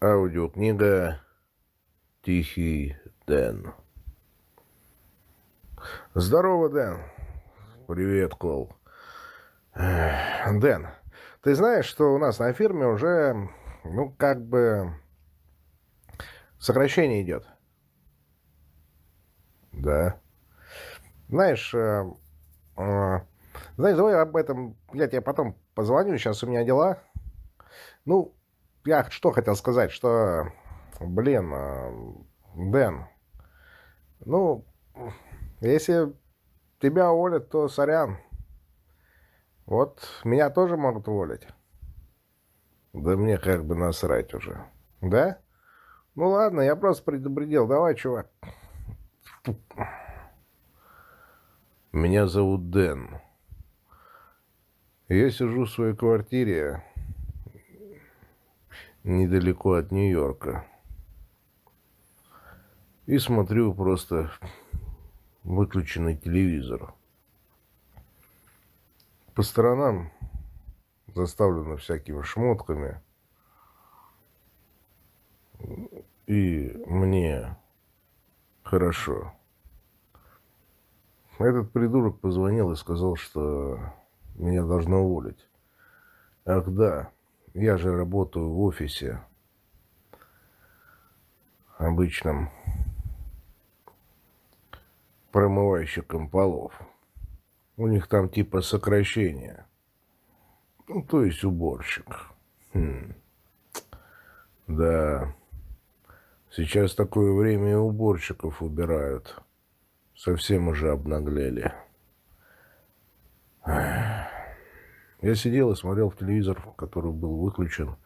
Аудиокнига «Тихий Дэн». Здорово, Дэн. Привет, Кол. Дэн, ты знаешь, что у нас на фирме уже, ну, как бы, сокращение идет? Да. Знаешь, э, э, знаешь, давай об этом, я тебе потом позвоню, сейчас у меня дела. Ну, я что хотел сказать, что, блин, э, Дэн, ну, если тебя уволят, то сорян. Вот меня тоже могут уволить. Да мне как бы насрать уже. Да? Ну ладно, я просто предупредил. Давай, чувак. Меня зовут Дэн. Я сижу в своей квартире недалеко от Нью-Йорка. И смотрю просто выключенный телевизор. По сторонам заставлено всякими шмотками. И мне хорошо. Этот придурок позвонил и сказал, что меня должно уволить. Ах да, я же работаю в офисе обычном промывальщиком полов. У них там типа сокращение. Ну, то есть уборщик. Хм. Да. Сейчас такое время и уборщиков убирают. Совсем уже обнаглели. Я сидел и смотрел в телевизор, который был выключен,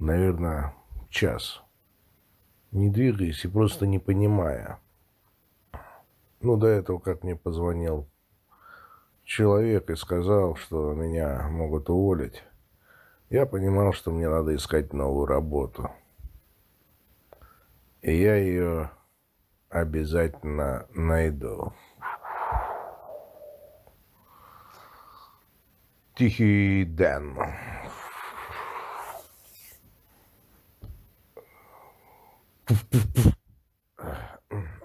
наверное, час. Не двигаясь и просто не понимая. Ну, до этого, как мне позвонил человек и сказал, что меня могут уволить, я понимал, что мне надо искать новую работу. Я ее обязательно найду. Тихий Дэн.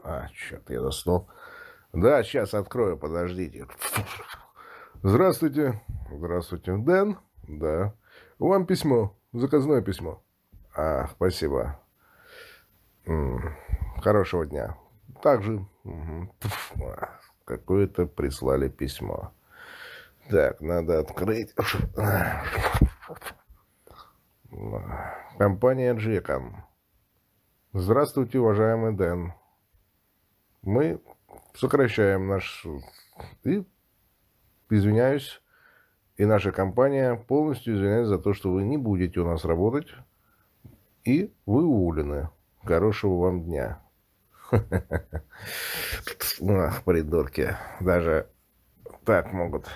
А, что-то я заснул. Да, сейчас открою, подождите. Здравствуйте. Здравствуйте. Дэн? Да. Вам письмо. Заказное письмо. А, спасибо. Хорошего дня. Также какое-то прислали письмо. Так, надо открыть. Компания Джеком. Здравствуйте, уважаемый Дэн. Мы сокращаем наш... И извиняюсь, и наша компания полностью извиняется за то, что вы не будете у нас работать, и вы уволены. Хорошего вам дня. Ах, придурки. Даже так могут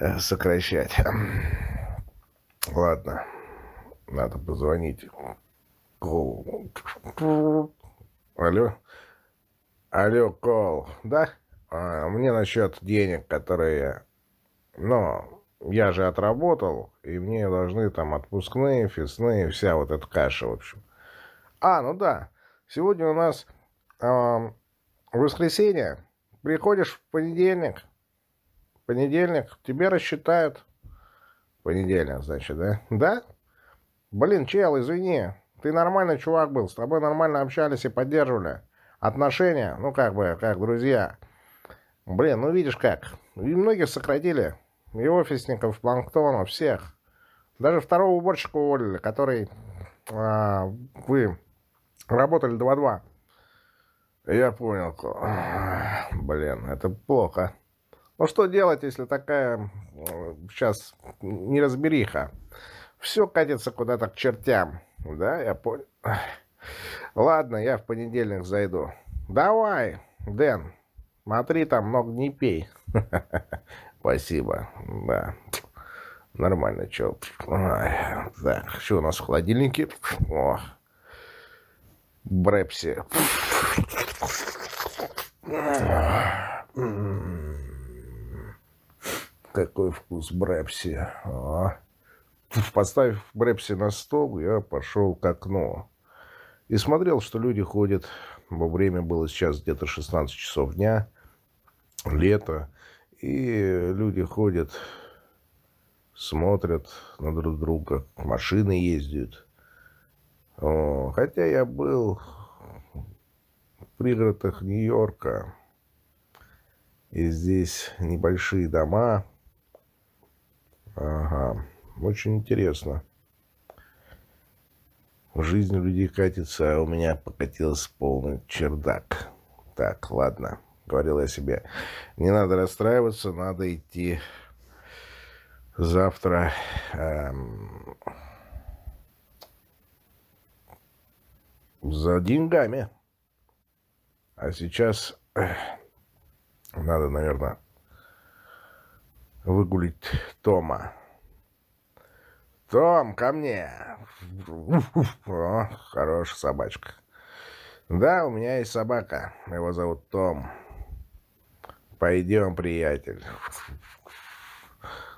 Э, сокращать. Ладно, надо позвонить. Алло? Алло, Кол, да? А, мне насчет денег, которые... Ну, я же отработал, и мне должны там отпускные, фисные, вся вот эта каша, в общем. А, ну да, сегодня у нас э, воскресенье. Приходишь в понедельник, Понедельник. Тебе рассчитают. Понедельник, значит, да? Да? Блин, чел, извини. Ты нормальный чувак был. С тобой нормально общались и поддерживали отношения. Ну, как бы, как друзья. Блин, ну видишь как. И многих сократили. И офисников, планктонов, всех. Даже второго уборщика уволили, который... А, вы работали 2-2. Я понял. Блин, это плохо. Ну что делать, если такая сейчас неразбериха? Все катится куда-то к чертям. Да, я понял. Ладно, я в понедельник зайду. Давай, Дэн, смотри там, много не пей. Спасибо, да. Нормально, чё. Так, что у нас в холодильнике? О, Брепси. Какой вкус брепси. А. Поставив брепси на стол, я пошел к окну. И смотрел, что люди ходят. Во время было сейчас где-то 16 часов дня. Лето. И люди ходят, смотрят на друг друга. Машины ездят. Хотя я был в пригородах Нью-Йорка. И здесь небольшие дома. Ага. Очень интересно. Жизнь людей катится, а у меня покатился полный чердак. Так, ладно, говорил я себе. Не надо расстраиваться, надо идти завтра эм, за деньгами. А сейчас надо, наверное, выгулить Тома. Том, ко мне. О, хорошая собачка. Да, у меня есть собака. Его зовут Том. Пойдем, приятель.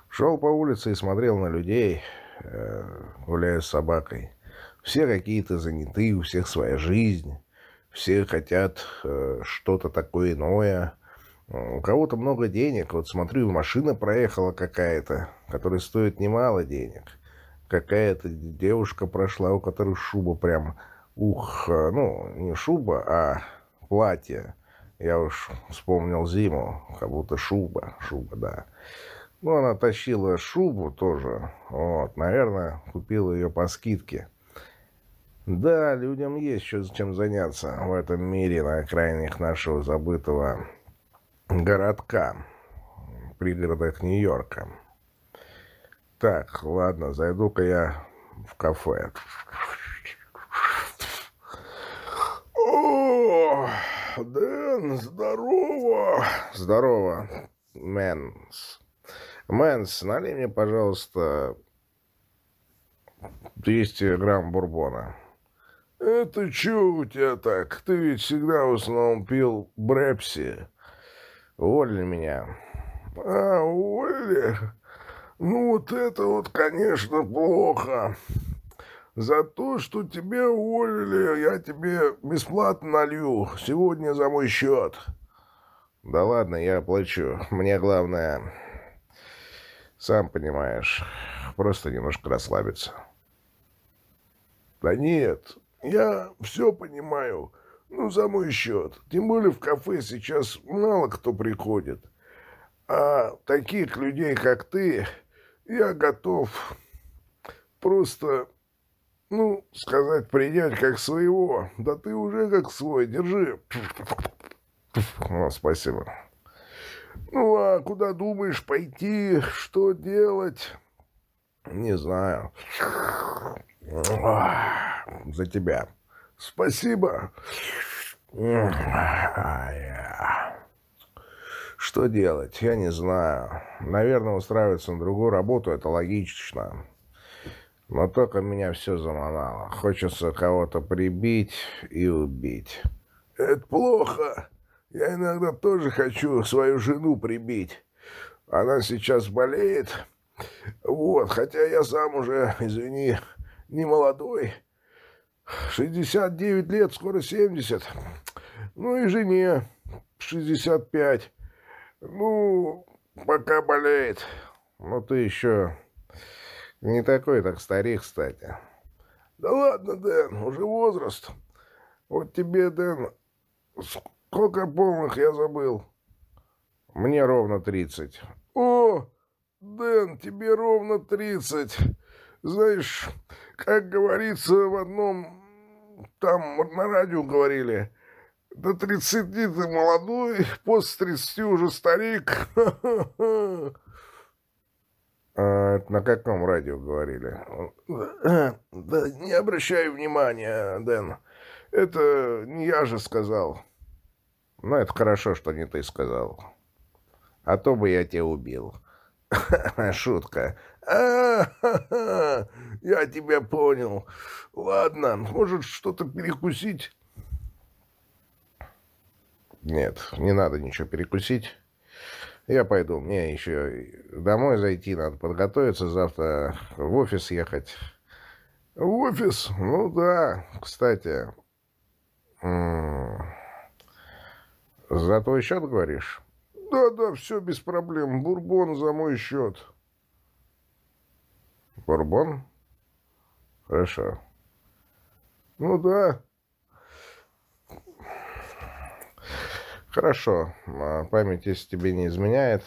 Шел по улице и смотрел на людей, э, гуляя с собакой. Все какие-то заняты, у всех своя жизнь. Все хотят э, что-то такое иное. У кого-то много денег. Вот смотрю, машина проехала какая-то, которая стоит немало денег какая-то девушка прошла, у которой шуба прям, ух, ну, не шуба, а платье. Я уж вспомнил зиму, как будто шуба, шуба, да. Ну, она тащила шубу тоже, вот, наверное, купила ее по скидке. Да, людям есть что, чем заняться в этом мире на окраинах нашего забытого городка, пригородах Нью-Йорка. Так, ладно, зайду-ка я в кафе. О, Дэн, здорово. Здорово, Мэнс. Мэнс, налей мне, пожалуйста, 200 грамм бурбона. Это что у тебя так? Ты ведь всегда в основном пил брепси. Уволили меня. А, уволили? Ну, вот это вот, конечно, плохо. За то, что тебя уволили, я тебе бесплатно налью. Сегодня за мой счет. Да ладно, я оплачу. Мне главное, сам понимаешь, просто немножко расслабиться. Да нет, я все понимаю. Ну, за мой счет. Тем более в кафе сейчас мало кто приходит. А таких людей, как ты, я готов просто, ну, сказать, принять как своего. Да ты уже как свой, держи. О, спасибо. Ну, а куда думаешь пойти? Что делать? Не знаю. За тебя. Спасибо. Что делать? Я не знаю. Наверное, устраиваться на другую работу – это логично. Но только меня все заманало. Хочется кого-то прибить и убить. Это плохо. Я иногда тоже хочу свою жену прибить. Она сейчас болеет. Вот, хотя я сам уже, извини, не молодой. 69 лет, скоро 70. Ну и жене 65. Ну, пока болеет. Ну, ты еще не такой, так старик, кстати. Да ладно, Дэн, уже возраст. Вот тебе, Дэн, сколько полных я забыл? Мне ровно тридцать. О, Дэн, тебе ровно тридцать. Знаешь, как говорится в одном, там на радио говорили, до тридцати ты молодой, после тридцати уже старик. А это на каком радио говорили? Да не обращай внимания, Дэн. Это не я же сказал. Ну, это хорошо, что не ты сказал. А то бы я тебя убил. Шутка. А, я тебя понял. Ладно, может, что-то перекусить? Нет, не надо ничего перекусить. Я пойду. Мне еще домой зайти надо подготовиться. Завтра в офис ехать. В офис? Ну да. Кстати, за твой счет говоришь? Да-да, все без проблем. Бурбон за мой счет. Бурбон? Хорошо. Ну да. Хорошо. А память, если тебе не изменяет.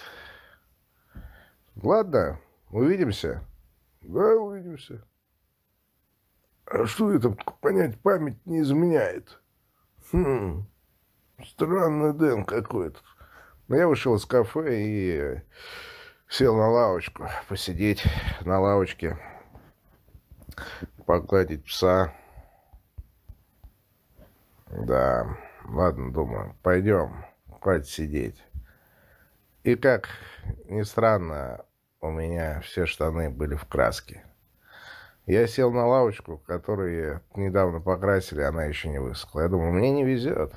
Ладно, увидимся. Да, увидимся. А что это понять, память не изменяет? Хм, странный Дэн какой-то. Но я вышел из кафе и сел на лавочку, посидеть на лавочке, погладить пса. Да, ладно, думаю, пойдем, хватит сидеть. И как ни странно, у меня все штаны были в краске. Я сел на лавочку, которую недавно покрасили, она еще не высохла. Я думаю, мне не везет.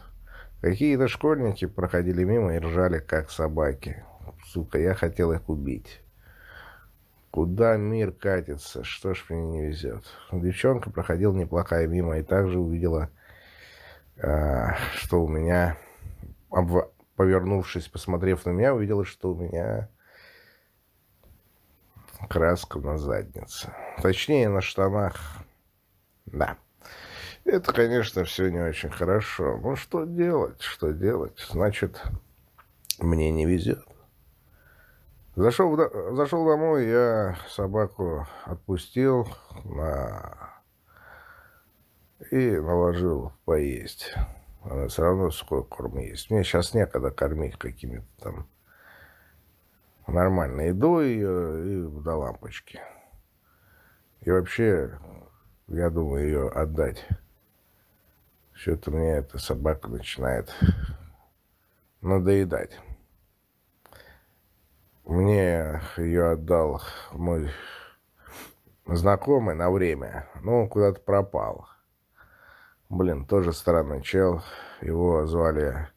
Какие-то школьники проходили мимо и ржали, как собаки. Сука, я хотел их убить. Куда мир катится? Что ж мне не везет? Девчонка проходила неплохая мимо и также увидела, а, что у меня, повернувшись, посмотрев на меня, увидела, что у меня краска на заднице. Точнее, на штанах. Да. Это, конечно, все не очень хорошо. Ну, что делать? Что делать? Значит, мне не везет. Зашел, зашел домой, я собаку отпустил на... и наложил поесть. Она все равно сухой корм есть. Мне сейчас некогда кормить какими-то там нормальной едой ее и до лампочки. И вообще, я думаю, ее отдать. Что-то мне эта собака начинает надоедать. Мне ее отдал мой знакомый на время, но он куда-то пропал. Блин, тоже странный чел. Его звали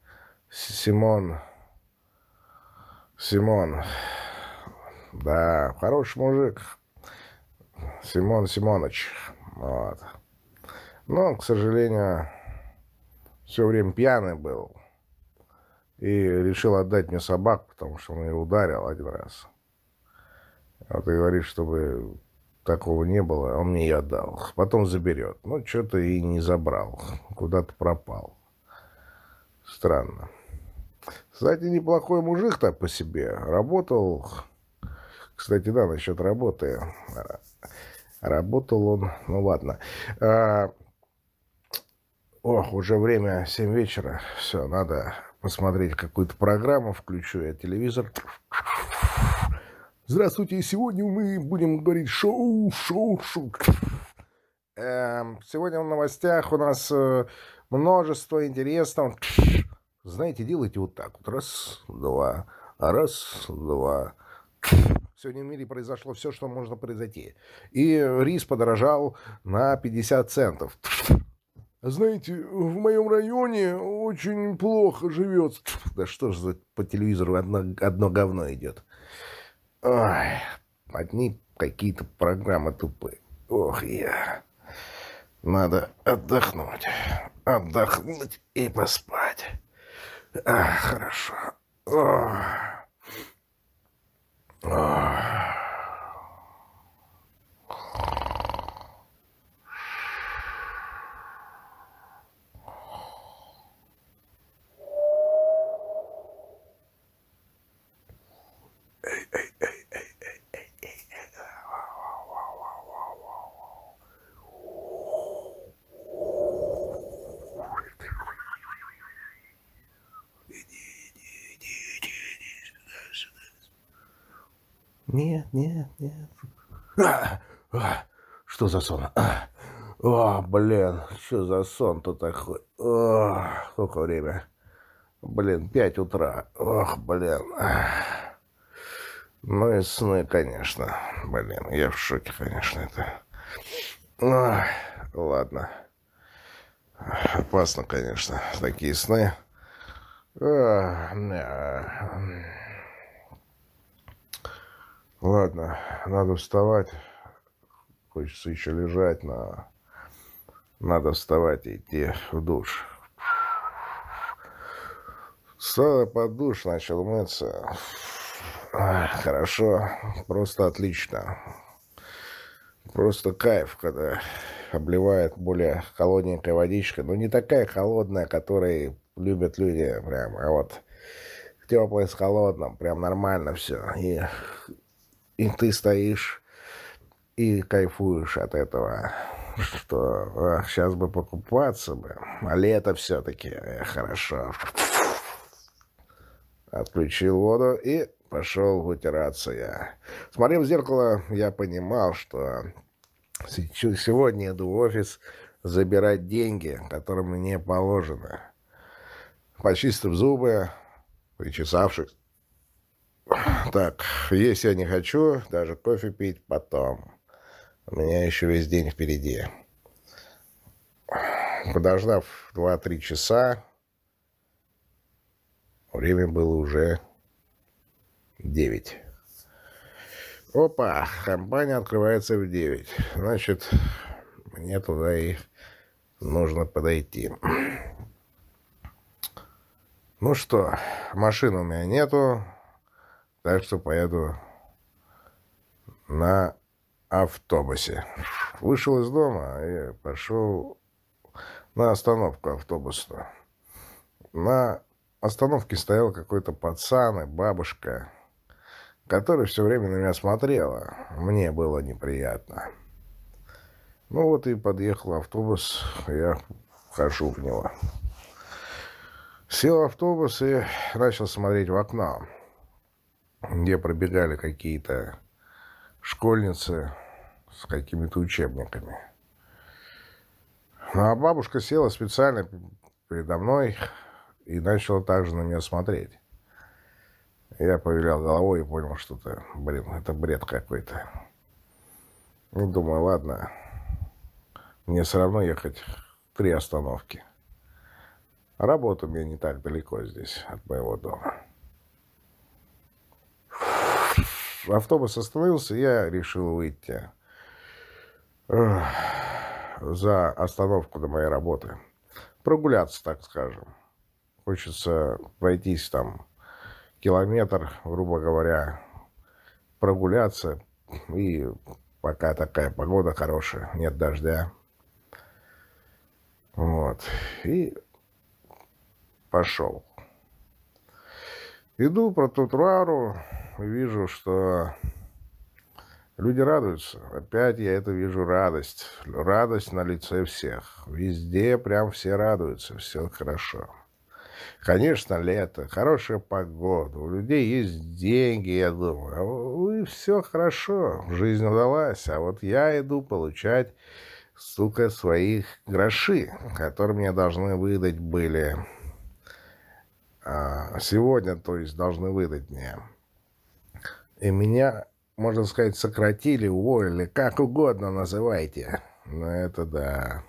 Симон Симон. Да, хороший мужик. Симон Симонович. Вот. Но, к сожалению, все время пьяный был. И решил отдать мне собаку, потому что он ее ударил один раз. Вот и говорит, чтобы такого не было, он мне ее отдал. Потом заберет. Ну, что-то и не забрал. Куда-то пропал. Странно. Кстати, неплохой мужик так по себе. Работал... Кстати, да, насчет работы. Работал он... Ну, ладно. А... Ох, уже время 7 вечера. Все, надо посмотреть какую-то программу. Включу я телевизор. Здравствуйте, сегодня мы будем говорить шоу, шоу, шоу. Эм, сегодня в новостях у нас э, множество интересного. Знаете, делайте вот так вот. Раз, два, раз, два. Сегодня в мире произошло все, что можно произойти. И рис подорожал на 50 центов. Знаете, в моем районе очень плохо живет. Да что ж за по телевизору одно, одно говно идет. Ой, одни какие-то программы тупые. Ох, я... Надо отдохнуть. Отдохнуть и поспать. А, хорошо. О. О. Нет, нет, нет. А, а, что за сон? О, блин, что за сон-то такой? О, сколько время? Блин, пять утра. Ох, блин. Ну и сны, конечно. Блин, я в шоке, конечно, это. Ой, ладно. Опасно, конечно, такие сны. Ладно, надо вставать. Хочется еще лежать, но надо вставать и идти в душ. Встал под душ, начал мыться. Хорошо, просто отлично. Просто кайф, когда обливает более холодненькая водичка. Но не такая холодная, которой любят люди прям, а вот теплая с холодным, прям нормально все. И, и ты стоишь и кайфуешь от этого, что ах, сейчас бы покупаться бы, а лето все-таки хорошо. Отключил воду и пошел вытираться я. Смотрев в зеркало, я понимал, что сегодня иду в офис забирать деньги, которые мне положено. Почистив зубы, причесавшись. Так, есть я не хочу, даже кофе пить потом. У меня еще весь день впереди. Подождав 2-3 часа, время было уже 9. Опа, компания открывается в 9. Значит, мне туда и нужно подойти. Ну что, машины у меня нету, так что поеду на автобусе. Вышел из дома и пошел на остановку автобусную. На остановке стоял какой-то пацан и бабушка которая все время на меня смотрела. Мне было неприятно. Ну вот и подъехал автобус, я вхожу в него. Сел в автобус и начал смотреть в окно, где пробегали какие-то школьницы с какими-то учебниками. Ну, а бабушка села специально передо мной и начала также на меня смотреть. Я повилял головой и понял, что это, блин, это бред какой-то. Ну, думаю, ладно, мне все равно ехать три остановки. Работа у меня не так далеко здесь от моего дома. Автобус остановился, я решил выйти за остановку до моей работы. Прогуляться, так скажем. Хочется пройтись там километр, грубо говоря, прогуляться. И пока такая погода хорошая, нет дождя. Вот. И пошел. Иду по тротуару, вижу, что люди радуются. Опять я это вижу радость. Радость на лице всех. Везде прям все радуются, все хорошо. Конечно, лето, хорошая погода, у людей есть деньги, я думаю. А и все хорошо, жизнь удалась. А вот я иду получать, сука, своих гроши, которые мне должны выдать были а, сегодня, то есть должны выдать мне. И меня, можно сказать, сократили, уволили, как угодно называйте. Но это да.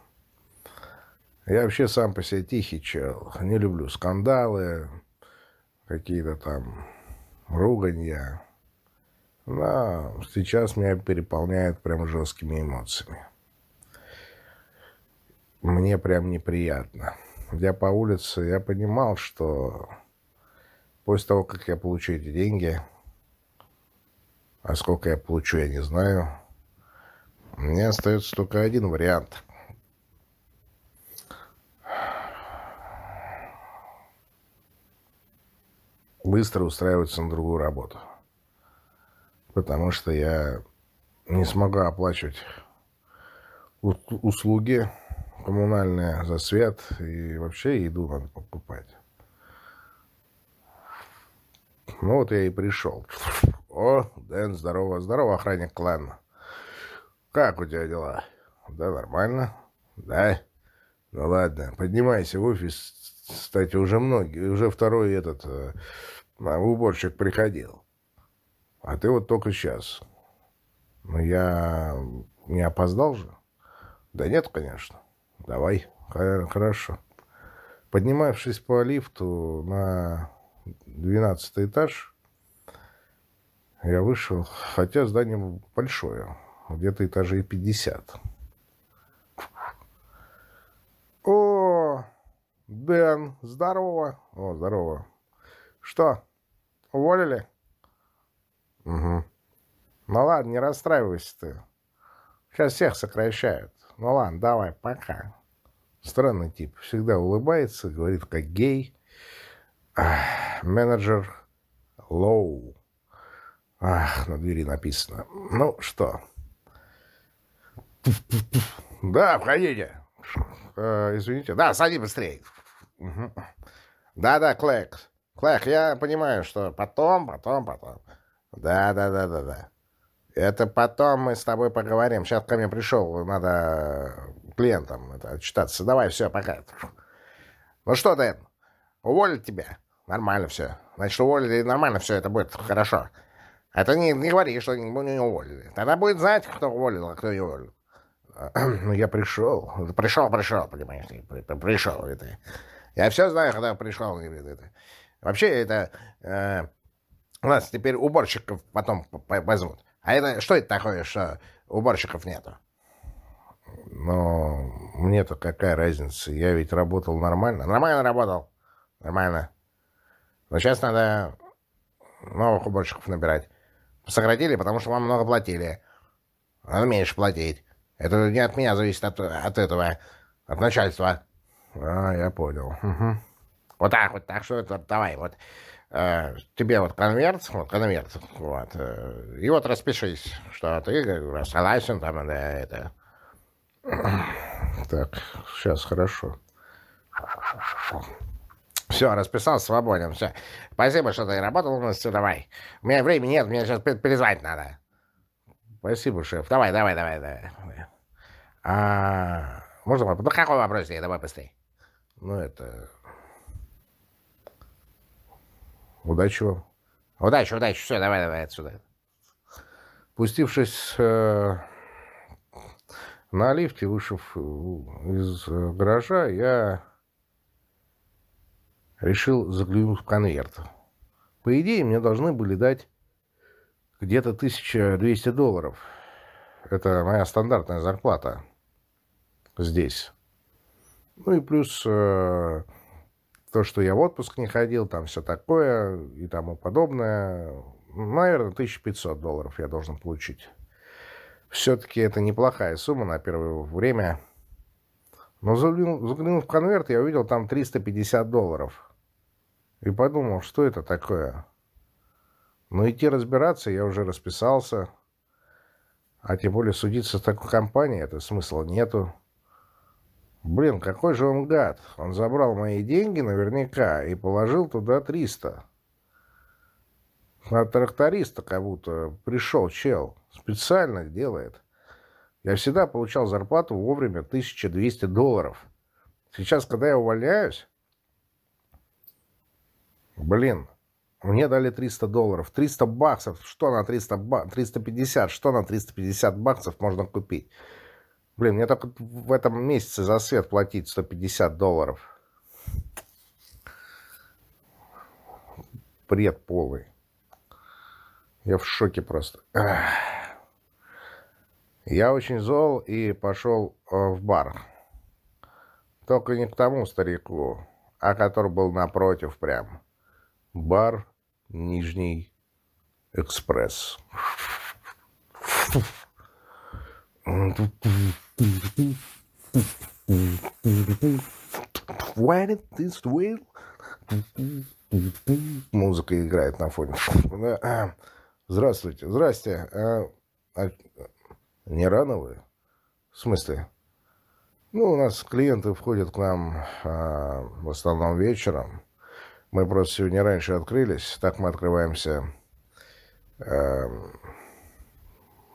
Я вообще сам по себе тихий чел. Не люблю скандалы, какие-то там руганья. Но сейчас меня переполняет прям жесткими эмоциями. Мне прям неприятно. Я по улице, я понимал, что после того, как я получу эти деньги, а сколько я получу, я не знаю, мне остается только один вариант – быстро устраиваться на другую работу. Потому что я не смогу оплачивать услуги коммунальные за свет и вообще еду надо покупать. Ну вот я и пришел. О, Дэн, здорово, здорово, охранник клана. Как у тебя дела? Да, нормально. Да? Ну ладно, поднимайся в офис. Кстати, уже многие, уже второй этот э, уборщик приходил. А ты вот только сейчас. Ну, я не опоздал же? Да нет, конечно. Давай. Хорошо. Поднимавшись по лифту на двенадцатый этаж, я вышел, хотя здание большое, где-то этажей 50. О, Дэн, здорово. О, здорово. Что, уволили? Угу. Ну ладно, не расстраивайся ты. Сейчас всех сокращают. Ну ладно, давай, пока. Странный тип. Всегда улыбается, говорит как гей. Менеджер Лоу. Ах, на двери написано. Ну что? Да, входите. Э, извините. Да, сади быстрее. Да-да, Клэк. Клэк, я понимаю, что потом, потом, потом. Да-да-да-да-да. Это потом мы с тобой поговорим. Сейчас ко мне пришел, надо клиентам это, отчитаться. Давай, все, пока. Ну что, Дэн, уволить тебя? Нормально все. Значит, уволили, нормально все, это будет хорошо. Это не, не говори, что не, не уволили. Тогда будет знать, кто уволил, а кто не уволил. Ну, я пришел. Пришел, пришел, понимаешь. Пришел. Это. Я все знаю, когда пришел. Это. Вообще, это... Э, у нас теперь уборщиков потом возьмут. А это что это такое, что уборщиков нету? Но мне-то какая разница? Я ведь работал нормально. Нормально работал. Нормально. Но сейчас надо новых уборщиков набирать. Сократили, потому что вам много платили. Надо меньше платить. Это не от меня зависит, от, от этого, от начальства. А, я понял. Угу. Вот так вот, так что это, давай, вот. Э, тебе вот конверт, вот конверт, вот, э, и вот распишись, что ты согласен там, да, это. Так, сейчас, хорошо. Все, расписался, свободен, все. Спасибо, что ты работал у нас, все, давай. У меня времени нет, мне сейчас перезвать надо. Спасибо, шеф. Давай, давай, давай, давай. А, можно, ну какой вопрос? Давай быстрее. Ну, это... Удачи вам. Удачи, удачи. Все, давай, давай отсюда. Пустившись э, на лифте, вышев из э, гаража, я решил заглянуть в конверт. По идее, мне должны были дать где-то 1200 долларов. Это моя стандартная зарплата здесь. Ну и плюс э, то, что я в отпуск не ходил, там все такое и тому подобное. Наверное, 1500 долларов я должен получить. Все-таки это неплохая сумма на первое время. Но заглянув, заглянув в конверт, я увидел там 350 долларов. И подумал, что это такое. Но идти разбираться я уже расписался. А тем более судиться с такой компанией, это смысла нету. Блин, какой же он гад. Он забрал мои деньги наверняка и положил туда 300. На тракториста как будто пришел чел. Специально делает. Я всегда получал зарплату вовремя 1200 долларов. Сейчас, когда я увольняюсь... Блин, мне дали 300 долларов. 300 баксов. Что на 300 ба... 350? Что на 350 баксов можно купить? Блин, мне только в этом месяце за свет платить 150 долларов. Бред полый. Я в шоке просто. Я очень зол и пошел э, в бар. Только не к тому старику, а который был напротив прям. Бар Нижний экспресс. Музыка играет на фоне. Здравствуйте. Здрасте. А, а, не рано вы? В смысле? Ну, у нас клиенты входят к нам а, в основном вечером. Мы просто сегодня раньше открылись. Так мы открываемся а,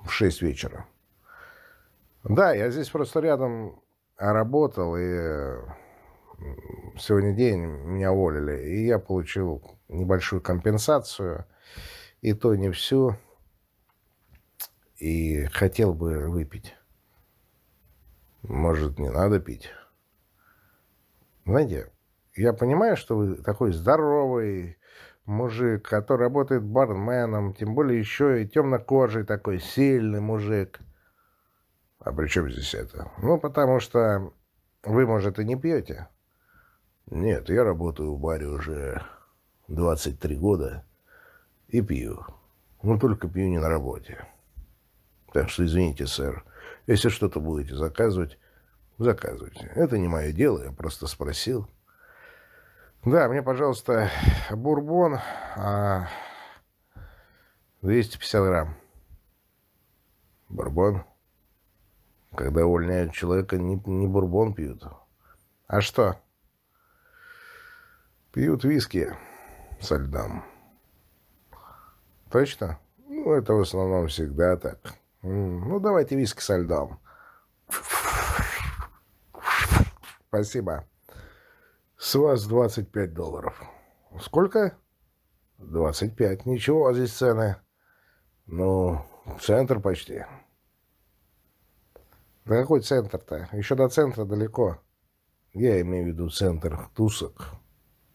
в 6 вечера. Да, я здесь просто рядом работал, и сегодня день меня уволили, и я получил небольшую компенсацию, и то не всю, и хотел бы выпить. Может, не надо пить? Знаете, я понимаю, что вы такой здоровый мужик, который работает барменом, тем более еще и темнокожий такой, сильный мужик. А при чем здесь это? Ну, потому что вы, может, и не пьете. Нет, я работаю в баре уже 23 года и пью. Но только пью не на работе. Так что извините, сэр. Если что-то будете заказывать, заказывайте. Это не мое дело, я просто спросил. Да, мне, пожалуйста, бурбон 250 а, грамм. Бурбон? Когда увольняют человека, не, не бурбон пьют. А что? Пьют виски со льдом. Точно? Ну, это в основном всегда так. Ну, давайте виски со льдом. Спасибо. С вас 25 долларов. Сколько? 25. Ничего, а здесь цены. Ну, центр почти. Да какой центр-то? Еще до центра далеко. Я имею в виду центр тусок.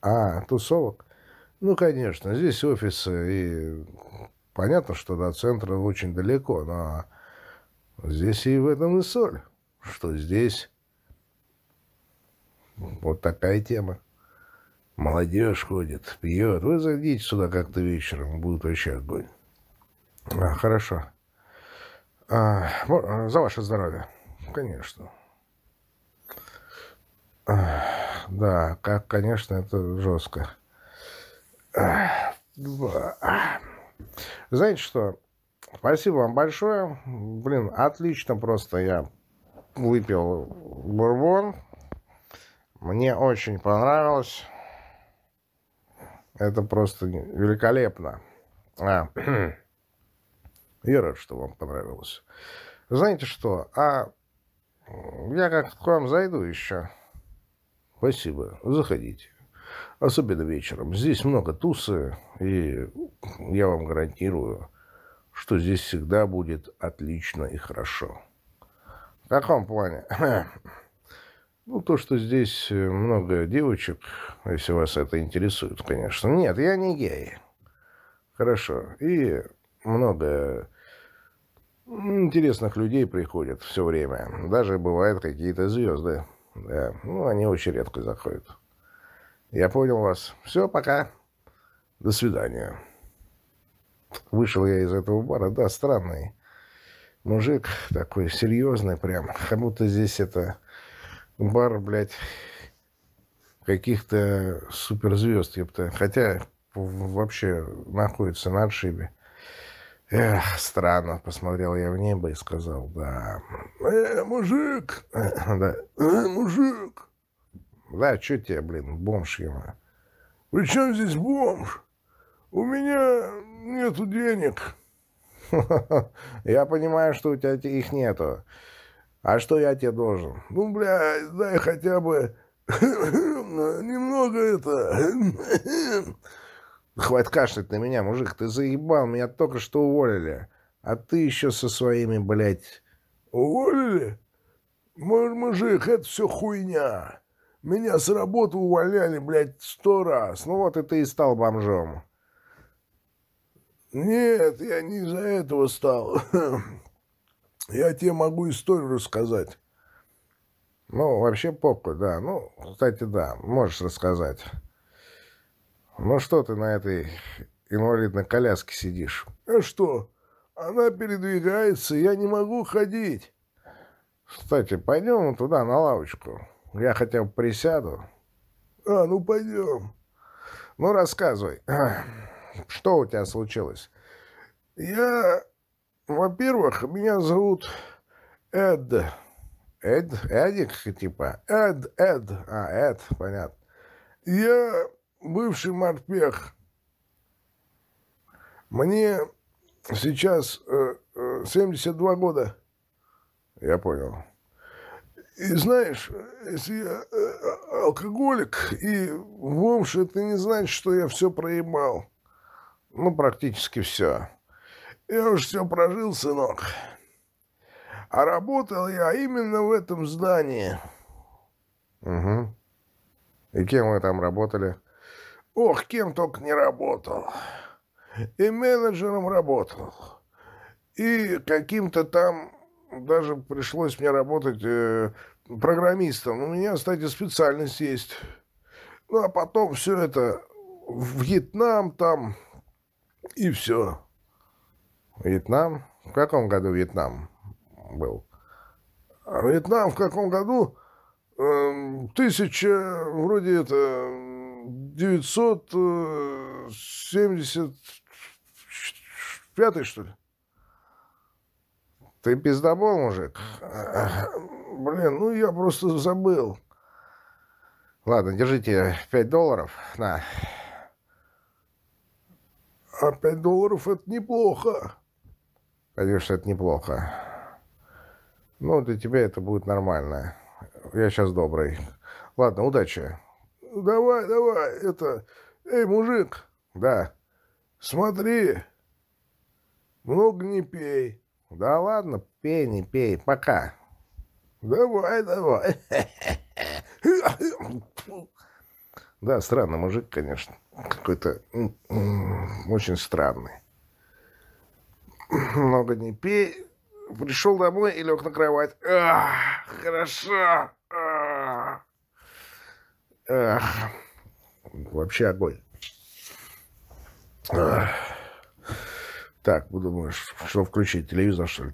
А, тусовок? Ну, конечно, здесь офисы, и понятно, что до центра очень далеко, но здесь и в этом и соль, что здесь вот такая тема. Молодежь ходит, пьет. Вы зайдите сюда как-то вечером, будет вообще огонь. А, хорошо. А, за ваше здоровье. Конечно. А, да, как, конечно, это жестко. Знаете что? Спасибо вам большое. Блин, отлично просто я выпил бурбон. Мне очень понравилось. Это просто великолепно. А, я рад, что вам понравилось. Знаете что? А я как к вам зайду еще. Спасибо. Заходите. Особенно вечером. Здесь много тусы, и я вам гарантирую, что здесь всегда будет отлично и хорошо. В каком плане? Ну, то, что здесь э, много девочек, если вас это интересует, конечно. Нет, я не гей. Хорошо. И много интересных людей приходят все время. Даже бывают какие-то звезды. Да. Ну, они очень редко заходят. Я понял вас. Все, пока. До свидания. Вышел я из этого бара. Да, странный мужик такой серьезный прям. Как будто здесь это бар, блядь, каких-то суперзвезд, ёпта. Хотя вообще находится на отшибе. Эх, странно, посмотрел я в небо и сказал, да. Э, мужик! Да, э, мужик! Да, что тебе, блин, бомж ему? При чем здесь бомж? У меня нету денег. Я понимаю, что у тебя их нету. А что я тебе должен? Ну, бля, дай хотя бы немного это... Хватит кашлять на меня, мужик, ты заебал, меня только что уволили. А ты еще со своими, блядь... Уволили? Мужик, это все хуйня. Меня с работы увольняли, блядь, сто раз. Ну вот и ты и стал бомжом. Нет, я не из-за этого стал. Я тебе могу историю рассказать. Ну, вообще попка, да. Ну, кстати, да, можешь рассказать. Ну, что ты на этой инвалидной коляске сидишь? А что? Она передвигается, я не могу ходить. Кстати, пойдем туда, на лавочку. Я хотя бы присяду. А, ну пойдем. Ну, рассказывай. Что у тебя случилось? Я во-первых, меня зовут Эд. Эд? Эдик, типа? Эд, Эд. А, Эд, понятно. Я бывший морпех. Мне сейчас э, э, 72 года. Я понял. И знаешь, если я э, алкоголик и бомж, это не значит, что я все проебал. Ну, практически все. Я уж все прожил, сынок. А работал я именно в этом здании. Угу. И кем вы там работали? Ох, кем только не работал. И менеджером работал. И каким-то там даже пришлось мне работать э, программистом. У меня, кстати, специальность есть. Ну, а потом все это в Вьетнам там и все. Вьетнам? В каком году Вьетнам был? Вьетнам в каком году? Эм, тысяча, вроде это, 975 что ли? Ты пиздобол, мужик? Блин, ну я просто забыл. Ладно, держите 5 долларов. На. А 5 долларов это неплохо. Конечно, это неплохо. Ну, для тебя это будет нормально. Я сейчас добрый. Ладно, удачи. Давай, давай, это... Эй, мужик. Да. Смотри. Много не пей. Да ладно, пей, не пей. Пока. Давай, давай. Да, странный мужик, конечно. Какой-то очень странный. Много не пей. Пришел домой и лег на кровать. Ах, хорошо. Ах. Ах. Вообще огонь. Ах. Так, думаешь, что включить телевизор, что ли?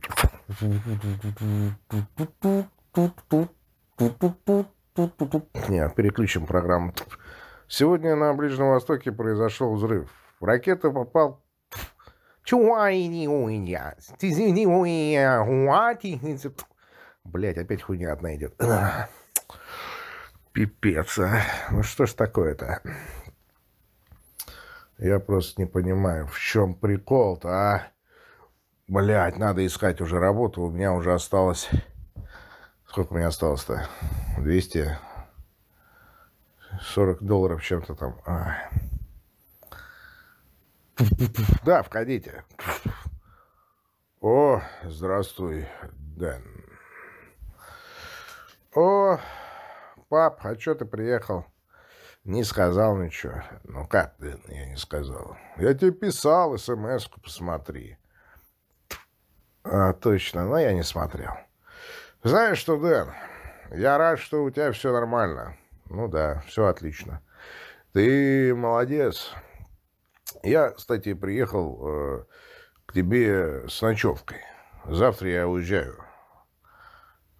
Не, переключим программу. Сегодня на Ближнем Востоке произошел взрыв. Ракета попал Блять, опять хуйня одна идет. Пипец, а. Ну что ж такое-то? Я просто не понимаю, в чем прикол-то, а? Блять, надо искать уже работу. У меня уже осталось... Сколько у меня осталось-то? 240 долларов чем-то там. А. Да, входите. О, здравствуй, Дэн. О, пап, а что ты приехал? Не сказал ничего. Ну как, Дэн, я не сказал. Я тебе писал смс-ку, посмотри. А, точно, но я не смотрел. Знаешь что, Дэн, я рад, что у тебя все нормально. Ну да, все отлично. Ты молодец. Я, кстати, приехал э, к тебе с ночевкой. Завтра я уезжаю.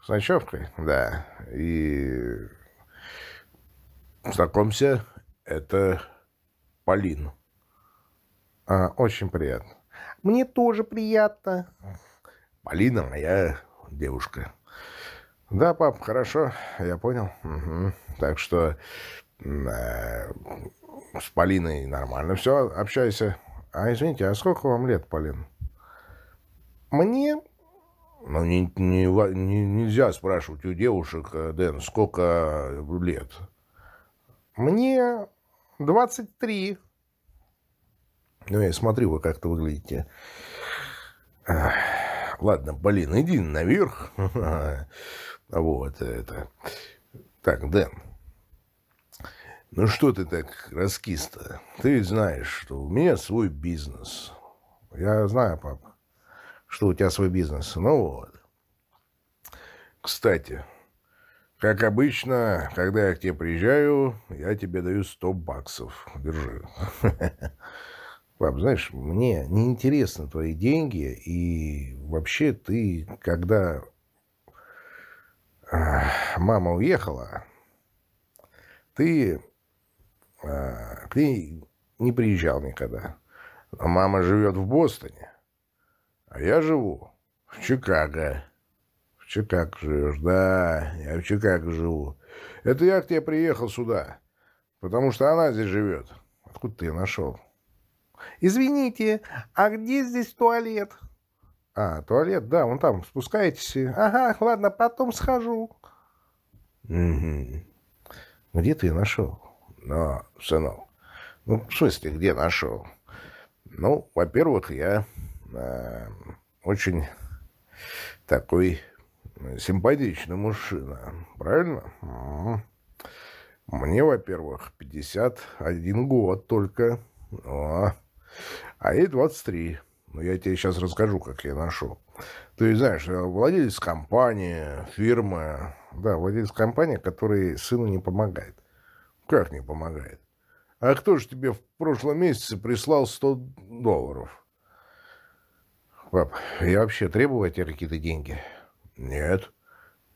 С ночевкой? Да. И знакомься, это Полин. А, очень приятно. Мне тоже приятно. Полина моя девушка. Да, пап, хорошо, я понял. Угу. Так что э, с Полиной нормально все, общайся. А извините, а сколько вам лет, Полин? Мне? Ну, не, не, не, нельзя спрашивать у девушек, э, Дэн, сколько лет. Мне 23. Ну, я смотрю, вы как-то выглядите. Ладно, Полин, иди наверх. Вот это. Так, Дэн, ну что ты так раскис-то? Ты знаешь, что у меня свой бизнес. Я знаю, папа, что у тебя свой бизнес. Ну вот. Кстати, как обычно, когда я к тебе приезжаю, я тебе даю 100 баксов. Держи. Пап, знаешь, мне неинтересны твои деньги, и вообще ты, когда мама уехала, ты а, к ней не приезжал никогда. Но мама живет в Бостоне, а я живу в Чикаго. В Чикаго живешь, да, я в Чикаго живу. Это я к тебе приехал сюда, потому что она здесь живет. Откуда ты ее нашел? Извините, а где здесь туалет? А, туалет, да, вон там, спускаетесь. Ага, ладно, потом схожу. Угу. Где ты ее нашел? Но, сынок, ну, в смысле, где нашел? Ну, во-первых, я э, очень такой симпатичный мужчина, правильно? Мне, во-первых, 51 год только. О, а ей 23. Но я тебе сейчас расскажу, как я нашел. Ты знаешь, владелец компании, фирмы. Да, владелец компании, который сыну не помогает. Как не помогает? А кто же тебе в прошлом месяце прислал 100 долларов? Пап, я вообще требую от тебя какие-то деньги? Нет.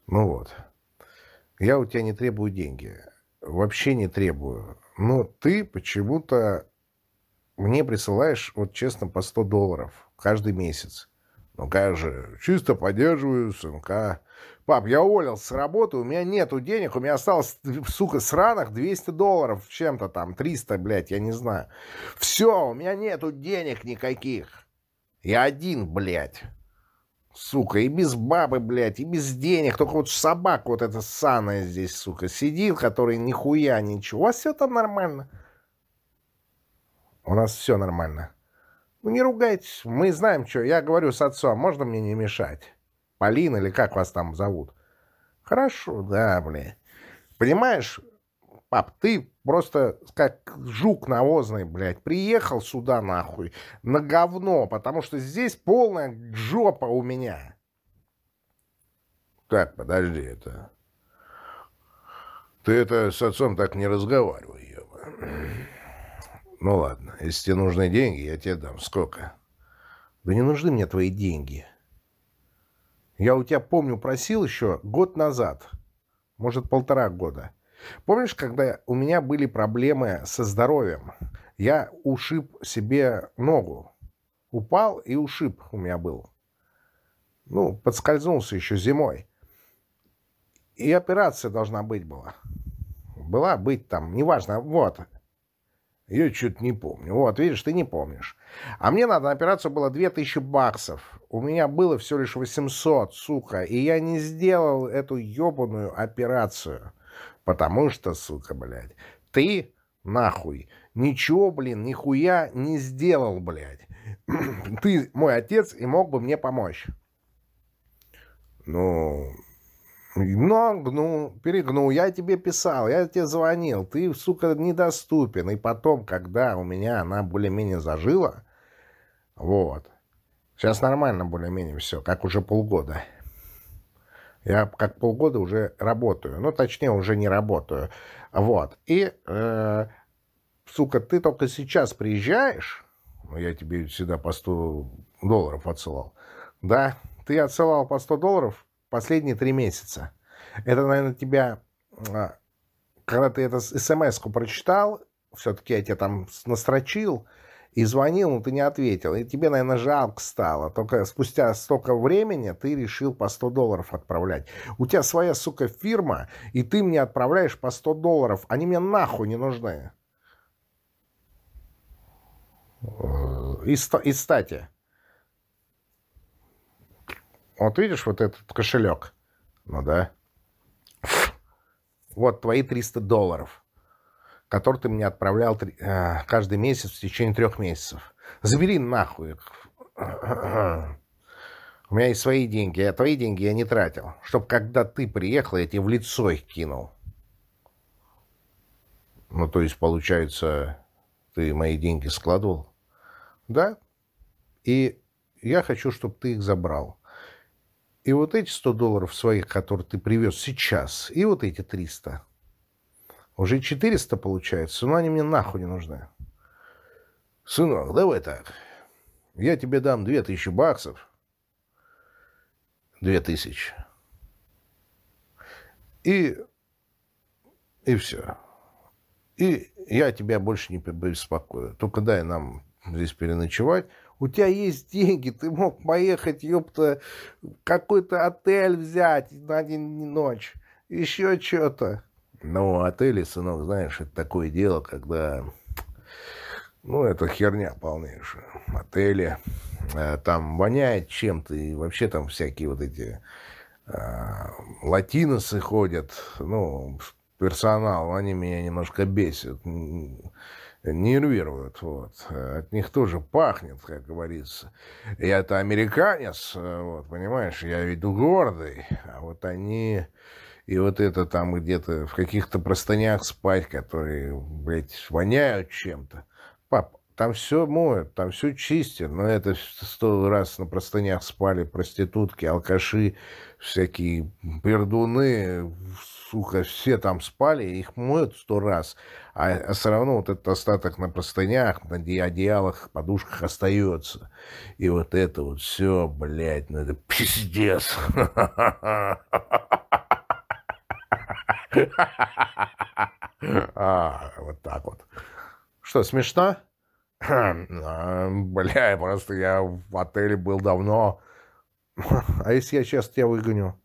Ну вот. Я у тебя не требую деньги. Вообще не требую. Но ты почему-то мне присылаешь, вот честно, по 100 долларов каждый месяц. Ну же, чисто поддерживаю сынка. Пап, я уволился с работы, у меня нету денег, у меня осталось, сука, сраных 200 долларов чем-то там, 300, блядь, я не знаю. Все, у меня нету денег никаких. Я один, блядь. Сука, и без бабы, блядь, и без денег. Только вот собака вот эта саная здесь, сука, сидит, который нихуя ничего. У вас все там нормально? У нас все нормально. Не ругайтесь, мы знаем, что. Я говорю с отцом, можно мне не мешать? Полина или как вас там зовут? Хорошо, да, блядь. Понимаешь, пап, ты просто как жук навозный, блядь, приехал сюда нахуй на говно, потому что здесь полная жопа у меня. Так, подожди, это... Ты это с отцом так не разговаривай, ёба. Ну ладно, если тебе нужны деньги, я тебе дам. Сколько? Да не нужны мне твои деньги. Я у тебя, помню, просил еще год назад. Может, полтора года. Помнишь, когда у меня были проблемы со здоровьем? Я ушиб себе ногу. Упал и ушиб у меня был. Ну, подскользнулся еще зимой. И операция должна быть была. Была быть там, неважно. Вот, я что-то не помню. Вот, видишь, ты не помнишь. А мне надо на операцию было 2000 баксов. У меня было всего лишь 800, сука. И я не сделал эту ебаную операцию. Потому что, сука, блядь, ты нахуй ничего, блин, нихуя не сделал, блядь. Ты мой отец и мог бы мне помочь. Ну, но, ну, перегнул, я тебе писал, я тебе звонил, ты, сука, недоступен. И потом, когда у меня она более-менее зажила, вот, сейчас нормально более-менее все, как уже полгода. Я как полгода уже работаю, ну, точнее, уже не работаю. Вот, и, э, сука, ты только сейчас приезжаешь, ну, я тебе сюда по 100 долларов отсылал, да, ты отсылал по 100 долларов, последние три месяца. Это, наверное, тебя, а, когда ты это смс-ку прочитал, все-таки я тебя там настрочил и звонил, но ты не ответил. И тебе, наверное, жалко стало. Только спустя столько времени ты решил по 100 долларов отправлять. У тебя своя, сука, фирма, и ты мне отправляешь по 100 долларов. Они мне нахуй не нужны. И, и кстати, вот видишь вот этот кошелек? Ну да. Вот твои 300 долларов, которые ты мне отправлял э, каждый месяц в течение трех месяцев. Забери нахуй их. У меня есть свои деньги, а твои деньги я не тратил. Чтоб когда ты приехал, я тебе в лицо их кинул. Ну, то есть, получается, ты мои деньги складывал? Да. И я хочу, чтобы ты их забрал. И вот эти 100 долларов своих, которые ты привез сейчас, и вот эти 300. Уже 400 получается, но они мне нахуй не нужны. Сынок, давай так. Я тебе дам 2000 баксов. 2000. И... И все. И я тебя больше не беспокою. Только дай нам здесь переночевать. У тебя есть деньги, ты мог поехать, ёпта, какой-то отель взять на день ночь. Еще что-то. Ну, отели, сынок, знаешь, это такое дело, когда... Ну, это херня полнейшая. Отели. Э, там воняет чем-то, и вообще там всякие вот эти а, латиносы ходят, ну, персонал, они меня немножко бесят нервируют. Вот. От них тоже пахнет, как говорится. Я-то американец, вот, понимаешь, я ведь гордый, а вот они И вот это там где-то в каких-то простынях спать, которые, блядь, воняют чем-то. Пап, там все моют, там все чистят, но это сто раз на простынях спали проститутки, алкаши, всякие пердуны, сука, все там спали, их моют сто раз, а, а все равно вот этот остаток на простынях, на одеялах, подушках остается. И вот это вот все, блядь, ну это пиздец. А, вот так вот. Что, смешно? Бля, просто я в отеле был давно. А если я сейчас тебя выгоню?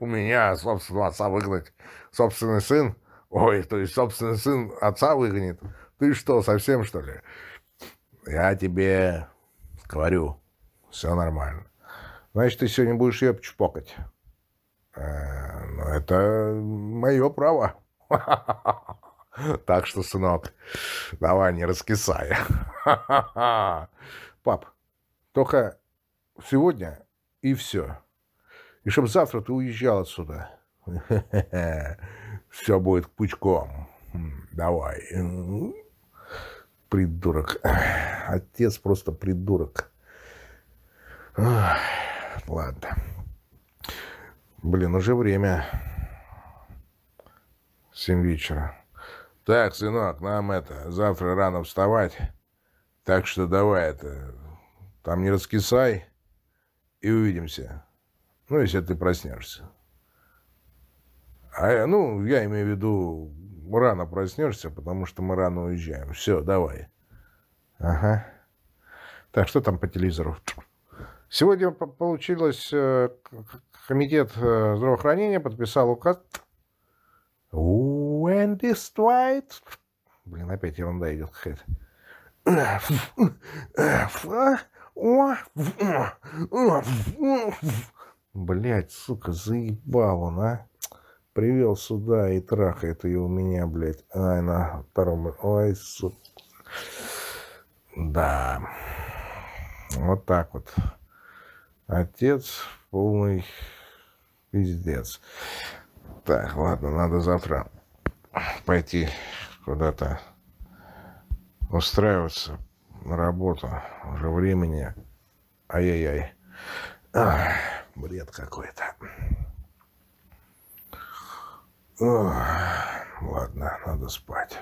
У меня собственного отца выгнать. Собственный сын? Ой, то есть собственный сын отца выгонит? Ты что, совсем что ли? Я тебе говорю, все нормально. Значит, ты сегодня будешь ее чпокать. Э, ну, это мое право. Так что, сынок, давай не раскисай. Пап, только сегодня и все. И чтобы завтра ты уезжал отсюда. Все будет пучком. Давай. Придурок. Отец просто придурок. Ладно. Блин, уже время. Семь вечера. Так, сынок, нам это, завтра рано вставать. Так что давай это, там не раскисай и увидимся. Ну, если ты проснешься. А, ну, я имею в виду, рано проснешься, потому что мы рано уезжаем. Все, давай. Ага. Так, что там по телевизору? Сегодня получилось, э, комитет э, здравоохранения подписал указ this white... Блин, опять ерунда идет какая-то. Блять, сука, заебал он, а. Привел сюда и трахает ее у меня, блядь. Ай, на втором... Ой, сука. Да. Вот так вот. Отец полный пиздец. Так, ладно, надо завтра пойти куда-то устраиваться на работу. Уже времени. Ай-яй-яй. бред какой-то. Ладно, надо спать.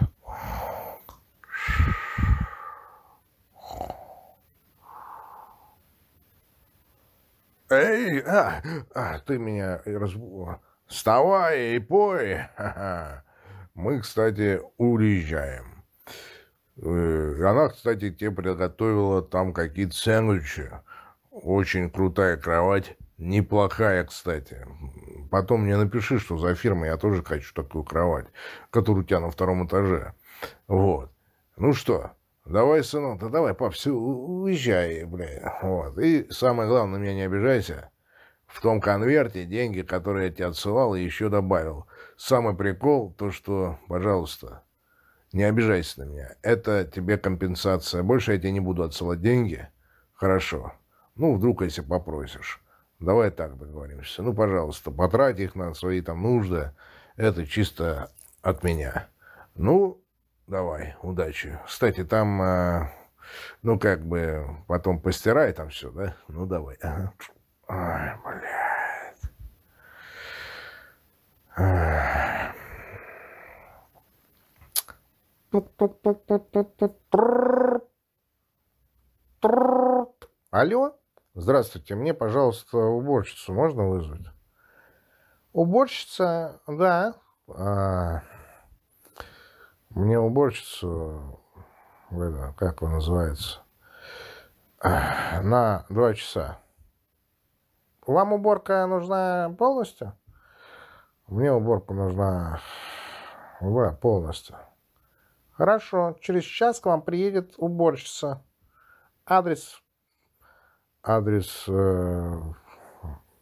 Эй, а, а, ты меня разбудил. Вставай и пой. Мы, кстати, уезжаем. Э, она, кстати, тебе приготовила там какие-то сэндвичи. Очень крутая кровать. Неплохая, кстати. Потом мне напиши, что за фирма. Я тоже хочу такую кровать, которая у тебя на втором этаже. Вот. Ну что, давай, сынок, да давай, пап, все, уезжай, бля. Вот. И самое главное, меня не обижайся в том конверте деньги, которые я тебе отсылал, еще добавил. Самый прикол, то что, пожалуйста, не обижайся на меня. Это тебе компенсация. Больше я тебе не буду отсылать деньги. Хорошо. Ну, вдруг, если попросишь. Давай так договоримся. Ну, пожалуйста, потрать их на свои там нужды. Это чисто от меня. Ну, давай, удачи. Кстати, там, э, ну, как бы, потом постирай там все, да? Ну, давай. Ага. Ой, блядь. Алло? Здравствуйте, мне, пожалуйста, уборщицу можно вызвать? Уборщица, да. А, мне уборщицу, как он называется, на два часа. Вам уборка нужна полностью? Мне уборка нужна да, полностью. Хорошо, через час к вам приедет уборщица. Адрес. Адрес э,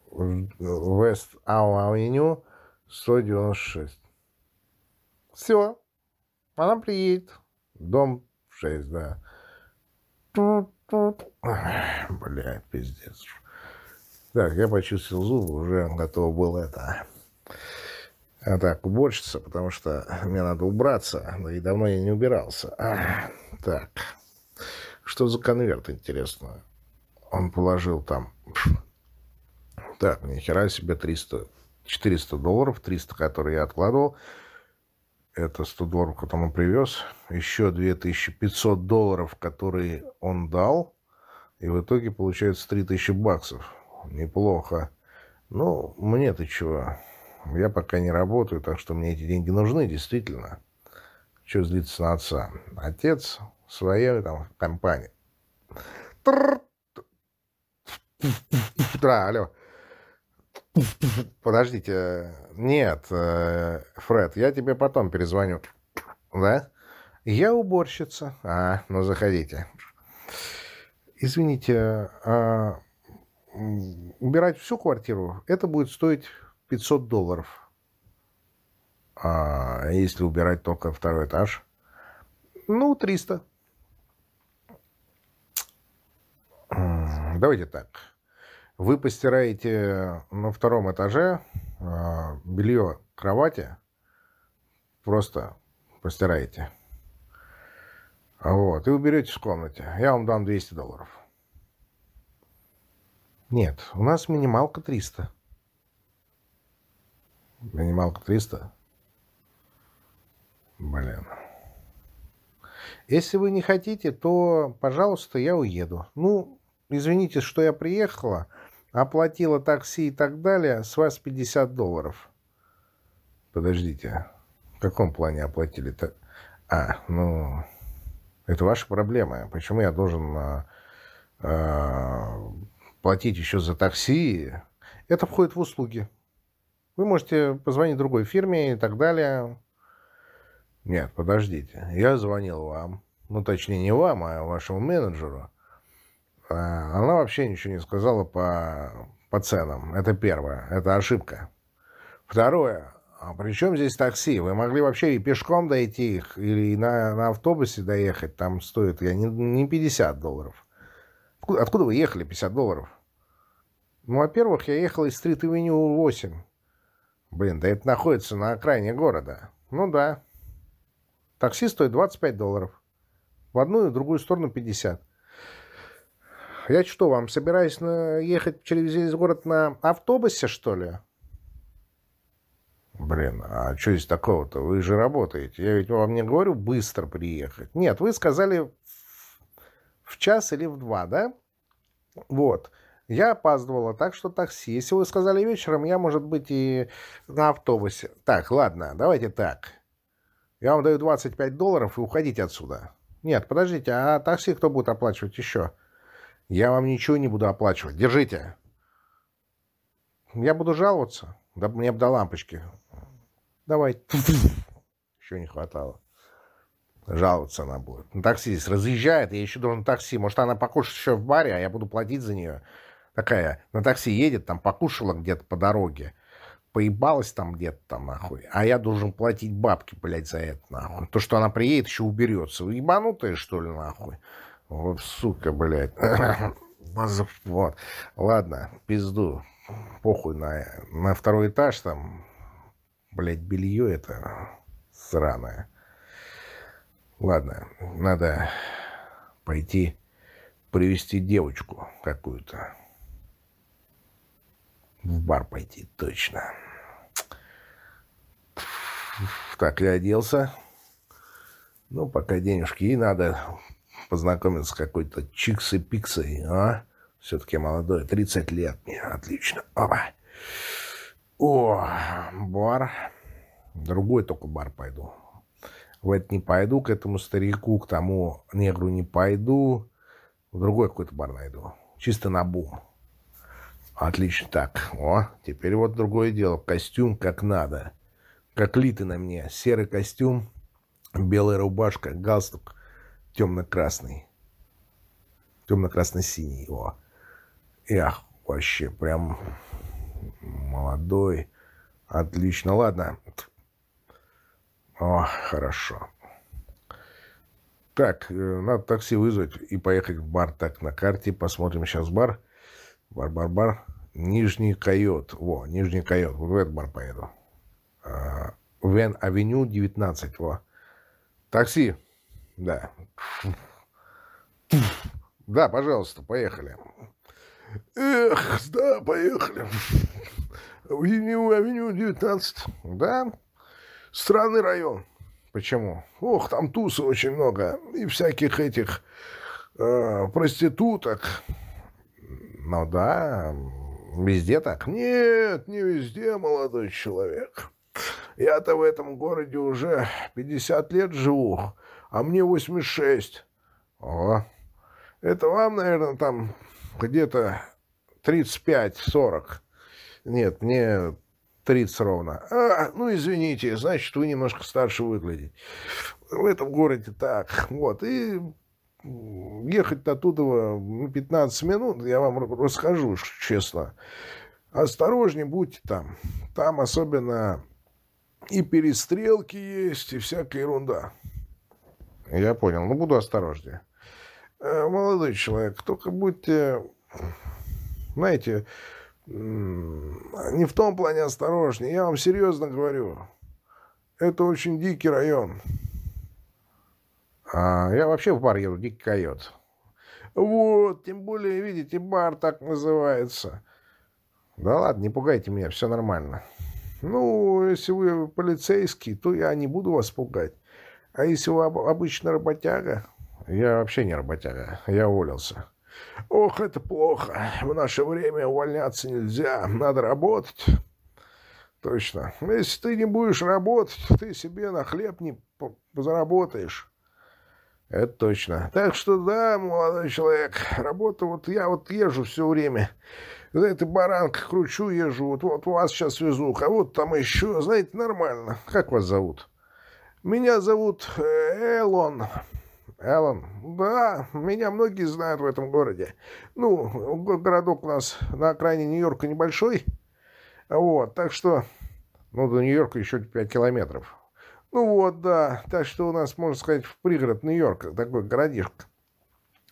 Вест Авеню 196. Все. Она приедет. Дом 6, да. Бля, пиздец. Так, я почувствовал зубы, уже готов был это... А так, уборщица, потому что мне надо убраться, да и давно я не убирался. А, так, что за конверт, интересно? Он положил там... Так, ни хера себе 300... 400 долларов, 300, которые я откладывал. Это 100 долларов, которые он привез. Еще 2500 долларов, которые он дал. И в итоге получается 3000 баксов. Неплохо. Ну, мне-то чего? Я пока не работаю, так что мне эти деньги нужны, действительно. Что злиться на отца? Отец своей там компании. Да, алло. Подождите. Нет, э, Фред, я тебе потом перезвоню. Да? Я уборщица. А, ну заходите. Извините, а убирать всю квартиру, это будет стоить 500 долларов. А если убирать только второй этаж? Ну, 300. Давайте так. Вы постираете на втором этаже а, белье кровати. Просто постираете. Вот. И уберете в комнате. Я вам дам 200 долларов. Нет, у нас минималка 300. Минималка 300? Блин. Если вы не хотите, то, пожалуйста, я уеду. Ну, извините, что я приехала, оплатила такси и так далее, с вас 50 долларов. Подождите, в каком плане оплатили-то? А, ну, это ваша проблема. Почему я должен а, а, платить еще за такси? Это входит в услуги. Вы можете позвонить другой фирме и так далее. Нет, подождите. Я звонил вам. Ну, точнее, не вам, а вашему менеджеру. А она вообще ничего не сказала по, по ценам. Это первое. Это ошибка. Второе. А при чем здесь такси? Вы могли вообще и пешком дойти их, или на, на автобусе доехать. Там стоит я, не, не 50 долларов. Откуда, вы ехали 50 долларов? Ну, во-первых, я ехал из стрит-авеню 8. Блин, да это находится на окраине города. Ну да. Такси стоит 25 долларов. В одну и в другую сторону 50. Я что, вам собираюсь на... ехать через весь город на автобусе, что ли? Блин, а что здесь такого-то? Вы же работаете. Я ведь вам не говорю быстро приехать. Нет, вы сказали в час или в два, да? Вот. Я опаздывала, так что такси. Если вы сказали вечером, я, может быть, и на автобусе. Так, ладно, давайте так. Я вам даю 25 долларов и уходите отсюда. Нет, подождите, а такси кто будет оплачивать еще? Я вам ничего не буду оплачивать. Держите. Я буду жаловаться. Да мне бы до лампочки. Давай. Еще не хватало. Жаловаться она будет. На такси здесь разъезжает, я еще должен такси. Может, она покушает еще в баре, а я буду платить за нее такая на такси едет, там покушала где-то по дороге, поебалась там где-то там, нахуй, а я должен платить бабки, блядь, за это, нахуй. То, что она приедет, еще уберется. Вы ебанутые, что ли, нахуй? Вот, сука, блядь. Вот. Ладно, пизду. Похуй на, на второй этаж там, блядь, белье это сраное. Ладно, надо пойти привести девочку какую-то в бар пойти, точно. Так, я оделся. Ну, пока денежки и надо познакомиться с какой-то чиксой-пиксой, а? Все-таки молодой, 30 лет мне, отлично. Опа. О, бар. Другой только бар пойду. В это не пойду, к этому старику, к тому негру не пойду. В другой какой-то бар найду. Чисто на бум. Отлично. Так, о, теперь вот другое дело. Костюм как надо. Как литый на мне. Серый костюм, белая рубашка, галстук темно-красный. Темно-красно-синий. О. Эх, вообще прям молодой. Отлично. Ладно. О, хорошо. Так, э, надо такси вызвать и поехать в бар. Так, на карте посмотрим сейчас бар. Бар-бар-бар. Нижний Койот. Во, Нижний Койот. Вот в этот бар поеду. А, Вен-авеню 19. Во. Такси. Да. Да, пожалуйста, поехали. Эх, да, поехали. Авеню, авеню 19. Да? Странный район. Почему? Ох, там тусы очень много. И всяких этих э, проституток. Ну да, везде так. Нет, не везде, молодой человек. Я-то в этом городе уже 50 лет живу, а мне 86. О, это вам, наверное, там где-то 35-40. Нет, мне 30 ровно. А, ну, извините, значит, вы немножко старше выглядите. В этом городе так. Вот, и ехать оттуда 15 минут, я вам расскажу, честно. Осторожнее будьте там. Там особенно и перестрелки есть, и всякая ерунда. Я понял. Ну, буду осторожнее. Э, молодой человек, только будьте, знаете, не в том плане осторожнее. Я вам серьезно говорю. Это очень дикий район. А я вообще в бар еду, дикий койот. Вот, тем более, видите, бар так называется. Да ладно, не пугайте меня, все нормально. Ну, если вы полицейский, то я не буду вас пугать. А если вы обычно работяга, я вообще не работяга. Я уволился. Ох, это плохо. В наше время увольняться нельзя. Надо работать. Точно. Если ты не будешь работать, ты себе на хлеб не заработаешь. Это точно. Так что да, молодой человек, работа вот я вот езжу все время. Знаете, баранка кручу, езжу. Вот, вот вас сейчас везу. А вот там еще, знаете, нормально. Как вас зовут? Меня зовут э, Элон. Эллен, да, меня многие знают в этом городе. Ну, городок у нас на окраине Нью-Йорка небольшой. Вот, так что... Ну, до Нью-Йорка еще 5 километров. Ну вот, да. Так что у нас, можно сказать, в пригород Нью-Йорка, такой городишко.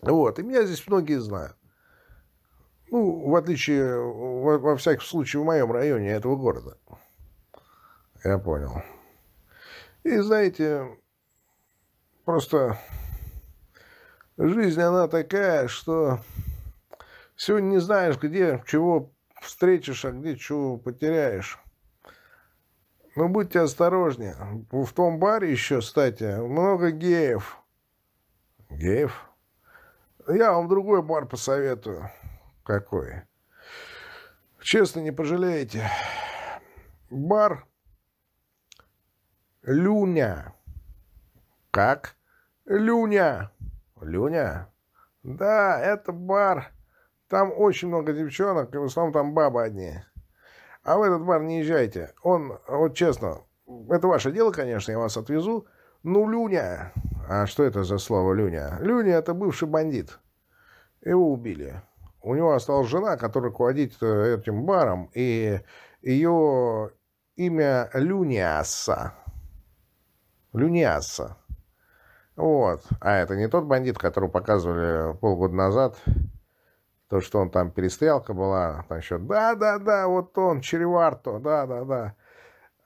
Вот, и меня здесь многие знают. Ну, в отличие, во, во всяком случае, в моем районе этого города. Я понял. И знаете, просто Жизнь, она такая, что сегодня не знаешь, где чего встретишь, а где чего потеряешь. Но будьте осторожнее. В том баре еще, кстати, много геев. Геев? Я вам другой бар посоветую. Какой? Честно, не пожалеете. Бар Люня. Как? Люня. Люня? Да, это бар. Там очень много девчонок, и в основном там бабы одни. А в этот бар не езжайте. Он, вот честно, это ваше дело, конечно, я вас отвезу. Ну, Люня. А что это за слово Люня? Люня — это бывший бандит. Его убили. У него осталась жена, которая руководит э, этим баром, и ее имя Люниаса. Люниаса. Вот. А это не тот бандит, которого показывали полгода назад. То, что он там перестрелка была. Там еще, да-да-да, вот он, Череварто, да-да-да.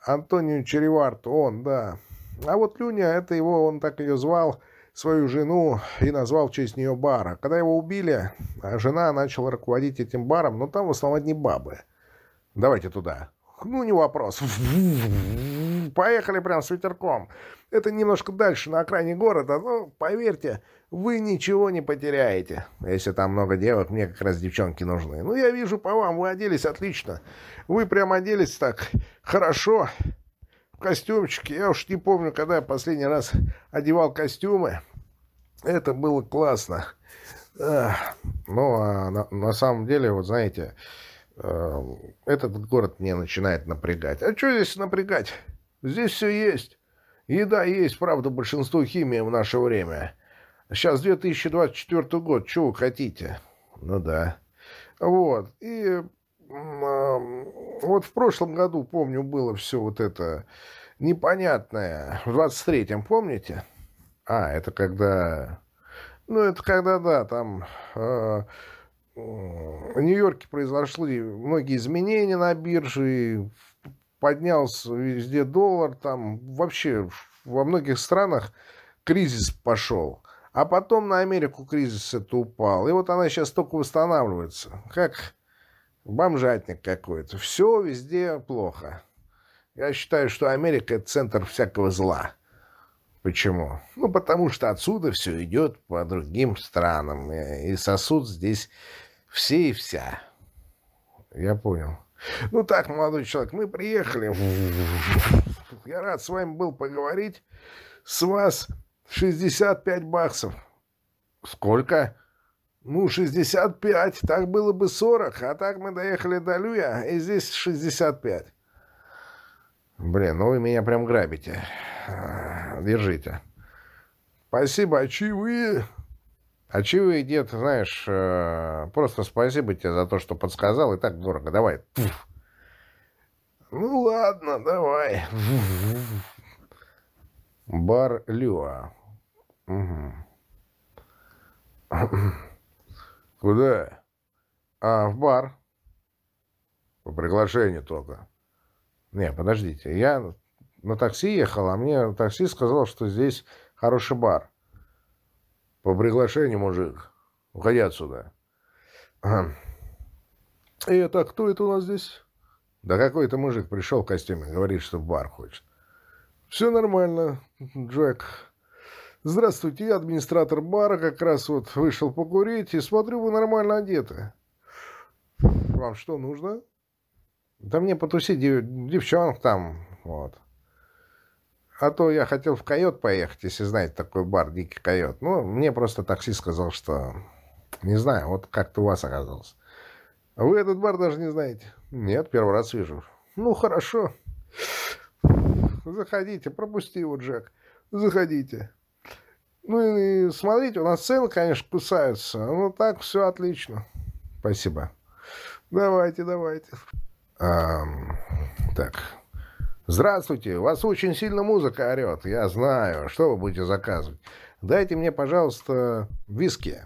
Антонио Череварто, он, да. А вот Люня, это его, он так ее звал, свою жену, и назвал в честь нее бара. Когда его убили, жена начала руководить этим баром, но там в основном одни бабы. Давайте туда. Ну, не вопрос. Поехали прям с ветерком. Это немножко дальше, на окраине города, но, поверьте, вы ничего не потеряете. Если там много девок, мне как раз девчонки нужны. Ну, я вижу по вам, вы оделись отлично. Вы прям оделись так хорошо. В костюмчике. Я уж не помню, когда я последний раз одевал костюмы. Это было классно. Ну, а на, на самом деле, вот знаете, э, этот город мне начинает напрягать. А что здесь напрягать? Здесь все есть. Еда есть, правда, большинство химии в наше время. Сейчас 2024 год, вы хотите? Ну да. Вот. И вот в прошлом году, помню, было все вот это непонятное. В 23-м, помните? А, это когда... Ну, это когда, да, там... Э, в Нью-Йорке произошли многие изменения на бирже, поднялся везде доллар, там вообще во многих странах кризис пошел. А потом на Америку кризис это упал. И вот она сейчас только восстанавливается. Как бомжатник какой-то. Все везде плохо. Я считаю, что Америка – это центр всякого зла. Почему? Ну, потому что отсюда все идет по другим странам. И сосуд здесь все и вся. Я понял. Ну так, молодой человек, мы приехали. Я рад с вами был поговорить. С вас 65 баксов. Сколько? Ну, 65. Так было бы 40. А так мы доехали до Люя, и здесь 65. Блин, ну вы меня прям грабите. Держите. Спасибо, а чаевые? А чаевые, дед, знаешь, э, просто спасибо тебе за то, что подсказал. И так дорого. Давай. Ну ладно, давай. Бар Люа. Куда? А, в бар. По приглашению только. Не, подождите. Я на такси ехал, а мне такси сказал, что здесь хороший бар. По приглашению, мужик. Уходи отсюда. Ага. И это кто это у нас здесь? Да какой-то мужик пришел в костюме, говорит, что в бар хочет. Все нормально, Джек. Здравствуйте, я администратор бара, как раз вот вышел покурить, и смотрю, вы нормально одеты. Вам что нужно? Да мне потусить дев... девчонок там, вот. А то я хотел в койот поехать, если знаете такой бар, Дикий койот. Ну, мне просто такси сказал, что... Не знаю, вот как-то у вас оказался. Вы этот бар даже не знаете? Нет, первый раз вижу. Ну, хорошо. Заходите, пропусти его, Джек. Заходите. Ну и смотрите, у нас цены, конечно, кусаются. Ну так, все отлично. Спасибо. Давайте, давайте. А, так. Здравствуйте. Вас очень сильно музыка орет. Я знаю. Что вы будете заказывать? Дайте мне, пожалуйста, виски.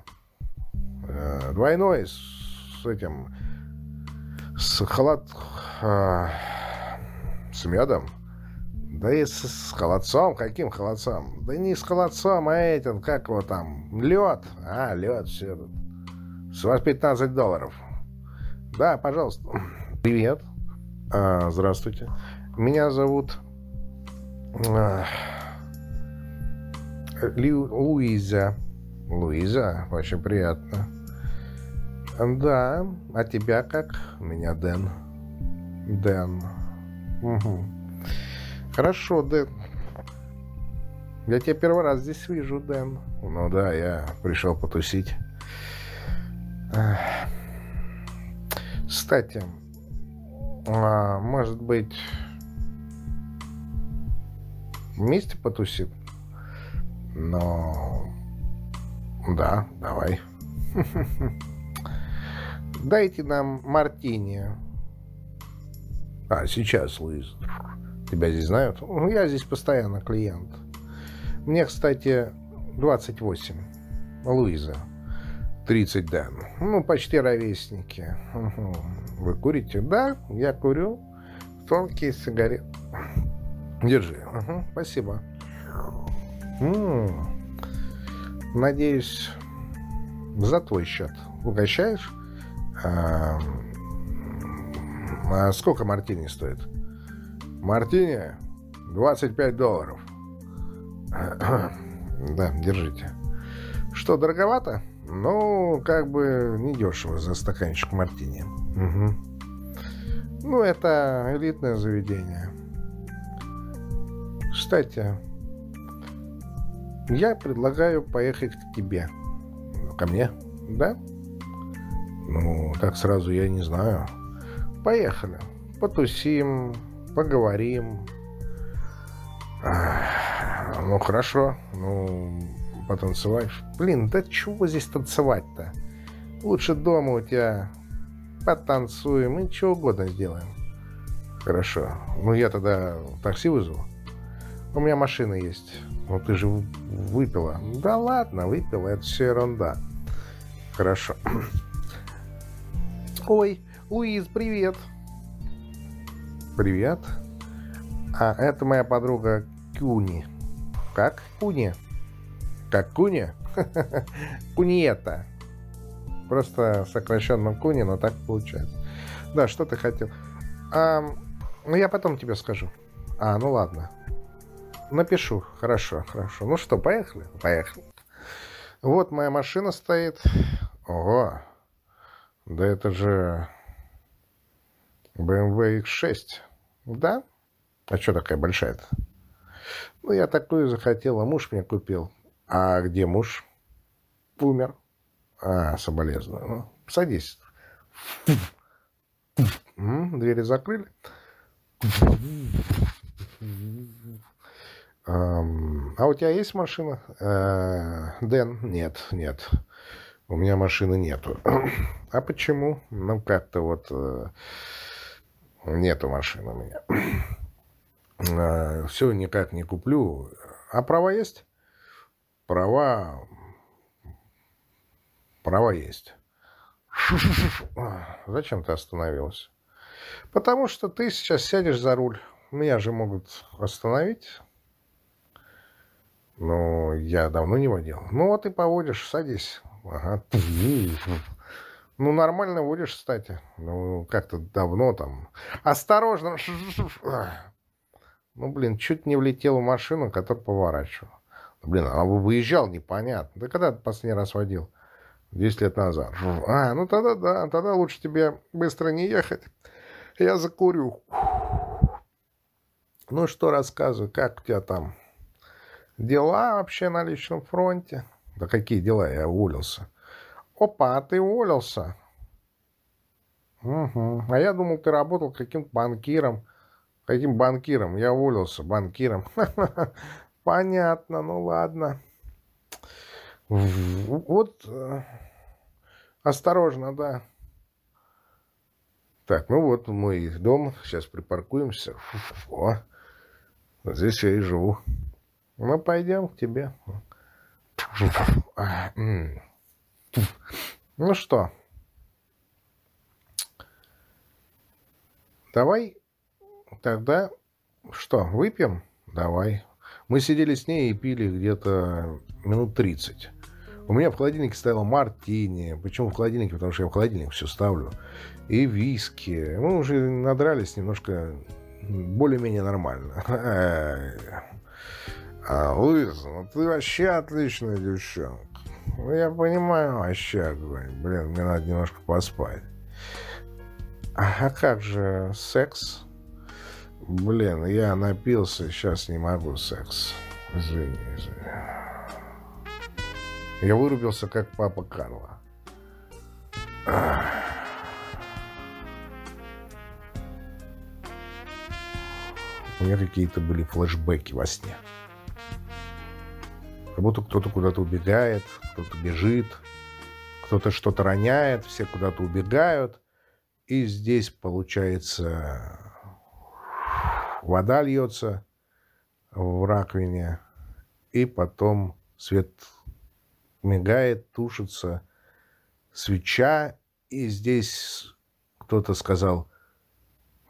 Э, двойной с этим... С халат... Э, с медом. Да и с, с холодцом. Каким холодцом? Да не с холодцом, а этим, как его там, лед. А, лед, все. С вас 15 долларов. Да, пожалуйста. Привет. А, здравствуйте. Меня зовут Лю, Луиза. Луиза, очень приятно. Да, а тебя как? Меня Дэн. Дэн. Угу. Хорошо, Дэн. Я тебя первый раз здесь вижу, Дэн. Ну да, я пришел потусить. Кстати, а, может быть, вместе потусим? Но... Да, давай. Дайте нам мартини. А, сейчас, Луиз. Тебя здесь знают? Ну, я здесь постоянно клиент. Мне, кстати, 28. Луиза. 30 Дэн. Ну, почти ровесники. Вы курите? Да, я курю. Тонкие сигареты. Держи. Угу, спасибо. М-м. Надеюсь, за твой счет. Угощаешь? А, а сколько мартини стоит? Мартини 25 долларов. Да, держите. Что, дороговато? Ну, как бы недешево за стаканчик мартини. Угу. Ну, это элитное заведение. Кстати, я предлагаю поехать к тебе. Ко мне? Да? Ну, так сразу я не знаю. Поехали. Потусим, поговорим. Ну, хорошо. Ну, потанцеваешь. Блин, да чего здесь танцевать-то? Лучше дома у тебя потанцуем и чего угодно сделаем. Хорошо. Ну, я тогда такси вызову. У меня машина есть. Ну, ты же выпила. Да ладно, выпила. Это все ерунда. Хорошо. Ой, Луиз, привет. Привет. А это моя подруга Кюни. Как Куни? Как Куни? Куниета. Просто сокращенно Куни, но так получается. Да, что ты хотел? А, ну, я потом тебе скажу. А, ну ладно. Напишу. Хорошо, хорошо. Ну что, поехали? Поехали. Вот моя машина стоит. Ого. Да это же BMW X6. Да? А что такая большая-то? Ну, я такую захотела. Муж мне купил. А где муж? Умер. А, соболезную. Ну, садись. Двери закрыли. А у тебя есть машина? Э, Дэн? Нет, нет. У меня машины нету. А почему? Ну, как-то вот э, нету машины у меня. Э, Все никак не куплю. А права есть? Права... Права есть. Зачем ты остановилась? Потому что ты сейчас сядешь за руль. Меня же могут остановить. Ну, я давно не водил. Ну, вот и поводишь, садись. Ага. Ну, нормально водишь, кстати. Ну, как-то давно там. Осторожно. Ну, блин, чуть не влетел в машину, которая поворачивала. Блин, а выезжал, непонятно. Да когда последний раз водил? Десять лет назад. А, ну тогда да, тогда лучше тебе быстро не ехать. Я закурю. Ну что, рассказывай, как у тебя там дела вообще на личном фронте? Да какие дела? Я уволился. Опа, а ты уволился? Угу. А я думал, ты работал каким-то банкиром. Каким банкиром? Я уволился банкиром. Понятно, ну ладно. Вот э, осторожно, да. Так, ну вот мой дом. Сейчас припаркуемся. О, здесь я и живу. Ну, пойдем к тебе. Ну что, давай тогда что, выпьем? Давай. Мы сидели с ней и пили где-то минут 30. У меня в холодильнике стояла мартини. Почему в холодильнике? Потому что я в холодильник все ставлю. И виски. Мы уже надрались немножко более-менее нормально. А, Луиза, ну ты вообще отличная девчонка. Ну, я понимаю вообще огонь. Блин, мне надо немножко поспать. А как же секс? Блин, я напился, сейчас не могу секс. Извини, извини. Я вырубился, как папа Карла. У меня какие-то были флешбеки во сне. Как будто кто-то куда-то убегает, кто-то бежит, кто-то что-то роняет, все куда-то убегают. И здесь, получается, вода льется в раковине, и потом свет мигает, тушится свеча, и здесь кто-то сказал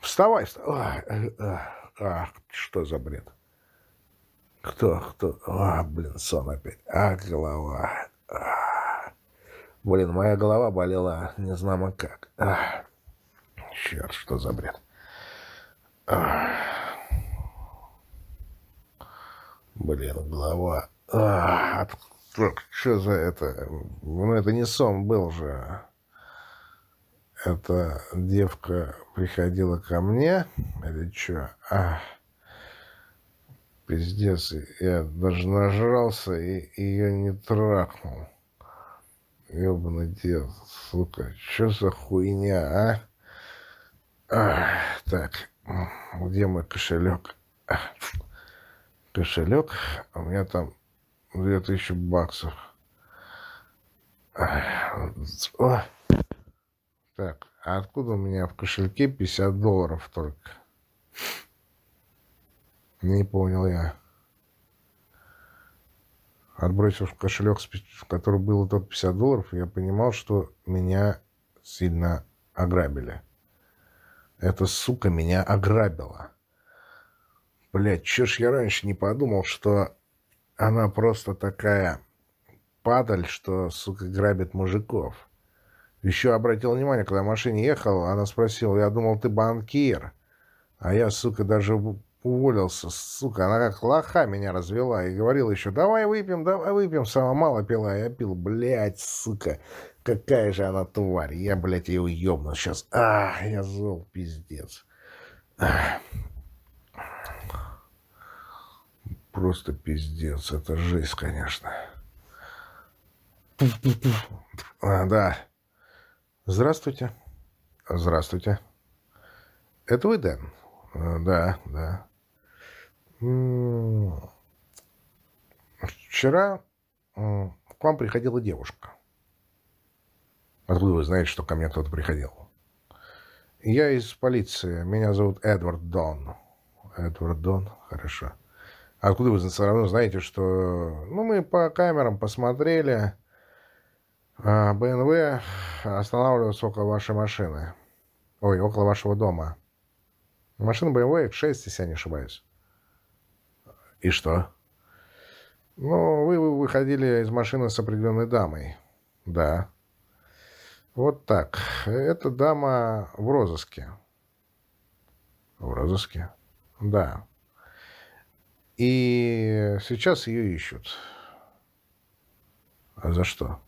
«Вставай, вставай!» Ах, что за бред? Кто, кто? А, блин, сон опять. А, голова. А. Блин, моя голова болела не знамо как. А. Черт, что за бред. А. Блин, голова. А, что за это? Ну, это не сон был же. Эта девка приходила ко мне или что? А, пиздец, я даже нажрался и ее не трахнул. Ёбаный дед, сука, что за хуйня, а? а так, где мой кошелек? Кошелек, у меня там 2000 баксов. О. Так, а откуда у меня в кошельке 50 долларов только? Не понял я. Отбросив кошелек, в котором было только 50 долларов, я понимал, что меня сильно ограбили. Эта сука меня ограбила. Блядь, чё ж я раньше не подумал, что она просто такая падаль, что, сука, грабит мужиков. Еще обратил внимание, когда в машине ехал, она спросила, я думал, ты банкир. А я, сука, даже уволился. Сука, она как лоха меня развела и говорила еще, давай выпьем, давай выпьем. Сама мало пила, я пил, блядь, сука. Какая же она тварь. Я, блядь, ее уебну сейчас. А, я зол, пиздец. Просто пиздец. Это жесть, конечно. А, да. Здравствуйте. Здравствуйте. Это вы, Дэн? А, да, да. Вчера к вам приходила девушка. Откуда вы знаете, что ко мне кто-то приходил? Я из полиции. Меня зовут Эдвард Дон. Эдвард Дон? Хорошо. Откуда вы все равно знаете, что... Ну, мы по камерам посмотрели. А, БНВ останавливается около вашей машины. Ой, около вашего дома. Машина БМВ X6, если я не ошибаюсь. И что? Ну, вы, вы выходили из машины с определенной дамой. Да. Вот так. Эта дама в розыске. В розыске? Да. И сейчас ее ищут. А за что?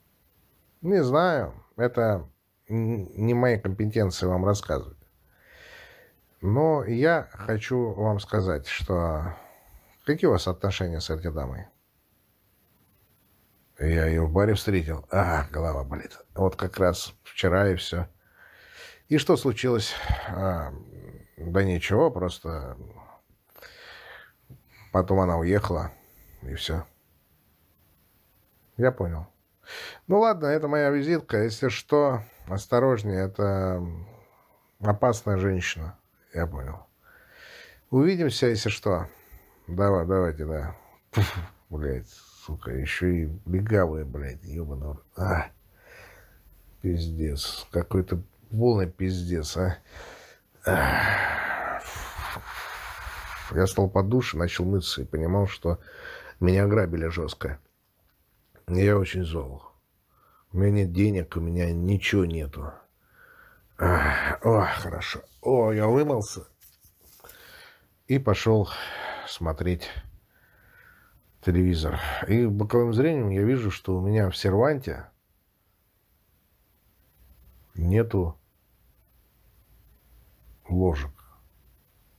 Не знаю. Это не моей компетенции вам рассказывать. Но я хочу вам сказать, что... Какие у вас отношения с этой дамой? Я ее в баре встретил. А, голова болит. Вот как раз вчера и все. И что случилось? А, да ничего, просто потом она уехала, и все. Я понял. Ну ладно, это моя визитка. Если что, осторожнее, это опасная женщина. Я понял. Увидимся, если что. Давай, давайте, да. Блять сука, еще и легавые, блядь, ебаный А, пиздец. Какой-то полный пиздец, а. Я стал под душ и начал мыться и понимал, что меня ограбили жестко. Я очень зол. У меня нет денег, у меня ничего нету. О, хорошо. О, я вымылся. И пошел смотреть телевизор. И боковым зрением я вижу, что у меня в серванте нету ложек,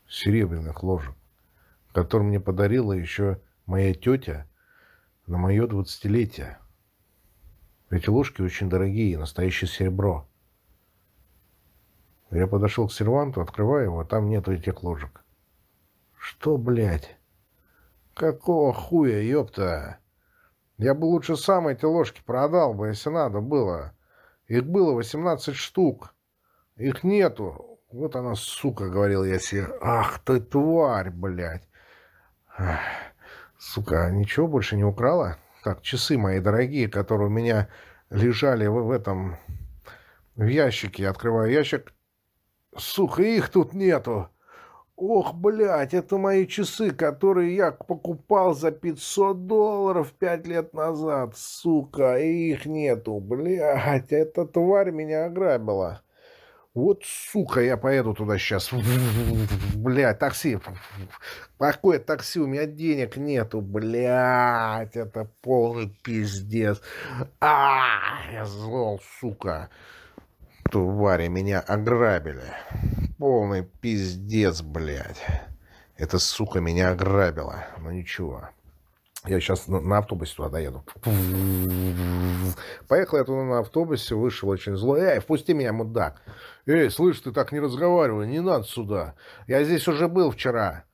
серебряных ложек, которые мне подарила еще моя тетя на мое двадцатилетие. Эти ложки очень дорогие, настоящее серебро. Я подошел к серванту, открываю его, а там нету этих ложек. Что, блядь? Какого хуя, ёпта? Я бы лучше сам эти ложки продал бы, если надо было. Их было 18 штук. Их нету. Вот она, сука, говорил я себе. Ах ты тварь, блядь. Сука, ничего больше не украла? Так, часы мои дорогие, которые у меня лежали в, этом... В ящике. Открываю ящик. Сука, их тут нету. Ох, блядь, это мои часы, которые я покупал за 500 долларов пять лет назад, сука, и их нету, блядь, эта тварь меня ограбила. Вот, сука, я поеду туда сейчас. Блядь, такси. Какое такси? У меня денег нету. Блядь, это полный пиздец. А, я зол, сука. Твари меня ограбили. Полный пиздец, блядь. Эта сука меня ограбила. Но ничего. Я сейчас на автобусе туда доеду. Поехал я туда на автобусе, вышел очень злой. Эй, впусти меня, мудак. Эй, слышь, ты так не разговаривай, не надо сюда. Я здесь уже был вчера.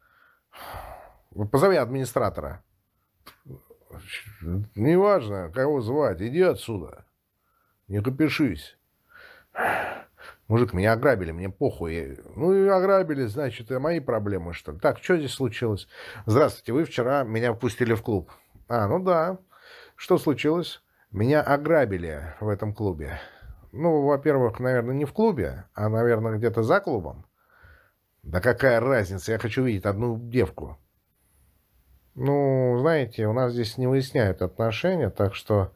Позови администратора. Неважно, кого звать, иди отсюда. Не копишись. Мужик, меня ограбили, мне похуй. Ну и ограбили, значит, это мои проблемы, что ли. Так, что здесь случилось? Здравствуйте, вы вчера меня впустили в клуб. А, ну да. Что случилось? Меня ограбили в этом клубе. Ну, во-первых, наверное, не в клубе, а, наверное, где-то за клубом. Да какая разница, я хочу видеть одну девку. Ну, знаете, у нас здесь не выясняют отношения, так что...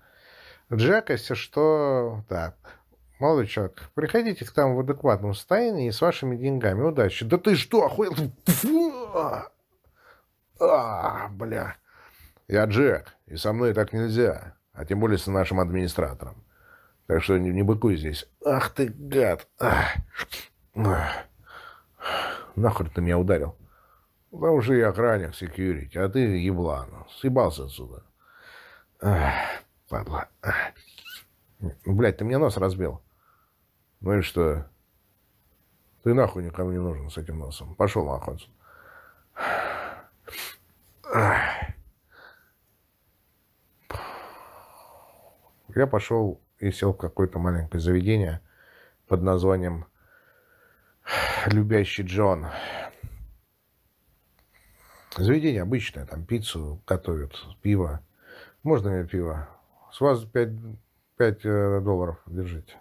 Джек, если что... Да, молодой человек, приходите к там в адекватном состоянии и с вашими деньгами. Удачи. Да ты что, охуел? А, бля. Я Джек, и со мной так нельзя. А тем более с нашим администратором. Так что не, не быкуй здесь. Ах ты, гад. Ах. Ах. Нахуй ты меня ударил? Потому что я охранник, секьюрити, а ты еблан. Съебался отсюда. Ах, падла. Блядь, ты мне нос разбил. Ну и что? Ты нахуй никому не нужен с этим носом. Пошел нахуй. Я пошел и сел в какое-то маленькое заведение под названием «Любящий Джон». Заведение обычное, там пиццу готовят, пиво. Можно мне пиво? С вас 5, 5 э, долларов держите.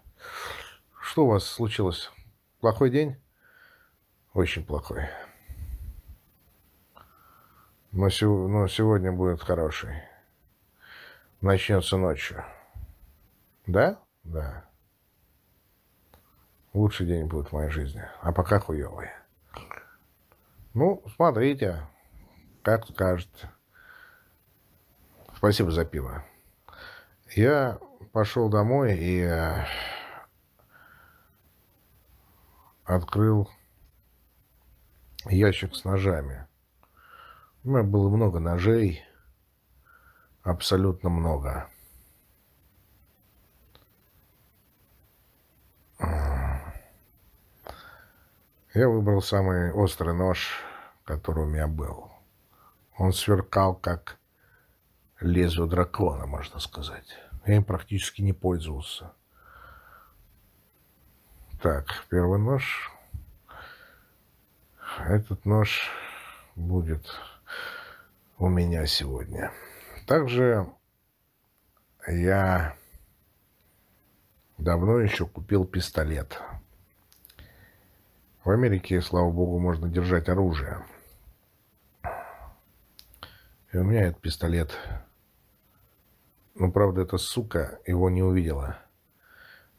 Что у вас случилось? Плохой день? Очень плохой. Но, но сегодня будет хороший. Начнется ночью. Да? Да. Лучший день будет в моей жизни. А пока хуёвый. Ну, смотрите. Как скажете. Спасибо за пиво. Я пошел домой и э, открыл ящик с ножами. У меня было много ножей, абсолютно много. Я выбрал самый острый нож, который у меня был. Он сверкал, как лезвие дракона, можно сказать. Я им практически не пользовался. Так, первый нож. Этот нож будет у меня сегодня. Также я давно еще купил пистолет. В Америке, слава богу, можно держать оружие. И у меня этот пистолет. Ну, правда, эта сука его не увидела.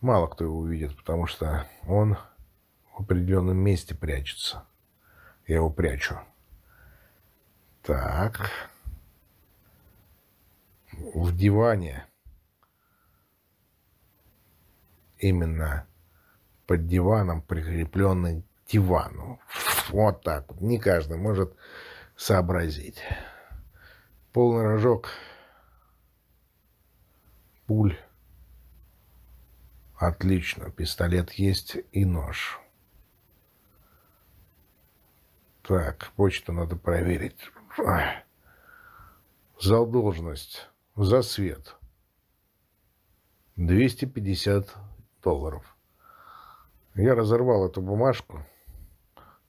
Мало кто его увидит, потому что он в определенном месте прячется. Я его прячу. Так. В диване. Именно под диваном прикрепленный дивану. Вот так вот. Не каждый может сообразить. Полный рожок пуль. Отлично. Пистолет есть и нож. Так, почту надо проверить. Задолженность за свет. 250 долларов. Я разорвал эту бумажку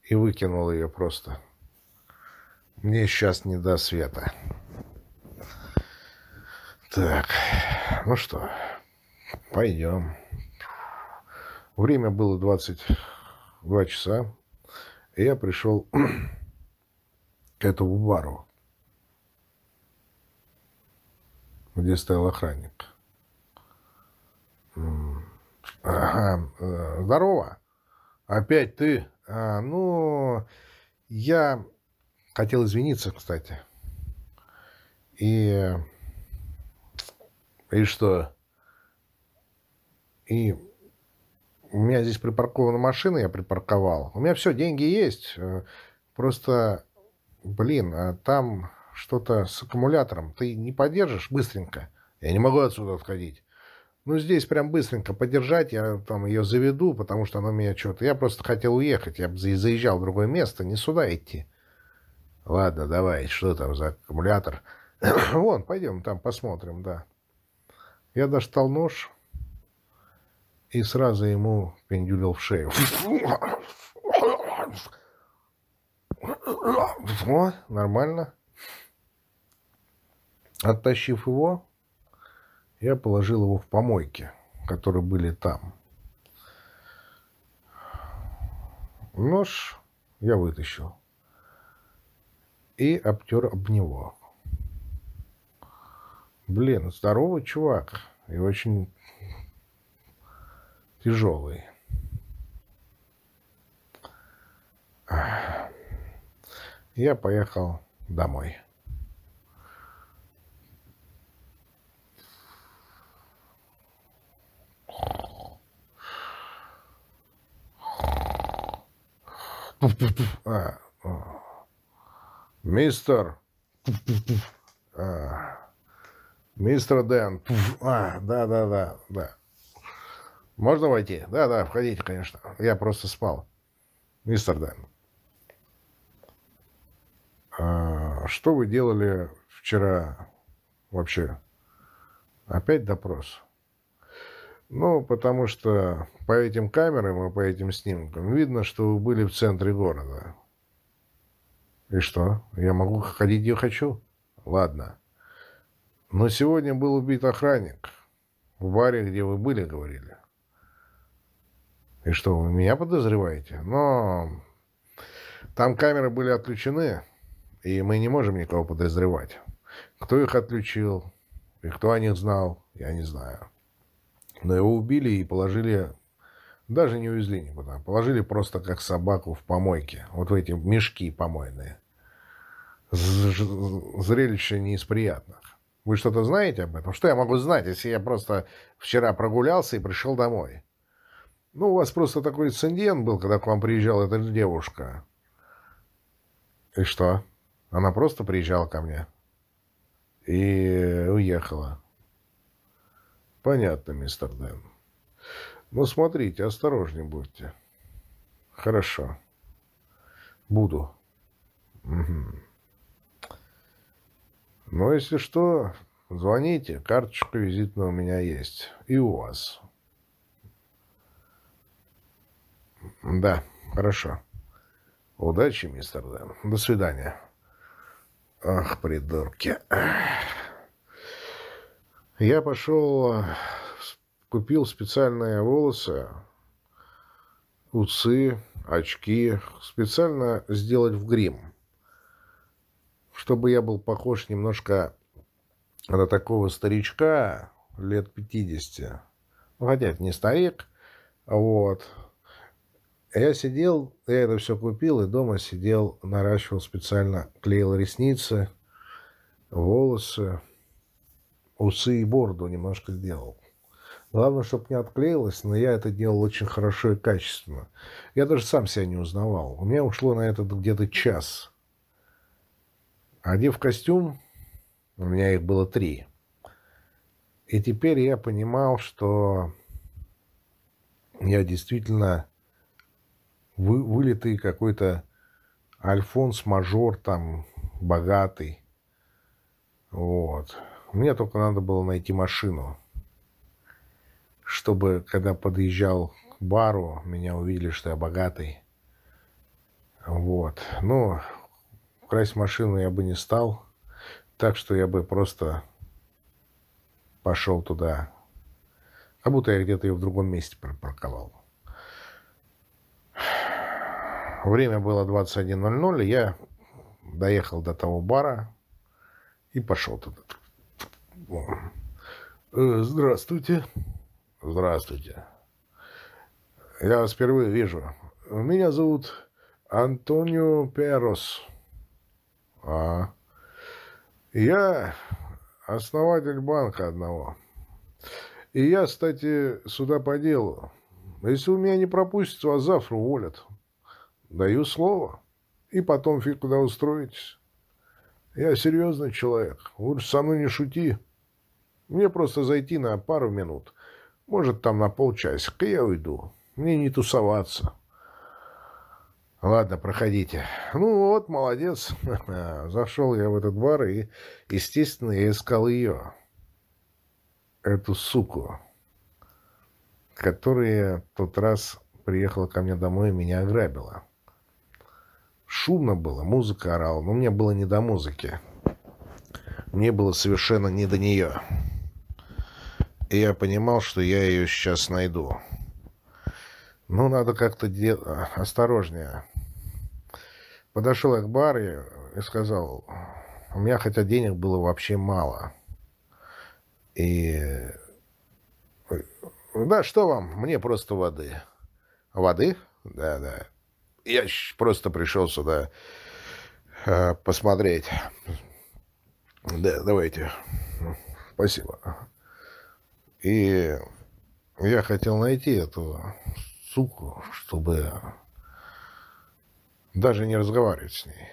и выкинул ее просто. Мне сейчас не до света. Так, ну что, пойдем. Время было 22 часа, и я пришел к этому бару, где стоял охранник. Ага, э, здорово. Опять ты? А, ну, я хотел извиниться, кстати. И... И что? И у меня здесь припаркована машина, я припарковал. У меня все, деньги есть. Э, просто Блин, а там что-то с аккумулятором. Ты не поддержишь быстренько? Я не могу отсюда отходить. Ну, здесь прям быстренько подержать, я там ее заведу, потому что она меня что-то... Я просто хотел уехать, я бы заезжал в другое место, не сюда идти. Ладно, давай, что там за аккумулятор? Вон, пойдем там посмотрим, да. Я достал нож и сразу ему пендюлил в шею. О, нормально. Оттащив его, я положил его в помойке. которые были там. Нож я вытащил и обтер об него. Блин, здоровый чувак и очень тяжелый. Я поехал домой. А, мистер. А, мистер Дэн. А, да, да, да, да. Можно войти? Да, да, входите, конечно. Я просто спал. Мистер Дэн. А, что вы делали вчера вообще? Опять допрос? Ну, потому что по этим камерам и по этим снимкам видно, что вы были в центре города. И что? Я могу ходить где хочу? Ладно. Но сегодня был убит охранник. В баре, где вы были, говорили. И что, вы меня подозреваете? Но там камеры были отключены, и мы не можем никого подозревать. Кто их отключил и кто о них знал, я не знаю. Но его убили и положили, даже не увезли никуда, положили просто как собаку в помойке, вот в эти мешки помойные. Зрелище не из приятных. Вы что-то знаете об этом? Что я могу знать, если я просто вчера прогулялся и пришел домой? Ну, у вас просто такой инцидент был, когда к вам приезжала эта девушка. И что? Она просто приезжала ко мне и уехала. Понятно, мистер Дэн. Ну, смотрите, осторожнее будьте. Хорошо. Буду. Угу. Но если что, звоните. Карточка визитная у меня есть. И у вас. Да, хорошо. Удачи, мистер Дэн. До свидания. Ах, придурки. Я пошел, купил специальные волосы, усы, очки, специально сделать в грим, чтобы я был похож немножко на такого старичка лет 50. Ну, хотя не старик, вот. Я сидел, я это все купил, и дома сидел, наращивал специально, клеил ресницы, волосы, усы и бороду немножко сделал. Главное, чтобы не отклеилось, но я это делал очень хорошо и качественно. Я даже сам себя не узнавал. У меня ушло на это где-то час. Одев костюм, у меня их было три. И теперь я понимал, что я действительно вы, вылитый какой-то альфонс-мажор там, богатый. Вот. Мне только надо было найти машину, чтобы, когда подъезжал к бару, меня увидели, что я богатый. Вот. Ну, красть машину я бы не стал, так что я бы просто пошел туда, как будто я где-то ее в другом месте припарковал. Время было 21.00, и я доехал до того бара и пошел туда. Э, здравствуйте. Здравствуйте. Я вас впервые вижу. Меня зовут Антонио Перос. А. Я основатель банка одного. И я, кстати, сюда по делу. Если вы меня не пропустите, вас завтра уволят. Даю слово. И потом фиг куда устроитесь. Я серьезный человек. Лучше со мной не шути. Мне просто зайти на пару минут. Может, там на полчасика, я уйду. Мне не тусоваться. Ладно, проходите. Ну вот, молодец. Зашел я в этот бар и, естественно, я искал ее. Эту суку, которая тот раз приехала ко мне домой и меня ограбила. Шумно было, музыка орала, но мне было не до музыки. Мне было совершенно не до нее. И я понимал, что я ее сейчас найду. Ну, надо как-то де... осторожнее. Подошел я к баре и сказал, у меня хотя денег было вообще мало. И... Да, что вам? Мне просто воды. Воды? Да, да. Я просто пришел сюда э, посмотреть. Да, давайте. Спасибо. И я хотел найти эту суку, чтобы даже не разговаривать с ней.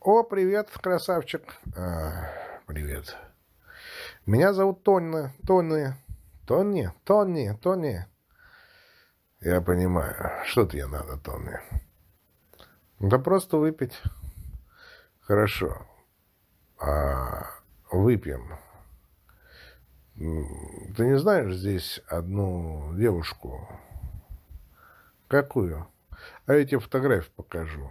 О, привет, красавчик. А, привет. Меня зовут Тонна. Тонни. Тонни? Тонни. Тонни. Я понимаю. Что тебе надо, Тонни? Да просто выпить. Хорошо. А выпьем. Ты не знаешь здесь одну девушку? Какую? А я тебе фотографию покажу.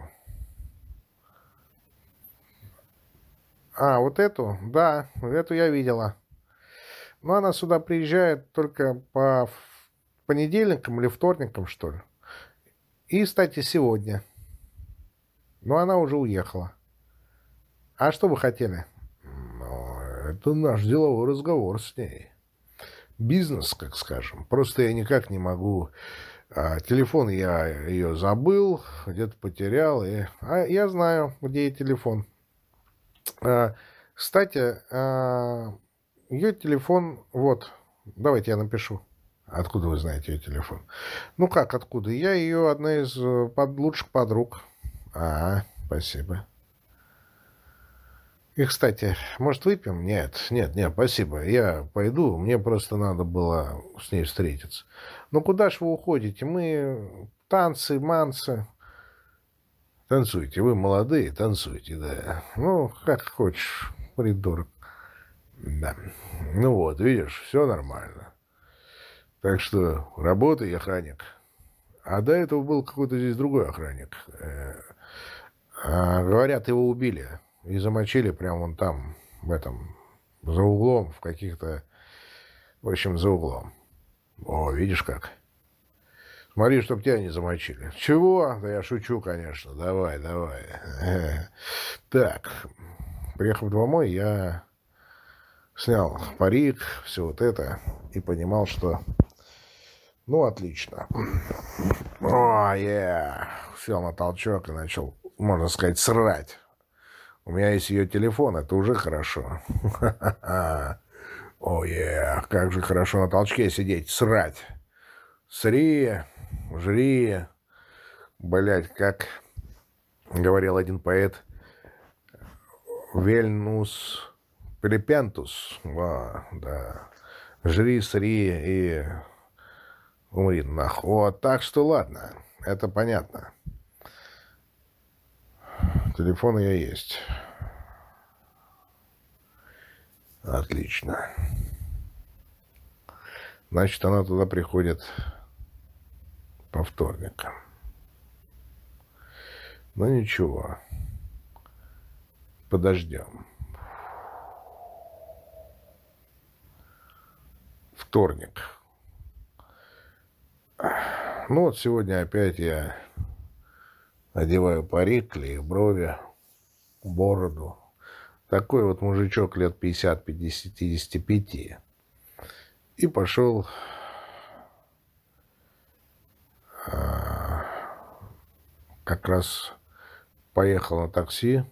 А, вот эту? Да, эту я видела. Но она сюда приезжает только по понедельникам или вторникам, что ли. И, кстати, сегодня. Но она уже уехала. А что вы хотели? Ну, это наш деловой разговор с ней. Бизнес, как скажем. Просто я никак не могу... А, телефон я ее забыл, где-то потерял. И... А я знаю, где ее телефон. А, кстати, а, ее телефон... Вот, давайте я напишу. Откуда вы знаете ее телефон? Ну как, откуда? Я ее одна из э, под, лучших подруг. А, спасибо. И, кстати, может, выпьем? Нет, нет, нет, спасибо. Я пойду, мне просто надо было с ней встретиться. Ну, куда ж вы уходите? Мы танцы, манцы. Танцуйте, вы молодые, танцуйте, да. Ну, как хочешь, придурок. Да. Ну вот, видишь, все нормально. Так что работай, охранник. А до этого был какой-то здесь другой охранник. Э, а, говорят, его убили. И замочили прямо вон там, в этом, за углом, в каких-то... В общем, за углом. О, видишь как? Смотри, чтоб тебя не замочили. Чего? Да я шучу, конечно. Давай, давай. Так, приехав домой, я снял парик, все вот это, и понимал, что... Ну, отлично. О, я сел на толчок и начал, можно сказать, срать. У меня есть ее телефон, это уже хорошо. Ой, как же хорошо на толчке сидеть, срать. Сри, жри. Блять, как говорил один поэт, Вельнус Пелепентус. А, да. Жри, сри и умри нахуй. Вот, так что ладно, это понятно. Телефон у я есть. Отлично. Значит, она туда приходит по вторникам. Ну ничего. Подождем. Вторник. Ну вот сегодня опять я Одеваю парик, клею брови, бороду. Такой вот мужичок лет 50-55. И пошел а, как раз поехал на такси.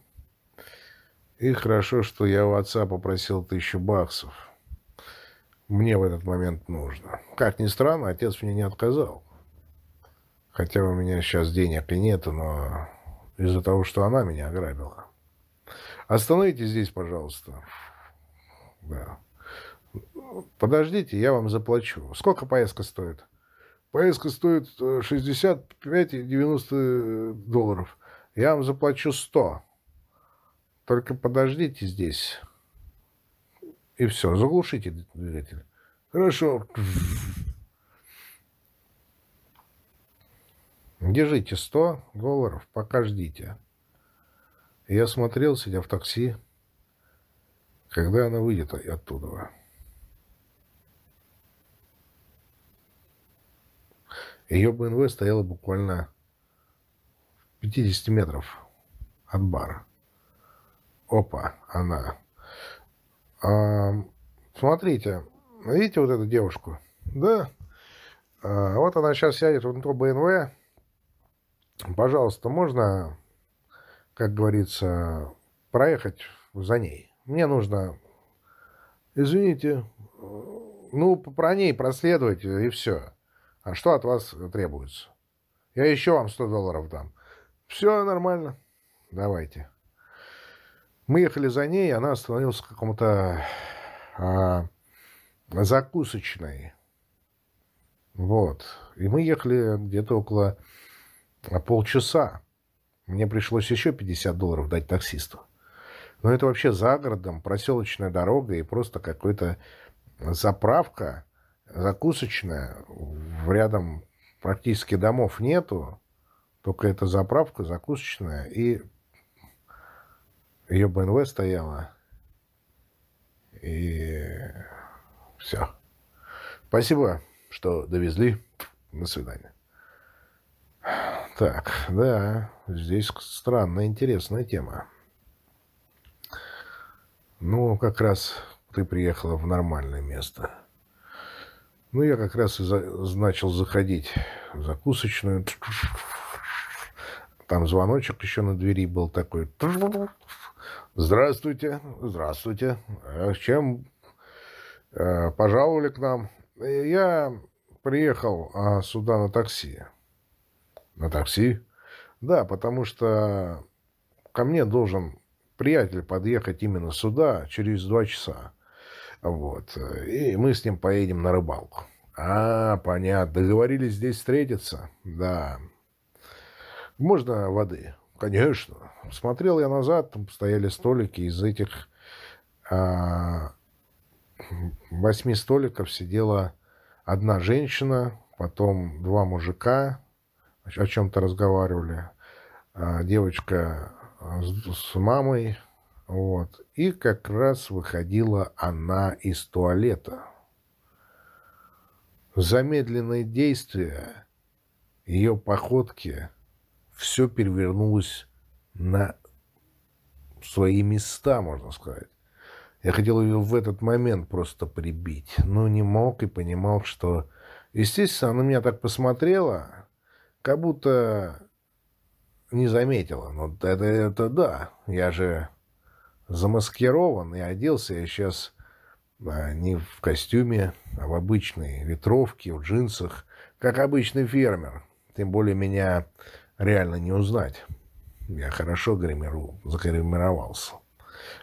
И хорошо, что я у отца попросил тысячу баксов. Мне в этот момент нужно. Как ни странно, отец мне не отказал. Хотя у меня сейчас денег и нету, но из-за того, что она меня ограбила. Остановитесь здесь, пожалуйста. Да. Подождите, я вам заплачу. Сколько поездка стоит? Поездка стоит 65-90 э, долларов. Я вам заплачу 100. Только подождите здесь. И все, заглушите двигатель. Хорошо. Держите 100 долларов, пока ждите. Я смотрел, сидя в такси, когда она выйдет оттуда. Ее БНВ стояла буквально в 50 метров от бара. Опа, она а, смотрите, видите вот эту девушку? Да. А, вот она сейчас сядет в то БНВ. Пожалуйста, можно, как говорится, проехать за ней? Мне нужно... Извините, ну, про ней проследовать и все. А что от вас требуется? Я еще вам 100 долларов дам. Все нормально. Давайте. Мы ехали за ней, она остановилась в каком-то а, закусочной. Вот. И мы ехали где-то около полчаса. Мне пришлось еще 50 долларов дать таксисту. Но это вообще за городом, проселочная дорога и просто какой-то заправка, закусочная. Рядом практически домов нету. Только это заправка, закусочная и ее БНВ стояла. И все. Спасибо, что довезли. До свидания. Так, да, здесь странная, интересная тема. Ну, как раз ты приехала в нормальное место. Ну, я как раз и за... начал заходить в закусочную. Там звоночек еще на двери был такой. Здравствуйте, здравствуйте. С чем э, пожаловали к нам? Я приехал а, сюда на такси. На такси? Да, потому что ко мне должен приятель подъехать именно сюда через два часа. Вот. И мы с ним поедем на рыбалку. А, понятно. Договорились здесь встретиться? Да. Можно воды? Конечно. Смотрел я назад, там стояли столики. Из этих а, восьми столиков сидела одна женщина, потом два мужика, о чем-то разговаривали. А, девочка с, с мамой. Вот. И как раз выходила она из туалета. Замедленное действие ее походки все перевернулось на свои места, можно сказать. Я хотел ее в этот момент просто прибить, но не мог и понимал, что... Естественно, она меня так посмотрела, как будто не заметила. Но это, это да, я же замаскирован и оделся я сейчас а, не в костюме, а в обычной ветровке, в джинсах, как обычный фермер. Тем более меня реально не узнать. Я хорошо гримиру, загримировался.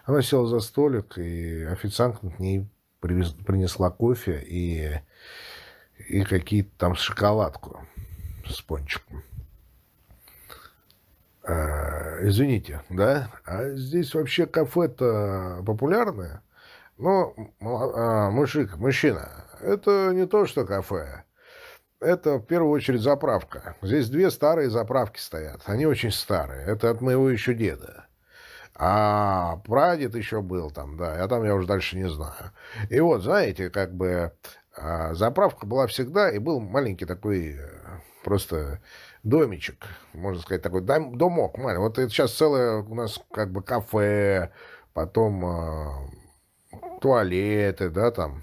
Она села за столик, и официантка к ней привез, принесла кофе и, и какие-то там шоколадку с пончиком. А, извините, да? А здесь вообще кафе-то популярное? Ну, а, мужик, мужчина, это не то, что кафе это в первую очередь заправка. Здесь две старые заправки стоят. Они очень старые. Это от моего еще деда. А прадед еще был там, да, а там я уже дальше не знаю. И вот, знаете, как бы а, заправка была всегда, и был маленький такой э, просто домичек, можно сказать, такой дом, домок. Вот это сейчас целое у нас как бы кафе, потом а, туалеты, да, там,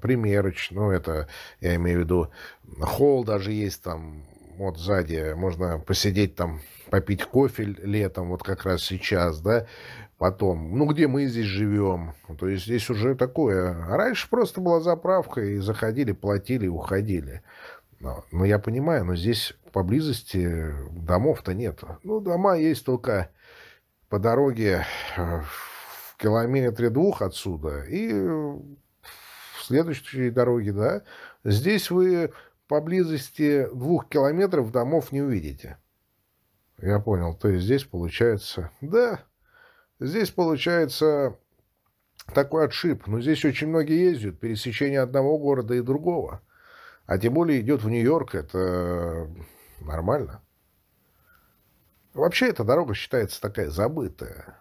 примерочь, ну, это, я имею в виду, холл даже есть там, вот сзади, можно посидеть там, попить кофе летом, вот как раз сейчас, да, потом, ну, где мы здесь живем, то есть здесь уже такое, а раньше просто была заправка, и заходили, платили, уходили. Но, но я понимаю, но здесь поблизости домов-то нет. Ну, дома есть только по дороге э, в километре двух отсюда и следующей дороге, да, здесь вы поблизости двух километров домов не увидите. Я понял. То есть здесь получается... Да, здесь получается такой отшиб. Но здесь очень многие ездят. Пересечение одного города и другого. А тем более идет в Нью-Йорк. Это нормально. Вообще эта дорога считается такая забытая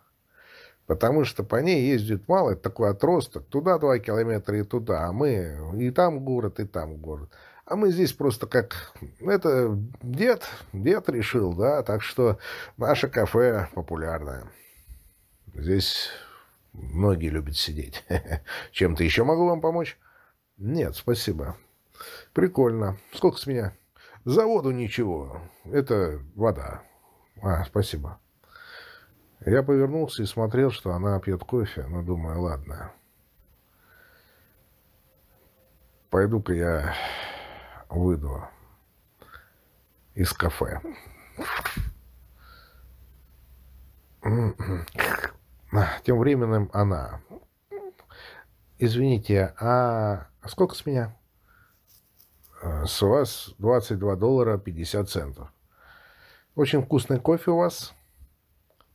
потому что по ней ездит мало, это такой отросток, туда два километра и туда, а мы и там город, и там город. А мы здесь просто как... Это дед, дед решил, да, так что наше кафе популярное. Здесь многие любят сидеть. Чем-то еще могу вам помочь? Нет, спасибо. Прикольно. Сколько с меня? За воду ничего. Это вода. А, спасибо. Я повернулся и смотрел, что она пьет кофе, но думаю, ладно. Пойду-ка я выйду из кафе. Тем временем она. Извините, а сколько с меня? С вас 22 доллара 50 центов. Очень вкусный кофе у вас.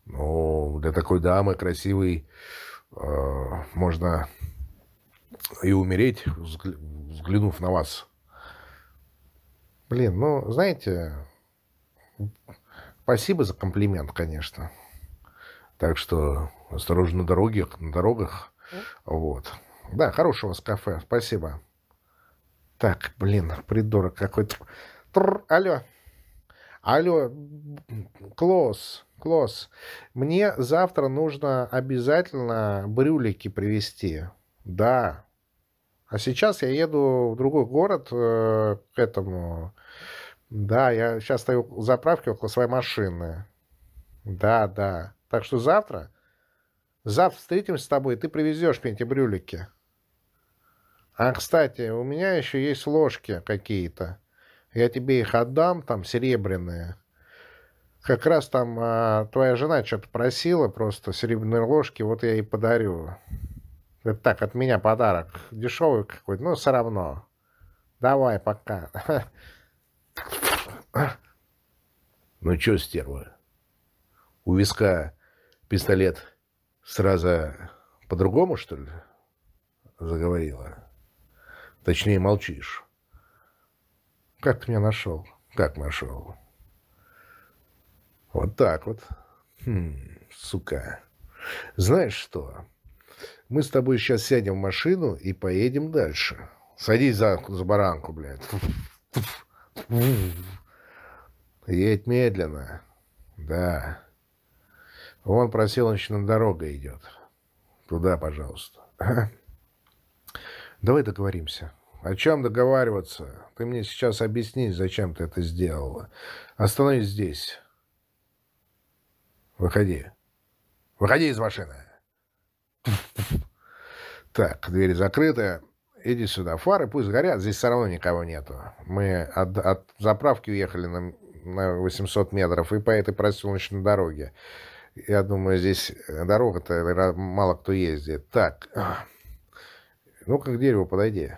Ну, для такой дамы красивой э, можно и умереть, взглянув на вас. Блин, ну, знаете, спасибо за комплимент, конечно. Так что осторожно на дорогах, на дорогах. Вот. Да, хорошего вас кафе, спасибо. Так, блин, придурок какой-то. Алло. Алло, Клосс, Клосс, мне завтра нужно обязательно брюлики привезти. Да. А сейчас я еду в другой город э, к этому. Да, я сейчас стою в заправке около своей машины. Да, да. Так что завтра, завтра встретимся с тобой, ты привезешь мне эти брюлики. А, кстати, у меня еще есть ложки какие-то. Я тебе их отдам, там, серебряные. Как раз там а, твоя жена что-то просила, просто серебряные ложки, вот я ей подарю. Это так, от меня подарок. Дешевый какой-то, но все равно. Давай, пока. Ну чё, стерва? У виска пистолет сразу по-другому, что ли, заговорила? Точнее, молчишь. Как ты меня нашел? Как нашел? Вот так вот. Хм, сука. Знаешь что? Мы с тобой сейчас сядем в машину и поедем дальше. Садись за, за баранку, блядь. Едь медленно. Да. Вон проселочная дорога идет. Туда, пожалуйста. Давай договоримся. О чем договариваться? Ты мне сейчас объясни, зачем ты это сделала. Остановись здесь. Выходи. Выходи из машины. Так, двери закрыты. Иди сюда. Фары пусть горят. Здесь все равно никого нету. Мы от, от заправки уехали на, на 800 метров и по этой проселочной дороге. Я думаю, здесь дорога-то мало кто ездит. Так. Ну-ка к дереву подойди.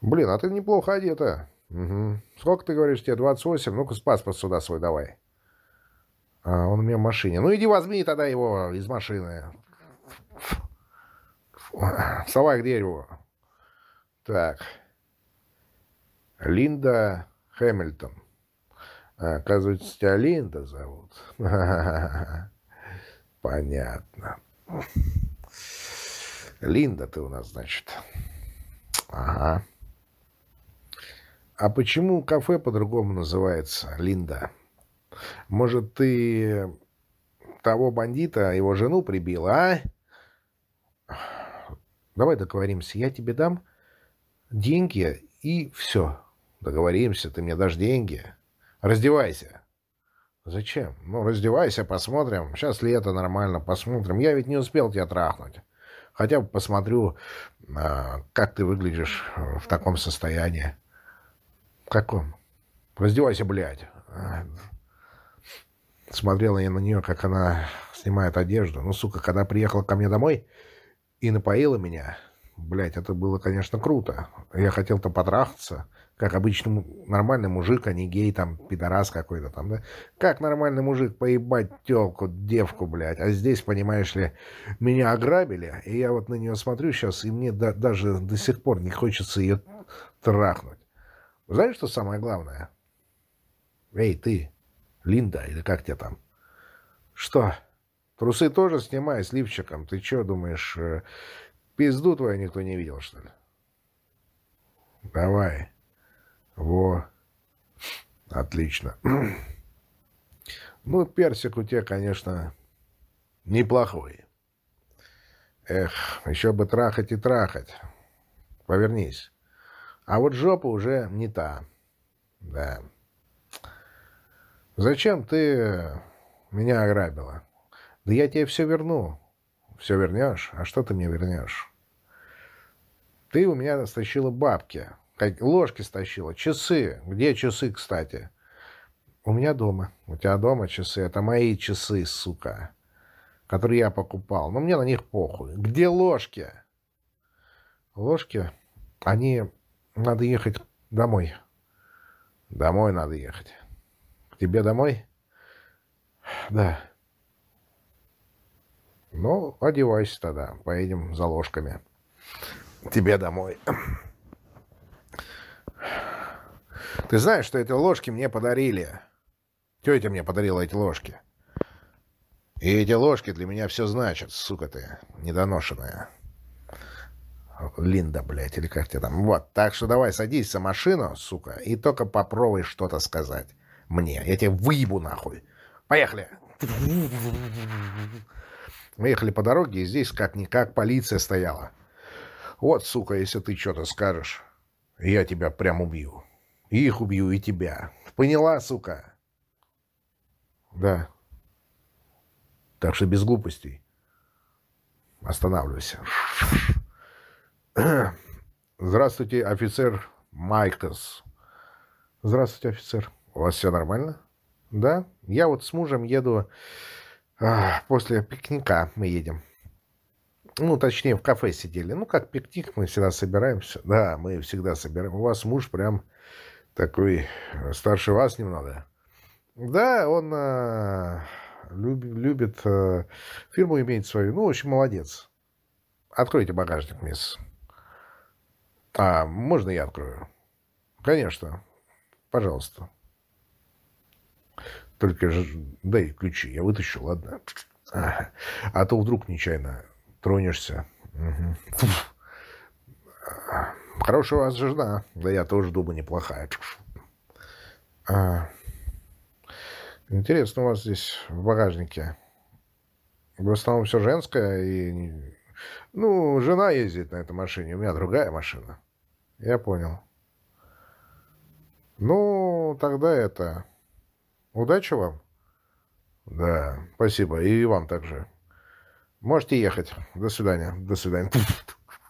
Блин, а ты неплохо одета. Угу. Сколько ты говоришь, тебе 28? Ну-ка, паспорт сюда свой давай. А, он у меня в машине. Ну, иди возьми тогда его из машины. Вставай к дереву. Так. Линда Хэмилтон. А, оказывается, тебя Линда зовут. Понятно. Линда ты у нас, значит. Ага. А почему кафе по-другому называется, Линда? Может, ты того бандита, его жену прибил, а? Давай договоримся. Я тебе дам деньги и все. Договоримся, ты мне дашь деньги. Раздевайся. Зачем? Ну, раздевайся, посмотрим. Сейчас лето, нормально, посмотрим. Я ведь не успел тебя трахнуть. Хотя бы посмотрю, как ты выглядишь в таком состоянии. В каком? Раздевайся, блядь. А, смотрела я на нее, как она снимает одежду. Ну, сука, когда приехала ко мне домой и напоила меня, блядь, это было, конечно, круто. Я хотел-то потрахаться как обычный нормальный мужик, а не гей, там, пидорас какой-то там, да? Как нормальный мужик поебать телку, девку, блядь? А здесь, понимаешь ли, меня ограбили, и я вот на нее смотрю сейчас, и мне да, даже до сих пор не хочется ее трахнуть. Знаешь, что самое главное? Эй, ты, Линда, или как тебя там? Что? Трусы тоже снимай с лифчиком. Ты что, думаешь, э, пизду твою никто не видел, что ли? Давай. Во. Отлично. Ну, персик у тебя, конечно, неплохой. Эх, еще бы трахать и трахать. Повернись. А вот жопа уже не та. Да. Зачем ты меня ограбила? Да я тебе все верну. Все вернешь? А что ты мне вернешь? Ты у меня стащила бабки. Ложки стащила. Часы. Где часы, кстати? У меня дома. У тебя дома часы. Это мои часы, сука. Которые я покупал. Но мне на них похуй. Где ложки? Ложки? Они... Надо ехать домой. Домой надо ехать. К тебе домой? Да. Ну, одевайся тогда. Поедем за ложками. Тебе домой. Ты знаешь, что эти ложки мне подарили? Тетя мне подарила эти ложки. И эти ложки для меня все значат, сука ты, недоношенная. Линда, блядь, или как тебе там. Вот, так что давай садись в машину, сука, и только попробуй что-то сказать мне. Я тебе выебу нахуй. Поехали. Мы ехали по дороге, и здесь как-никак полиция стояла. Вот, сука, если ты что-то скажешь, я тебя прям убью. Их убью, и тебя. Поняла, сука? Да. Так что без глупостей. Останавливайся. Здравствуйте, офицер Майкос. Здравствуйте, офицер. У вас все нормально? Да. Я вот с мужем еду... А, после пикника мы едем. Ну, точнее, в кафе сидели. Ну, как пикник, мы всегда собираемся. Да, мы всегда собираем. У вас муж прям такой старше вас немного. Да, он а, люб, любит, а, фирму имеет свою. Ну, очень молодец. Откройте багажник, мисс. А, можно я открою? Конечно. Пожалуйста. Только же дай ключи, я вытащу, ладно? А, а то вдруг нечаянно тронешься. Угу. Хорошая у вас жена. Да я тоже думаю, неплохая. А, интересно у вас здесь в багажнике. В основном все женское. И... Ну, жена ездит на этой машине. У меня другая машина. Я понял. Ну, тогда это... Удачи вам. Да, спасибо. И вам также. Можете ехать. До свидания. До свидания.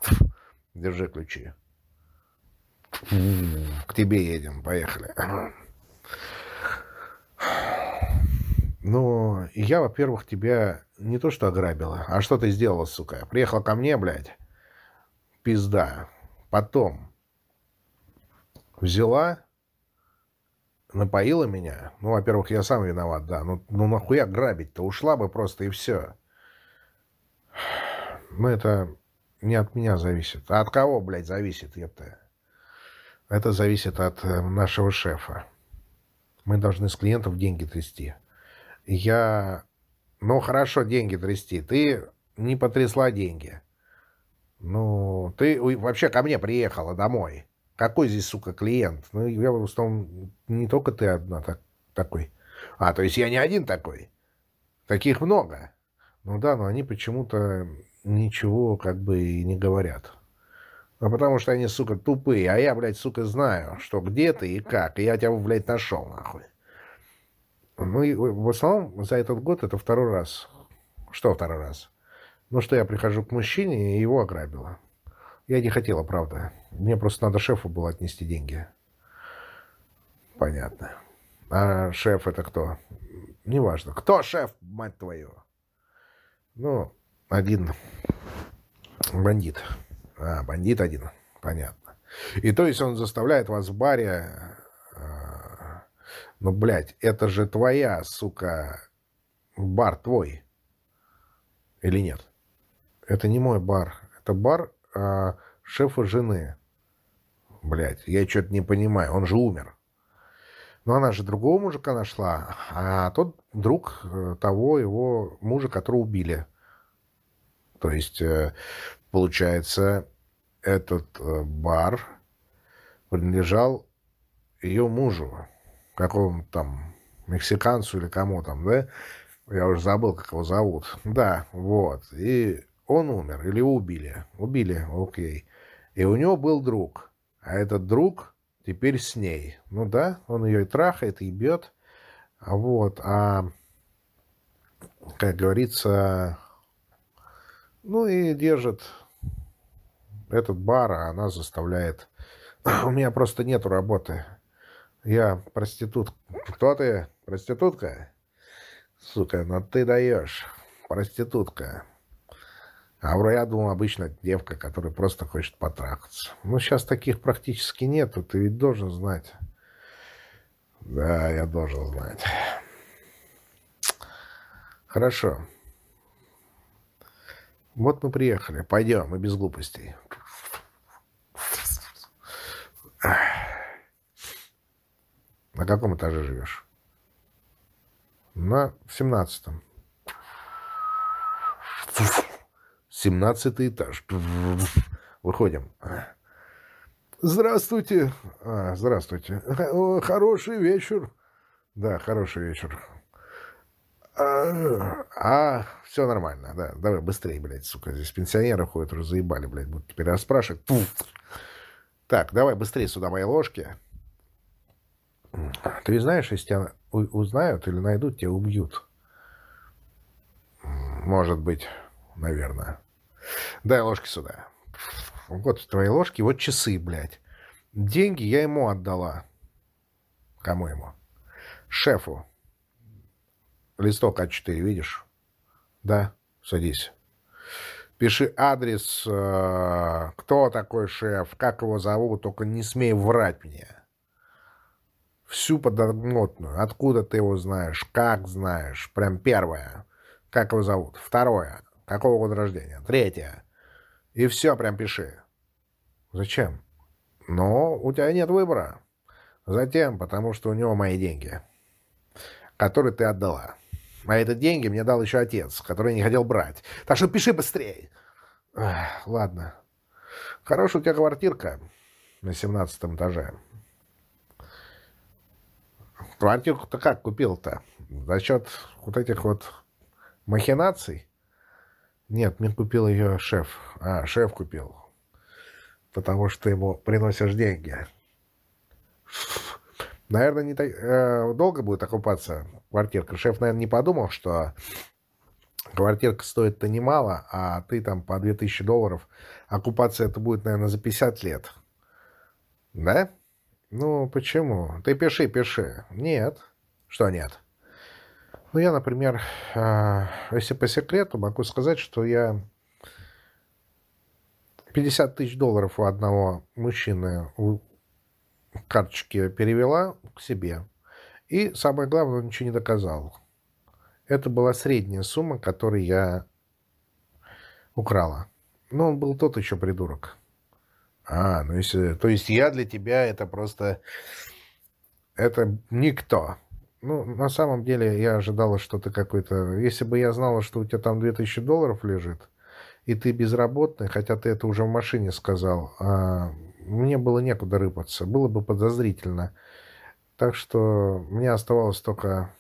Держи ключи. К тебе едем. Поехали. Ну, я, во-первых, тебя не то что ограбила, а что ты сделала, сука? Приехала ко мне, блядь. Пизда. Потом взяла напоила меня. Ну, во-первых, я сам виноват, да. Ну, ну нахуя грабить-то? Ушла бы просто и все. Ну, это не от меня зависит. А от кого, блядь, зависит, это? Это зависит от э, нашего шефа. Мы должны с клиентов деньги трясти. Я... Ну, хорошо, деньги трясти. Ты не потрясла деньги. Ну, ты вообще ко мне приехала домой. Какой здесь, сука, клиент? Ну, я в основном не только ты одна так, такой. А, то есть я не один такой. Таких много. Ну да, но они почему-то ничего как бы и не говорят. Ну, потому что они, сука, тупые. А я, блядь, сука, знаю, что где ты и как. И я тебя, блядь, нашел, нахуй. Ну, и в основном за этот год это второй раз. Что второй раз? Ну, что я прихожу к мужчине и его ограбила. Я не хотела, правда. Мне просто надо шефу было отнести деньги. Понятно. А шеф это кто? Неважно. Кто шеф, мать твою? Ну, один бандит. А, бандит один. Понятно. И то есть он заставляет вас в баре... А, ну, блядь, это же твоя, сука, бар твой. Или нет? Это не мой бар. Это бар а, шефа жены. Блять, я что-то не понимаю, он же умер. Но она же другого мужика нашла, а тот друг э, того его мужа, которого убили. То есть, э, получается, этот э, бар принадлежал ее мужу, какому там мексиканцу или кому там, да? Я уже забыл, как его зовут. Да, вот. И он умер или убили. Убили, окей. И у него был друг. А этот друг теперь с ней. Ну да, он ее и трахает, и бьет. Вот. А, как говорится, ну и держит этот бар, а она заставляет... У меня просто нету работы. Я проститут. Кто ты? Проститутка? Сука, ну ты даешь. Проститутка. А я думал, обычно девка, которая просто хочет потрахаться. Ну, сейчас таких практически нету. Ты ведь должен знать. Да, я должен знать. Хорошо. Вот мы приехали. Пойдем, мы без глупостей. На каком этаже живешь? На семнадцатом. Семнадцатый этаж. Выходим. Здравствуйте. А, здравствуйте. Хороший вечер. Да, хороший вечер. А, а все нормально, да. Давай быстрее, блядь, сука. Здесь пенсионеры ходят, уже заебали, блядь, будут теперь расспрашивать. Так, давай быстрее сюда мои ложки. Ты знаешь, если тебя узнают или найдут, тебя убьют. Может быть, наверное. Дай ложки сюда. Вот твои ложки, вот часы, блядь. Деньги я ему отдала. Кому ему? Шефу. Листок А4, видишь? Да, садись. Пиши адрес, э, кто такой шеф, как его зовут, только не смей врать мне. Всю подноготную. Откуда ты его знаешь, как знаешь. Прям первое. Как его зовут. Второе. Какого года рождения. Третье. И все прям пиши. Зачем? Но у тебя нет выбора. Затем, потому что у него мои деньги, которые ты отдала. А это деньги мне дал еще отец, который не хотел брать. Так что пиши быстрее. Ладно. Хорошая у тебя квартирка на семнадцатом этаже. Квартирку-то как купил-то? За счет вот этих вот махинаций? Нет, мне купил ее шеф. А, шеф купил. Потому что ему приносишь деньги. Наверное, не так, э, долго будет окупаться квартирка. Шеф, наверное, не подумал, что квартирка стоит-то немало, а ты там по 2000 долларов. Окупаться это будет, наверное, за 50 лет. Да? Ну, почему? Ты пиши, пиши. Нет. Что нет? Ну, я, например, э, если по секрету, могу сказать, что я 50 тысяч долларов у одного мужчины карточки перевела себе. И самое главное, он ничего не доказал. Это была средняя сумма, которую я украла. Но он был тот еще придурок. А, ну если... То есть я для тебя это просто... Это никто. Ну, на самом деле, я ожидала, что ты какой-то... Если бы я знала, что у тебя там 2000 долларов лежит, и ты безработный, хотя ты это уже в машине сказал, а мне было некуда рыпаться, было бы подозрительно. Так что мне оставалось только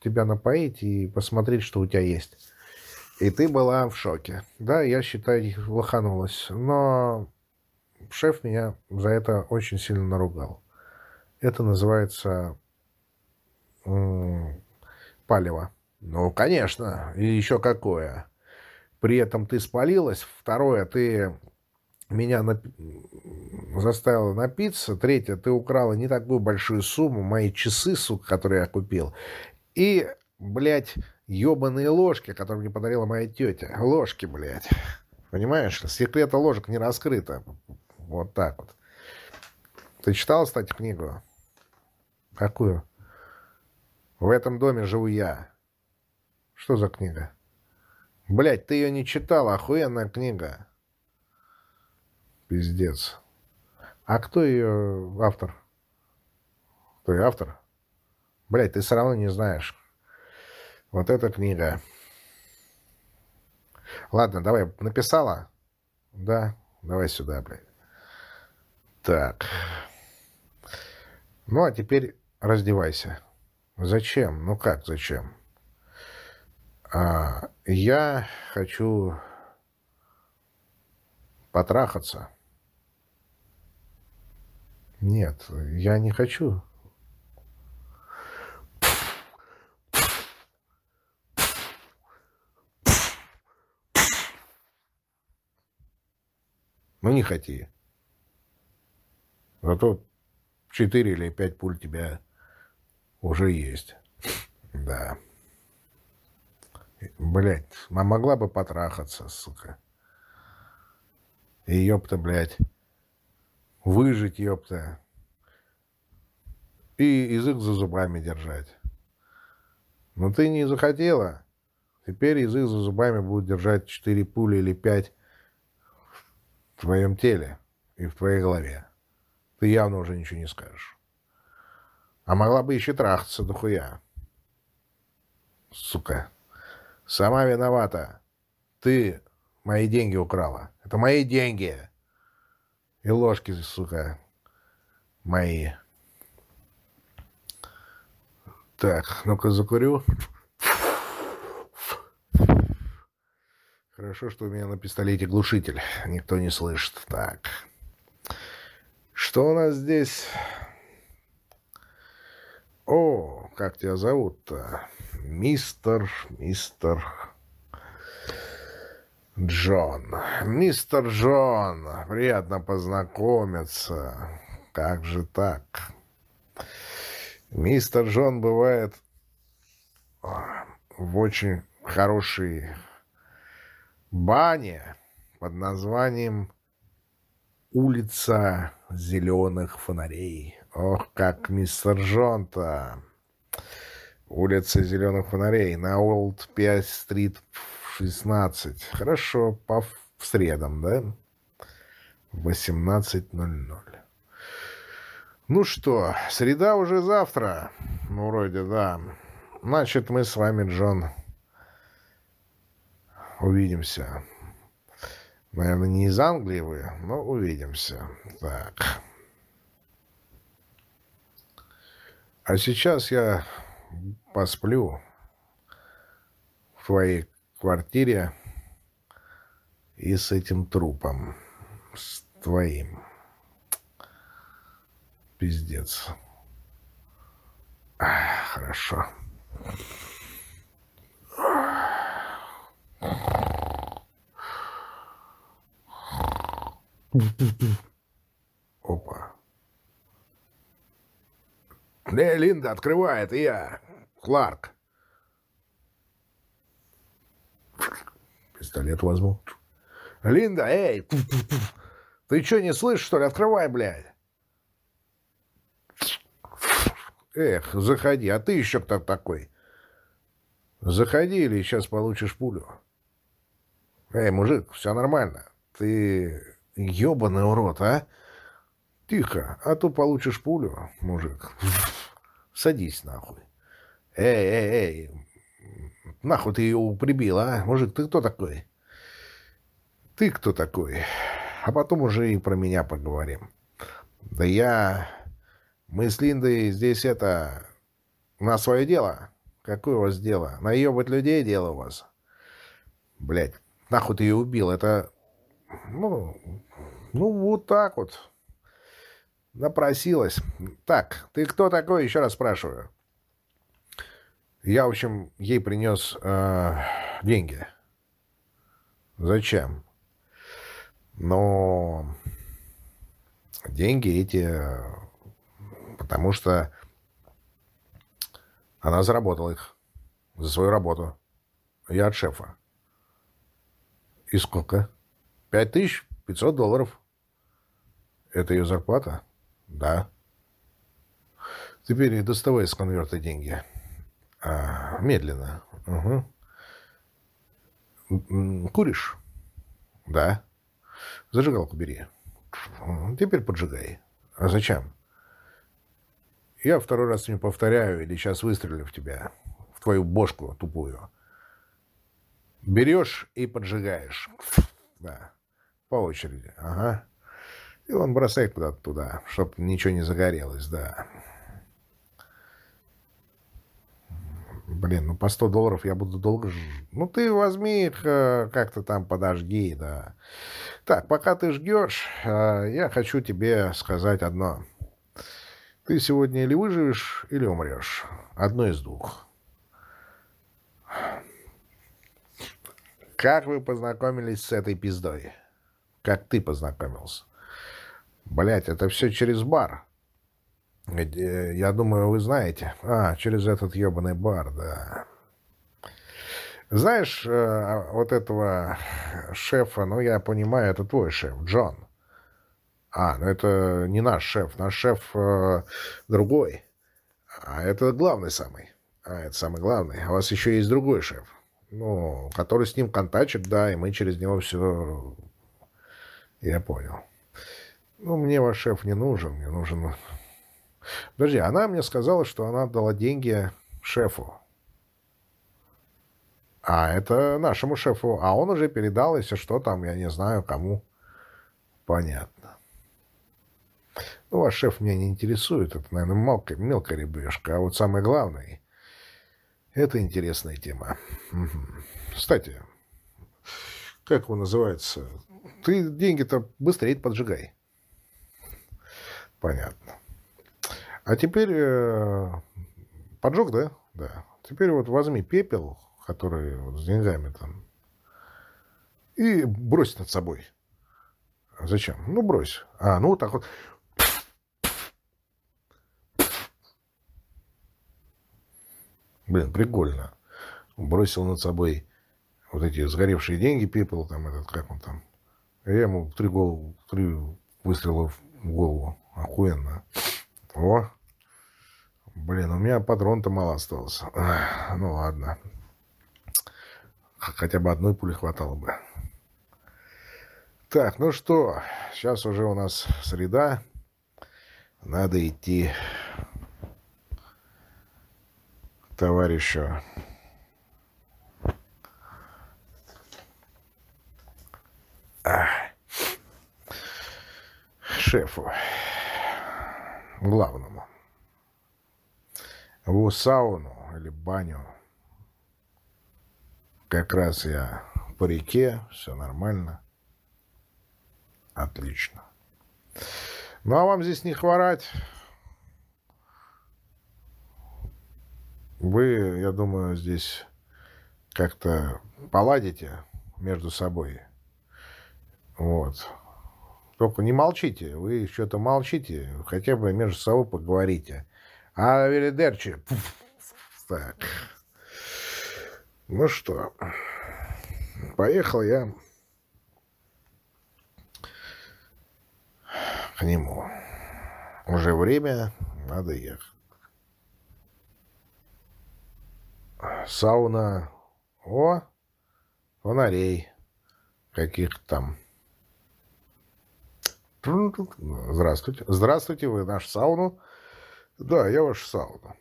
тебя напоить и посмотреть, что у тебя есть. И ты была в шоке. Да, я считаю, лоханулась. Но шеф меня за это очень сильно наругал. Это называется палево. Ну, конечно, и еще какое. При этом ты спалилась. Второе, ты меня нап... заставила напиться. Третье, ты украла не такую большую сумму, мои часы, сука, которые я купил. И, блядь, ебаные ложки, которые мне подарила моя тетя. Ложки, блядь. Понимаешь? Секрета ложек не раскрыто. Вот так вот. Ты читал, кстати, книгу? Какую? В этом доме живу я. Что за книга? Блядь, ты ее не читал, охуенная книга. Пиздец. А кто ее автор? Кто ее автор? Блядь, ты все равно не знаешь. Вот эта книга. Ладно, давай, написала? Да, давай сюда, блядь. Так. Ну, а теперь раздевайся. Зачем? Ну как зачем? А, я хочу потрахаться. Нет, я не хочу. Ну, не хоти. Зато четыре или пять пуль тебя уже есть. Да. Блять, а могла бы потрахаться, сука. И ёпта, блядь, выжить, ёпта. И язык за зубами держать. Но ты не захотела. Теперь язык за зубами будет держать четыре пули или пять в твоем теле и в твоей голове. Ты явно уже ничего не скажешь. А могла бы еще трахаться дохуя. Сука. Сама виновата. Ты мои деньги украла. Это мои деньги. И ложки, сука, мои. Так, ну-ка закурю. Хорошо, что у меня на пистолете глушитель. Никто не слышит. Так. Что у нас здесь? О, как тебя зовут-то? Мистер, мистер... Джон. Мистер Джон, приятно познакомиться. Как же так? Мистер Джон бывает в очень хорошей бане под названием «Улица зеленых фонарей». Ох, как мистер Джон-то! Улица зеленых фонарей на Олд 5 стрит 16. Хорошо, по в средам, да? 18.00. Ну что, среда уже завтра? Ну, вроде, да. Значит, мы с вами, Джон, увидимся. Наверное, не из Англии вы, но увидимся. Так. А сейчас я посплю в твоей квартире и с этим трупом, с твоим. Пиздец. А, хорошо. Опа. Не, Линда, открывай, это я, Кларк. Пистолет возьму. Линда, эй! Ты что, не слышишь, что ли? Открывай, блядь. Эх, заходи. А ты еще кто такой? Заходи, или сейчас получишь пулю. Эй, мужик, все нормально. Ты ебаный урод, а? Тихо, а то получишь пулю, мужик. Садись нахуй. Эй, эй, эй, Нахуй ты ее прибил, а? Мужик, ты кто такой? Ты кто такой? А потом уже и про меня поговорим. Да я... Мы с Линдой здесь это... На свое дело. Какое у вас дело? Наебать людей дело у вас? Блять, нахуй ты ее убил? Это... Ну... Ну, вот так вот. Напросилась. Так, ты кто такой? Еще раз спрашиваю. Я, в общем, ей принес э, деньги. Зачем? Но деньги эти, потому что она заработала их за свою работу. Я от шефа. И сколько? Пять тысяч пятьсот долларов. Это ее зарплата? Да. Теперь доставай из конверта деньги. А, медленно. Угу. Куришь? Да. Зажигалку бери. Теперь поджигай. А зачем? Я второй раз не повторяю, или сейчас выстрелю в тебя, в твою бошку тупую. Берешь и поджигаешь. Да. По очереди. Ага. И он бросает куда-то туда, чтобы ничего не загорелось, да. Блин, ну по 100 долларов я буду долго. Ну ты возьми их, э, как-то там подожги, да. Так, пока ты ждешь, э, я хочу тебе сказать одно. Ты сегодня или выживешь, или умрешь. Одно из двух. Как вы познакомились с этой пиздой? Как ты познакомился? Блять, это все через бар. Я думаю, вы знаете. А, через этот ебаный бар, да. Знаешь, э, вот этого шефа, ну, я понимаю, это твой шеф, Джон. А, ну это не наш шеф, наш шеф э, другой. А это главный самый. А, это самый главный. А у вас еще есть другой шеф. Ну, который с ним контачит, да, и мы через него все... Я понял. Ну, мне ваш шеф не нужен, мне нужен Подожди, она мне сказала, что она отдала деньги шефу. А это нашему шефу. А он уже передал, если что там, я не знаю, кому. Понятно. Ну, ваш шеф меня не интересует. Это, наверное, мелкая, мелкая рыбешка. А вот самое главное, это интересная тема. Кстати, как его называется? Ты деньги-то быстрее поджигай. Понятно. А теперь э, поджег, да? Да. Теперь вот возьми пепел, который вот с деньгами там, и брось над собой. Зачем? Ну, брось. А, ну, вот так вот. Блин, прикольно. Бросил над собой вот эти сгоревшие деньги, пепел, там этот, как он там. Я ему три, голову, три выстрела в голову. Охуенно. О, Блин, у меня патрон-то мало осталось. Ну ладно. Хотя бы одной пули хватало бы. Так, ну что, сейчас уже у нас среда. Надо идти к товарищу. Шефу. Главному в сауну или баню. Как раз я по реке, все нормально. Отлично. Ну, а вам здесь не хворать. Вы, я думаю, здесь как-то поладите между собой. Вот. Только не молчите. Вы что-то молчите. Хотя бы между собой поговорите. А Велидерчи... Так. Ну что, поехал я к нему. Уже время, надо ехать. Сауна. О, фонарей каких там. Здравствуйте. Здравствуйте, вы наш сауну да, я ваша сауна.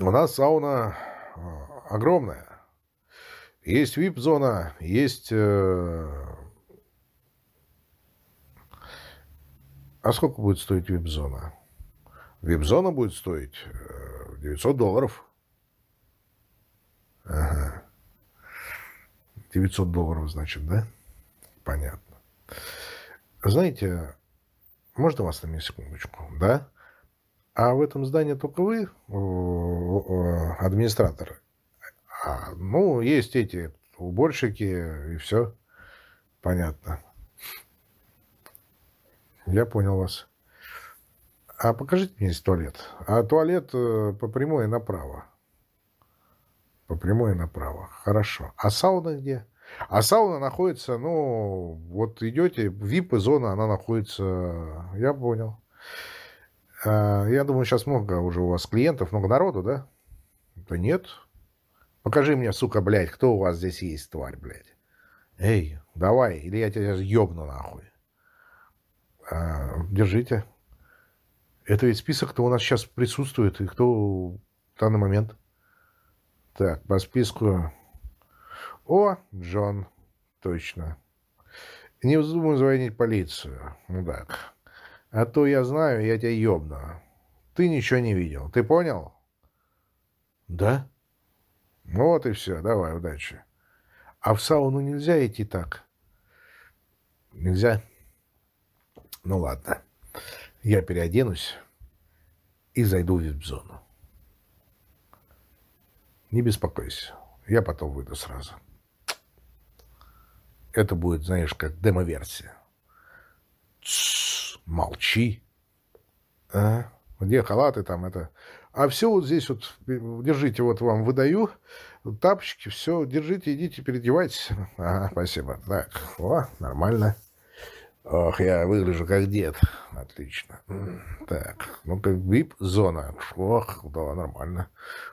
У нас сауна а, огромная. Есть вип-зона, есть... Э... А сколько будет стоить вип-зона? Вип-зона будет стоить 900 э, долларов. Ага. 900 долларов, значит, да? Понятно. Знаете, можно вас на секундочку? Да? А в этом здании только вы, администраторы? А, ну, есть эти уборщики и все. Понятно. Я понял вас. А покажите мне здесь туалет. А туалет э, по прямой направо. По прямой направо. Хорошо. А сауна где? А сауна находится, ну, вот идете, VIP-зона, она находится, я понял. А, я думаю, сейчас много уже у вас клиентов, много народу, да? Да нет. Покажи мне, сука, блядь, кто у вас здесь есть, тварь, блядь. Эй, давай, или я тебя ёбну нахуй. А, держите. Это ведь список, кто у нас сейчас присутствует и кто в данный момент. Так, по списку о, Джон, точно. Не вздумай звонить полицию, мудак. А то я знаю, я тебя ёбну. Ты ничего не видел. Ты понял? Да? Ну вот и все, давай, удачи. А в сауну нельзя идти так? Нельзя? Ну ладно. Я переоденусь и зайду в вип-зону. Не беспокойся. Я потом выйду сразу. Это будет, знаешь, как демо-версия. Молчи. А? Где халаты там это? А все вот здесь вот, держите, вот вам выдаю тапочки, все, держите, идите, переодевайтесь. Ага, спасибо. Так, о, нормально. Ох, я выгляжу как дед. Отлично. Так, ну как вип-зона. Ох, да, нормально.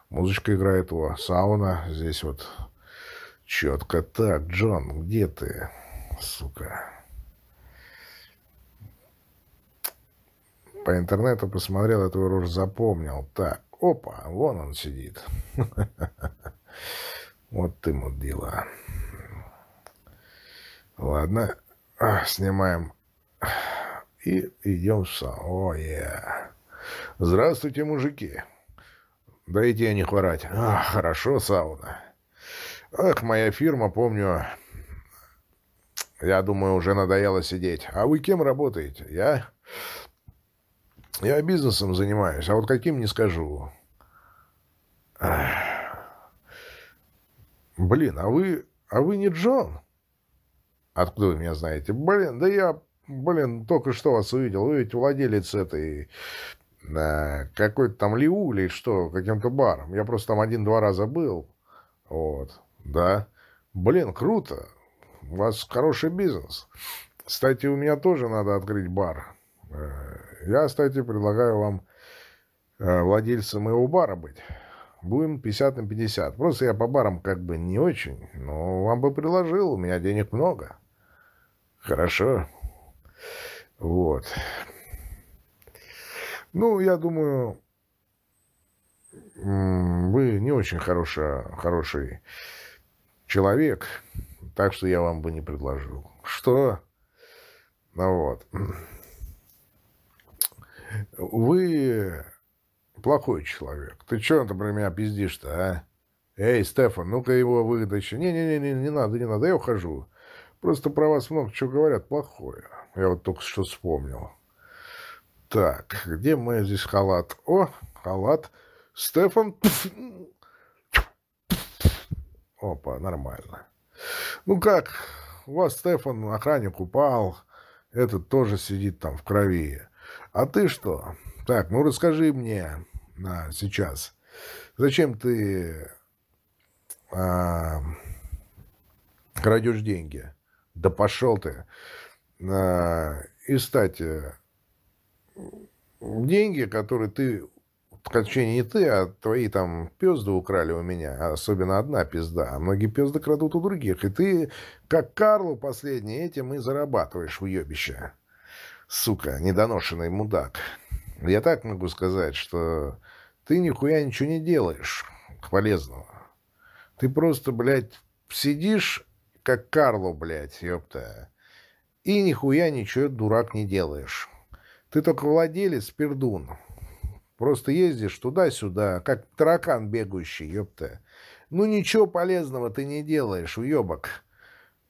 Музычка играет, о, сауна. Здесь вот четко. Так, Джон, где ты? Сука. По интернету посмотрел, эту рожь запомнил. Так, опа, вон он сидит. Вот ты мудила. Ладно, снимаем и идем в сауну. Здравствуйте, мужики. Дайте я не хворать. А, хорошо, сауна. Ах, моя фирма, помню, я думаю, уже надоело сидеть. А вы кем работаете? Я... Я бизнесом занимаюсь, а вот каким не скажу. Блин, а вы... А вы не Джон? Откуда вы меня знаете? Блин, да я, блин, только что вас увидел. Вы ведь владелец этой... Да, какой-то там Лиу или что, каким-то баром. Я просто там один-два раза был. Вот, да. Блин, круто. У вас хороший бизнес. Кстати, у меня тоже надо открыть бар. Э, я, кстати, предлагаю вам э, владельцем моего бара быть. Будем 50 на 50. Просто я по барам как бы не очень, но вам бы предложил, у меня денег много. Хорошо. Вот. Ну, я думаю, вы не очень хороший, хороший человек, так что я вам бы не предложил. Что? Ну вот. Вы плохой человек. Ты что ты про меня пиздишь-то, а? Эй, Стефан, ну-ка его выдачи. Не-не-не, не надо, не надо, я ухожу. Просто про вас много чего говорят плохое. Я вот только что вспомнил. Так, где мой здесь халат? О, халат. Стефан. Опа, нормально. Ну как, у вас Стефан, охранник упал. Этот тоже сидит там в крови. А ты что? Так, ну расскажи мне а, сейчас. Зачем ты а, крадешь деньги? Да пошел ты. А, и, кстати, деньги, которые ты, точнее не ты, а твои там пезды украли у меня, особенно одна пизда, а многие пезды крадут у других, и ты, как Карлу последний, этим и зарабатываешь уебище. Сука, недоношенный мудак. Я так могу сказать, что ты нихуя ничего не делаешь полезного. Ты просто, блядь, сидишь, как Карло, блядь, ёпта, и нихуя ничего, дурак, не делаешь. Ты только владелец, пердун. Просто ездишь туда-сюда, как таракан бегающий, ёпта. Ну, ничего полезного ты не делаешь, уёбок.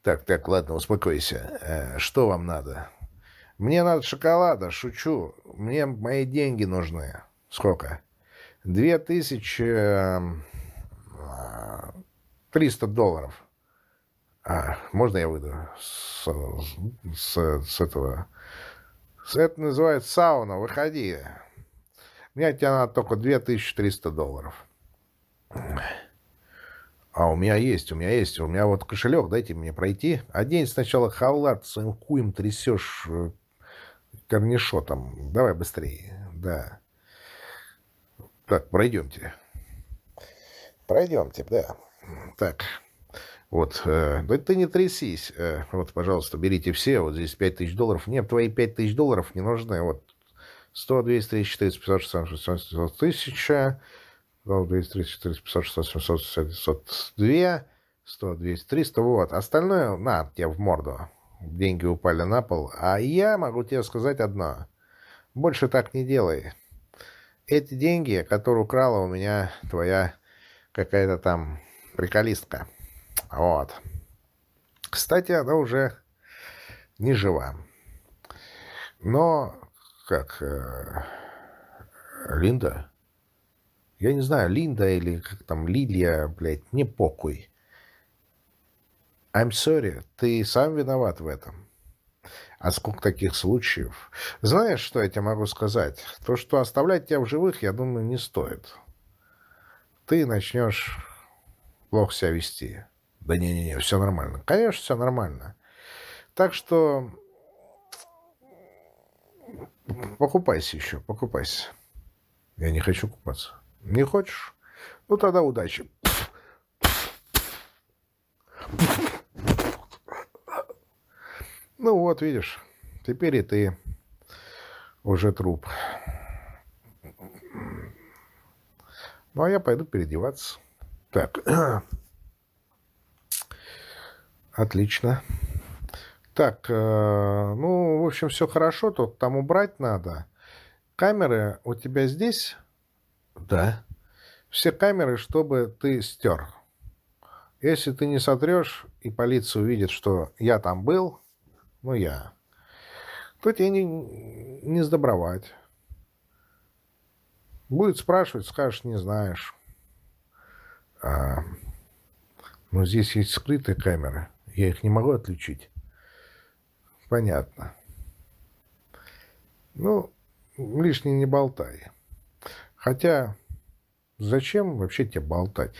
Так, так, ладно, успокойся. Э, что вам надо? Мне надо шоколада, шучу. Мне мои деньги нужны. Сколько? Две тысячи... Эм, триста долларов. А, можно я выйду с, с, с этого это называется сауна, выходи. Мне тебе надо только 2300 долларов. А у меня есть, у меня есть, у меня вот кошелек, дайте мне пройти. Одень сначала халат, своим хуем трясешь э, корнишотом. Давай быстрее, да. Так, пройдемте. Пройдемте, да. Так. Вот, э, да ты не трясись. Э, вот, пожалуйста, берите все. Вот здесь 5000 долларов. Нет, твои 5000 долларов не нужны. Вот 100, 200, 300, 400, 500, 600, 600, 700, 1000. 100, 200, 300, 400, 500, 600, 700, 700, 2. 100, 200, 300. Вот. Остальное на тебе в морду. Деньги упали на пол. А я могу тебе сказать одно. Больше так не делай. Эти деньги, которые украла у меня твоя какая-то там приколистка. Вот. Кстати, она уже не жива. Но, как, э, Линда? Я не знаю, Линда или как там, Лилия, блядь, не покой. I'm sorry, ты сам виноват в этом. А сколько таких случаев? Знаешь, что я тебе могу сказать? То, что оставлять тебя в живых, я думаю, не стоит. Ты начнешь плохо себя вести. Да не-не-не, все нормально. Конечно, все нормально. Так что покупайся еще, покупайся. Я не хочу купаться. Не хочешь? Ну тогда удачи. Ну вот, видишь, теперь и ты уже труп. Ну, а я пойду переодеваться. Так. Отлично. Так, э, ну, в общем, все хорошо. Тут там убрать надо. Камеры у тебя здесь? Да. Все камеры, чтобы ты стер. Если ты не сотрешь, и полиция увидит, что я там был, ну, я, то тебе не, не сдобровать. Будет спрашивать, скажешь, не знаешь. А, но здесь есть скрытые камеры. Я их не могу отличить. Понятно. Ну, лишний не болтай. Хотя, зачем вообще тебе болтать?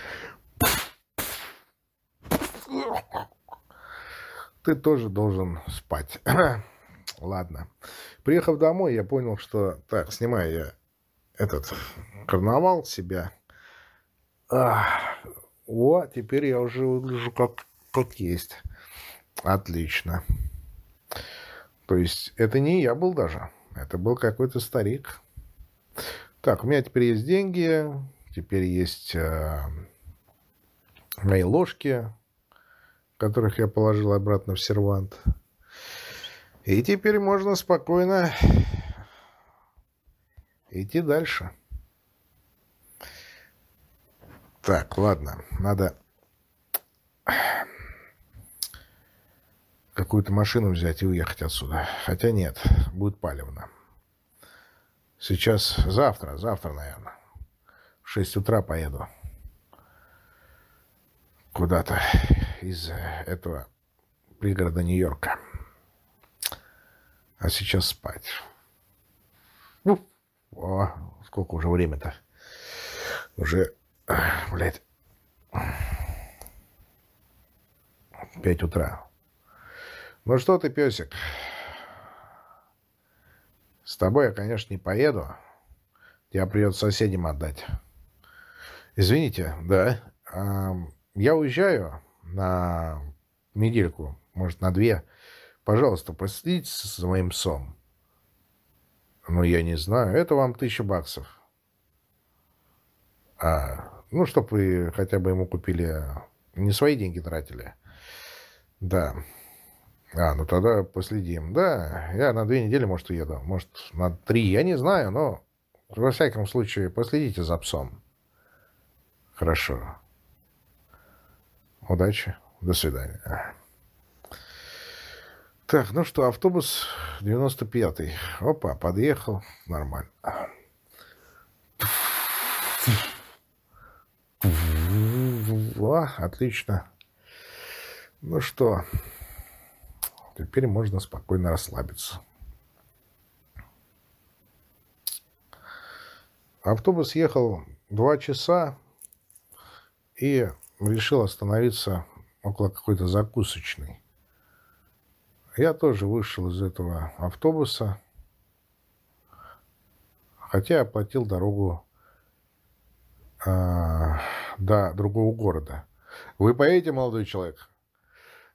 Ты тоже должен спать. Ладно. Приехав домой, я понял, что... Так, снимаю я этот карнавал себя. А, о, теперь я уже выгляжу как, как есть. Отлично. То есть это не я был даже. Это был какой-то старик. Так, у меня теперь есть деньги. Теперь есть э, мои ложки, которых я положил обратно в сервант. И теперь можно спокойно идти дальше. Так, ладно, надо какую-то машину взять и уехать отсюда. Хотя нет, будет палевно. Сейчас, завтра, завтра, наверное. В 6 утра поеду куда-то из этого пригорода Нью-Йорка. А сейчас спать. Ну, о, сколько уже время-то? Уже, блядь, пять утра. Ну что ты, песик? С тобой я, конечно, не поеду. Тебя придется соседям отдать. Извините, да. Я уезжаю на недельку, может, на две. Пожалуйста, последите за моим псом. Ну, я не знаю. Это вам тысяча баксов. А, ну, чтобы вы хотя бы ему купили... Не свои деньги тратили. Да. А, ну тогда последим. Да, я на две недели, может, уеду. Может, на три, я не знаю, но во всяком случае последите за псом. Хорошо. Удачи. До свидания. Так, ну что, автобус 95-й. Опа, подъехал. Нормально. О, отлично. Ну что, теперь можно спокойно расслабиться. Автобус ехал два часа и решил остановиться около какой-то закусочной. Я тоже вышел из этого автобуса, хотя оплатил дорогу э, до другого города. Вы поедете, молодой человек?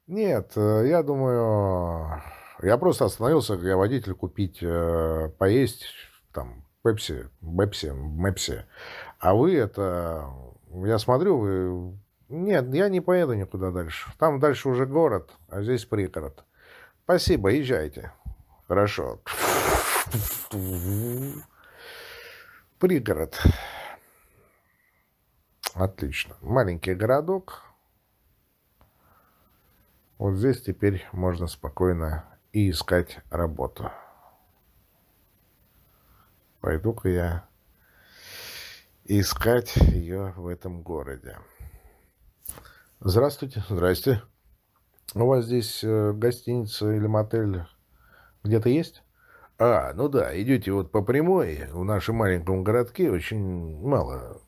Нет, э, я думаю, я просто остановился, я водитель, купить э, поесть, там, пепси, бепси, мепси. А вы это, я смотрю, вы... Нет, я не поеду никуда дальше. Там дальше уже город, а здесь пригород. Спасибо, езжайте. Хорошо. Пригород. Отлично. Маленький городок. Вот здесь теперь можно спокойно и искать работу. Пойду-ка я искать ее в этом городе. Здравствуйте. Здрасте. У вас здесь э, гостиница или мотель где-то есть? А, ну да, идете вот по прямой. В нашем маленьком городке очень мало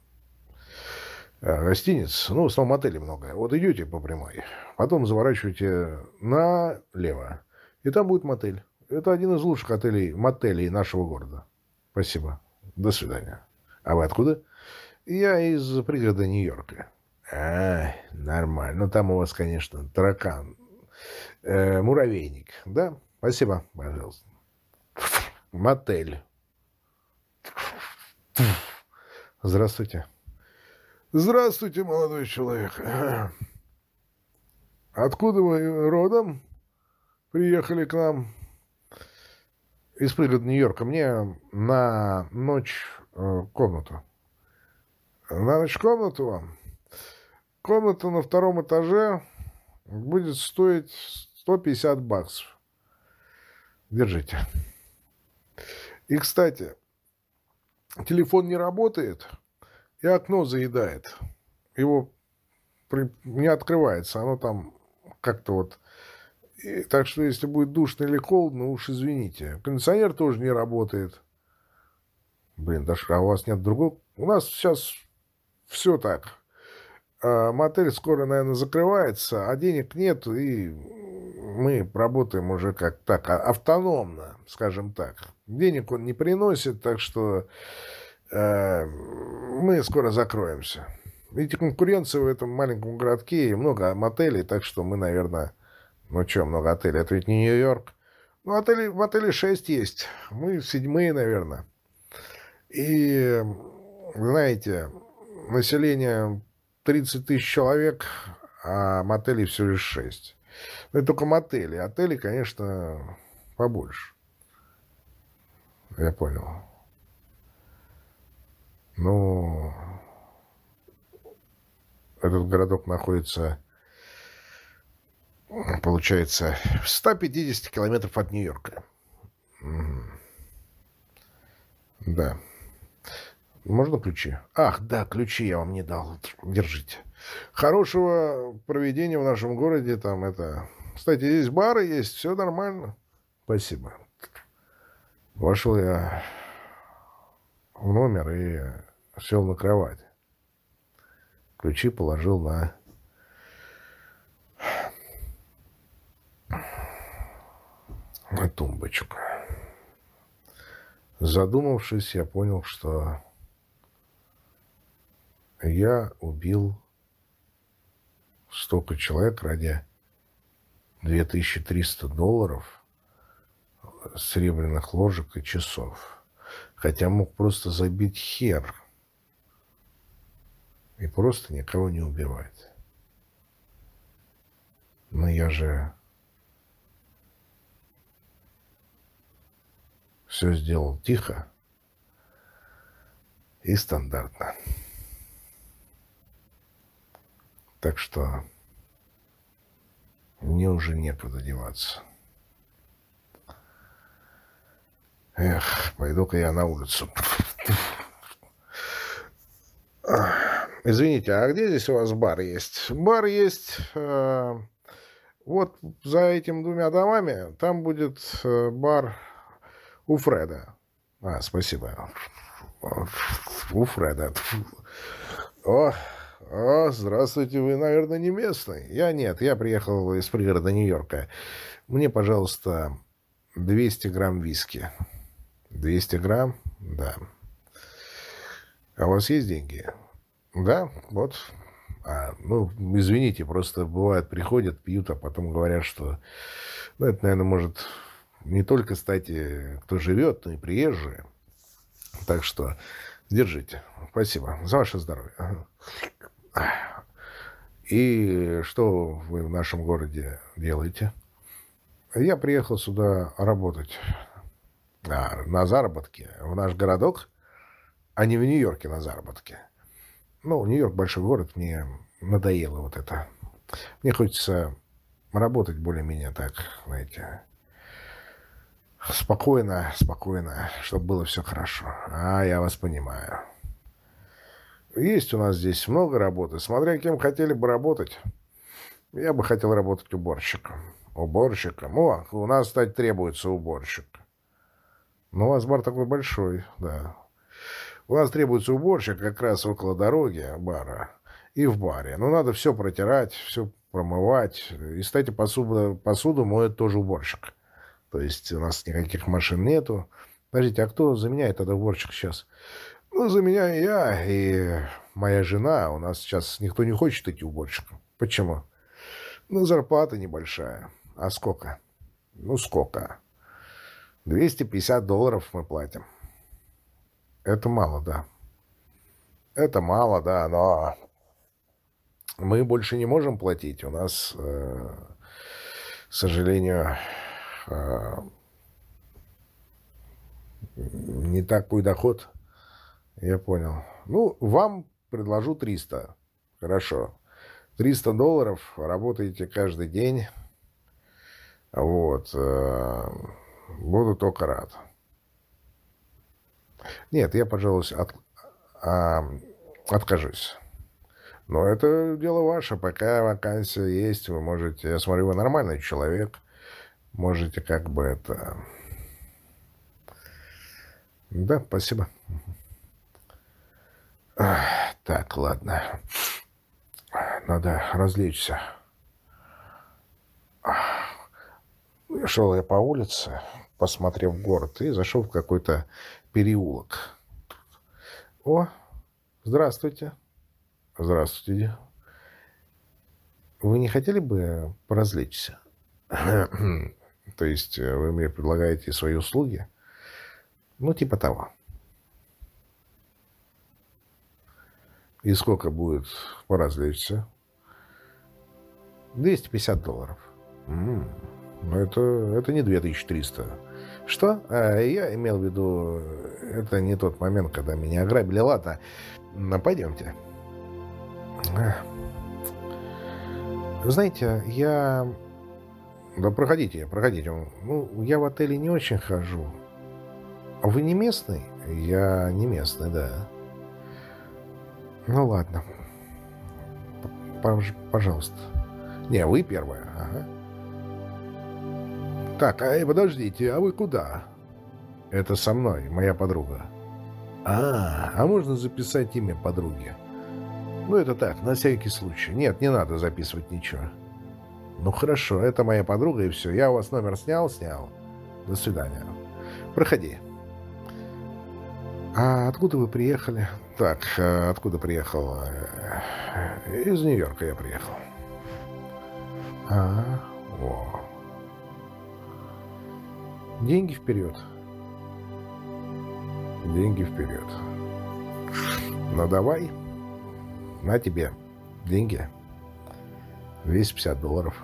гостиниц. Ну, в основном отелей много. Вот идете по прямой. Потом заворачиваете налево. И там будет мотель. Это один из лучших отелей, мотелей нашего города. Спасибо. До свидания. А вы откуда? Я из пригорода Нью-Йорка. А, нормально. Ну, там у вас, конечно, таракан. Э, муравейник. Да? Спасибо, пожалуйста. Мотель. Здравствуйте. Здравствуйте, молодой человек. Откуда вы родом? Приехали к нам из пригорода Нью-Йорка. Мне на ночь э, комнату. На ночь комнату вам? Комната на втором этаже будет стоить 150 баксов. Держите. И, кстати, телефон не работает, и окно заедает. Его при... не открывается, оно там как-то вот... И, так что, если будет душно или холодно, уж извините. Кондиционер тоже не работает. Блин, даже а у вас нет другого? У нас сейчас все так. А мотель скоро, наверное, закрывается, а денег нет, и мы работаем уже как так, а, автономно, скажем так. Денег он не приносит, так что мы скоро закроемся. Видите, конкуренция в этом маленьком городке, и много мотелей, так что мы, наверное... Ну что, много отелей? Это ведь не Нью-Йорк. Ну, отели, в отеле шесть есть. Мы седьмые, наверное. И, знаете, население 30 тысяч человек, а мотелей всего лишь 6. Ну, это только мотели. Отели, конечно, побольше. Я понял. Ну, этот городок находится, получается, в 150 километров от Нью-Йорка. Да. Можно ключи? Ах, да, ключи я вам не дал. Держите. Хорошего проведения в нашем городе. Там это... Кстати, здесь бары есть, все нормально. Спасибо. Вошел я в номер и сел на кровать. Ключи положил на на тумбочку. Задумавшись, я понял, что я убил столько человек ради 2300 долларов серебряных ложек и часов. Хотя мог просто забить хер и просто никого не убивать. Но я же все сделал тихо и стандартно. Так что мне уже некуда деваться. Эх, пойду-ка я на улицу. Извините, а где здесь у вас бар есть? Бар есть э, вот за этими двумя домами. Там будет э, бар у Фреда. А, спасибо. У Фреда. О, «О, здравствуйте, вы, наверное, не местный?» «Я нет, я приехал из пригорода Нью-Йорка. Мне, пожалуйста, 200 грамм виски». «200 грамм?» «Да». «А у вас есть деньги?» «Да, вот». А, ну, извините, просто бывает, приходят, пьют, а потом говорят, что... Ну, это, наверное, может не только, кстати, кто живет, но и приезжие. Так что держите. Спасибо. За ваше здоровье. И что вы в нашем городе делаете? Я приехал сюда работать а, на заработки в наш городок, а не в Нью-Йорке на заработки. Ну, Нью-Йорк большой город, мне надоело вот это. Мне хочется работать более-менее так, знаете, спокойно, спокойно, чтобы было все хорошо. А, я вас понимаю. Есть у нас здесь много работы. Смотря кем хотели бы работать. Я бы хотел работать уборщиком. Уборщиком. О, у нас, кстати, требуется уборщик. Но у вас бар такой большой, да. У нас требуется уборщик как раз около дороги бара и в баре. Но надо все протирать, все промывать. И, кстати, посуду, посуду моет тоже уборщик. То есть у нас никаких машин нету. Подождите, а кто заменяет тогда уборщик сейчас? Ну, заменяю я и моя жена. У нас сейчас никто не хочет идти уборщиком. Почему? Ну, зарплата небольшая. А сколько? Ну, сколько? 250 долларов мы платим. Это мало, да. Это мало, да, но мы больше не можем платить. У нас, э, к сожалению, э, не такой доход. Я понял. Ну, вам предложу 300. Хорошо. 300 долларов, работаете каждый день. Вот. Э, буду только рад. Нет, я, пожалуй, от, а, откажусь. Но это дело ваше. Пока вакансия есть, вы можете... Я смотрю, вы нормальный человек. Можете как бы это... Да, спасибо. Так, ладно. Надо развлечься. Шел я по улице, посмотрев город, и зашел в какой-то переулок. О, здравствуйте. Здравствуйте. Вы не хотели бы поразвлечься? То есть э, вы мне предлагаете свои услуги? Ну, типа того. И сколько будет поразвлечься? 250 долларов. М -м, ну, это, это не 2300. Что? А, я имел в виду, это не тот момент, когда меня ограбили. Ладно, пойдемте. Знаете, я... Да проходите, проходите. Ну, я в отеле не очень хожу. А вы не местный? Я не местный, да. Ну ладно. Пожалуйста. Не, вы первая. Ага. Так, а подождите, а вы куда? Это со мной, моя подруга. А, а можно записать имя подруги? Ну, это так, на всякий случай. Нет, не надо записывать ничего. Ну, хорошо, это моя подруга, и все. Я у вас номер снял, снял. До свидания. Проходи. А откуда вы приехали? Так, э, откуда приехал? Э, из Нью-Йорка я приехал. А, о. Деньги вперед. Деньги вперед. Ну давай. На тебе. Деньги. 250 долларов.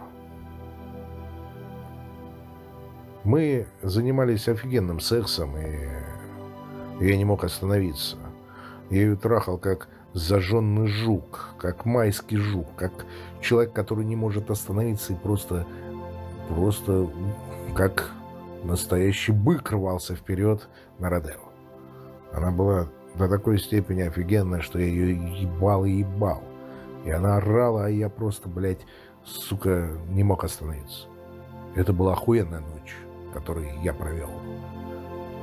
Мы занимались офигенным сексом, и я не мог остановиться. Я ее трахал как зажженный жук, как майский жук, как человек, который не может остановиться и просто, просто как настоящий бык рвался вперед на Родео. Она была до такой степени офигенная, что я ее ебал и ебал. И она орала, а я просто, блядь, сука, не мог остановиться. Это была охуенная ночь, которую я провел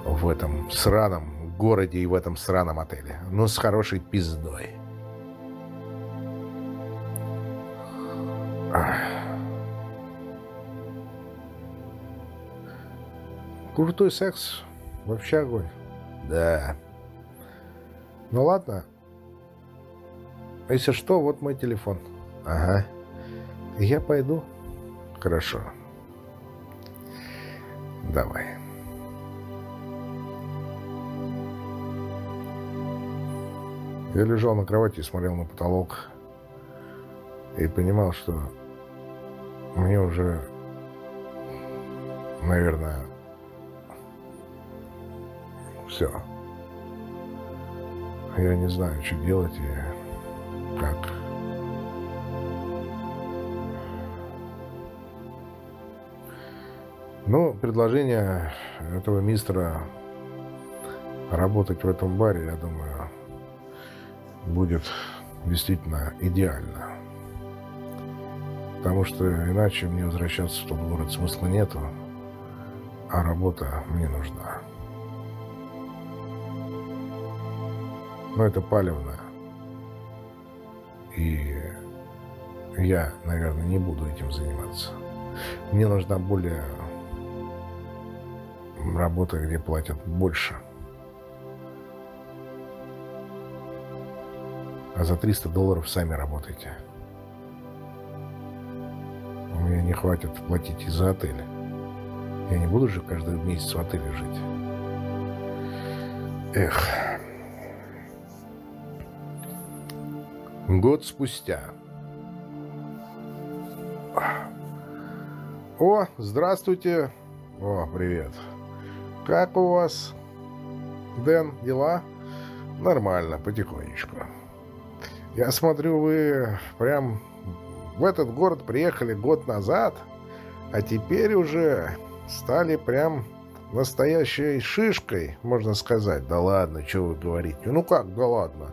в этом сраном городе и в этом сраном отеле. Ну, с хорошей пиздой. Крутой секс. Вообще огонь. Да. Ну ладно. Если что, вот мой телефон. Ага. Я пойду. Хорошо. Давай. Я лежал на кровати и смотрел на потолок. И понимал, что мне уже, наверное, все. Я не знаю, что делать. И как. Ну, предложение этого мистера работать в этом баре, я думаю, будет действительно идеально. Потому что иначе мне возвращаться в тот город смысла нету, а работа мне нужна. Но это палевно. И я, наверное, не буду этим заниматься. Мне нужна более работа, где платят больше. А за 300 долларов сами работайте. У меня не хватит платить и за отель. Я не буду же каждый месяц в отеле жить. Эх. Год спустя. О, здравствуйте. О, привет. Как у вас, Дэн, дела? Нормально, потихонечку. Я смотрю, вы прям в этот город приехали год назад, а теперь уже стали прям настоящей шишкой, можно сказать. Да ладно, что вы говорите? Ну как, да ладно.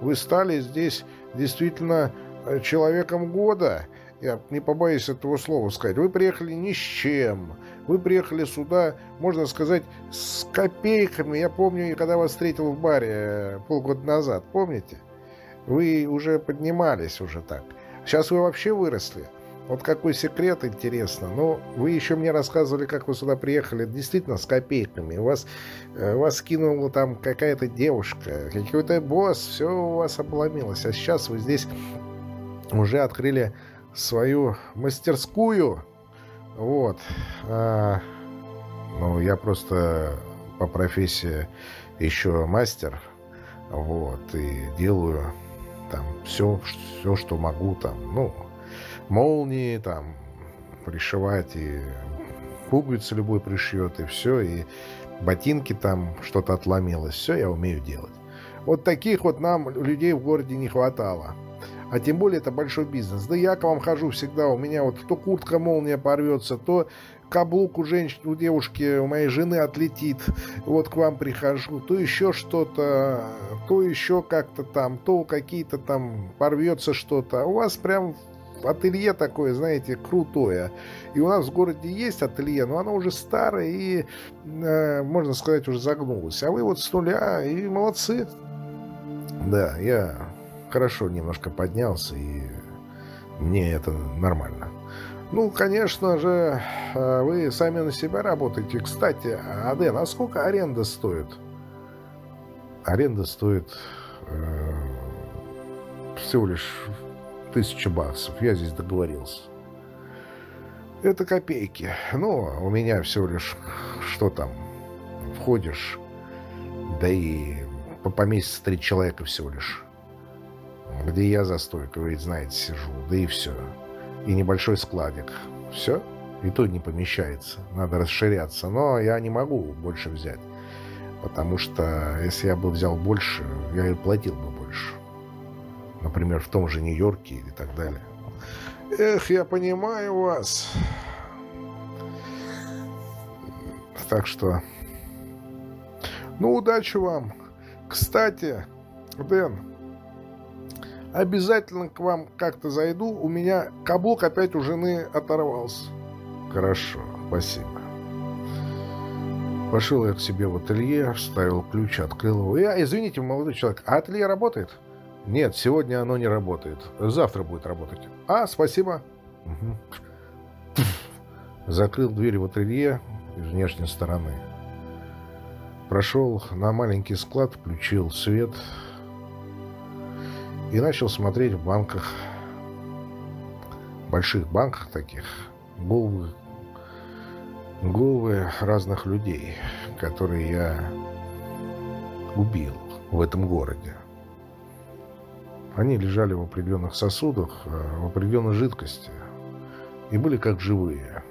Вы стали здесь действительно э, человеком года. Я не побоюсь этого слова сказать. Вы приехали ни с чем. Вы приехали сюда, можно сказать, с копейками. Я помню, когда вас встретил в баре э, полгода назад. Помните? Вы уже поднимались уже так. Сейчас вы вообще выросли. Вот какой секрет, интересно. Ну, вы еще мне рассказывали, как вы сюда приехали, действительно, с копейками. У вас, э, вас кинула там какая-то девушка, какой-то босс, все у вас обломилось. А сейчас вы здесь уже открыли свою мастерскую. Вот. А, ну, я просто по профессии еще мастер. Вот. И делаю там все, все, что могу, там, ну, молнии, там, пришивать, и пуговицы любой пришьет, и все, и ботинки там что-то отломилось, все я умею делать. Вот таких вот нам людей в городе не хватало. А тем более это большой бизнес. Да я к вам хожу всегда, у меня вот то куртка молния порвется, то каблук у женщины, у девушки, у моей жены отлетит, вот к вам прихожу, то еще что-то, то еще как-то там, то какие-то там порвется что-то. У вас прям ателье такое, знаете, крутое. И у нас в городе есть ателье, но оно уже старое и, э, можно сказать, уже загнулось. А вы вот с нуля и молодцы. Да, я хорошо немножко поднялся, и мне это нормально. Ну, конечно же, э, вы сами на себя работаете. Кстати, Аден, а сколько аренда стоит? Аренда стоит э, всего лишь тысяча баксов. Я здесь договорился. Это копейки. Ну, у меня всего лишь что там, входишь, да и по, по три человека всего лишь. Где я за стойкой, ведь знаете, сижу, да и все. И небольшой складик. Все? И то не помещается. Надо расширяться. Но я не могу больше взять. Потому что если я бы взял больше, я и платил бы больше. Например, в том же Нью-Йорке и так далее. Эх, я понимаю вас. Так что... Ну, удачи вам. Кстати, Дэн, обязательно к вам как-то зайду. У меня каблук опять у жены оторвался. Хорошо, спасибо. Пошел я к себе в ателье, вставил ключ, открыл его. Я, извините, молодой человек, а ателье работает? Нет, сегодня оно не работает. Завтра будет работать. А, спасибо. Закрыл дверь в ателье с внешней стороны. Прошел на маленький склад, включил свет и начал смотреть в банках, больших банках таких, головы, головы разных людей, которые я убил в этом городе. Они лежали в определенных сосудах, э, в определенной жидкости и были как живые.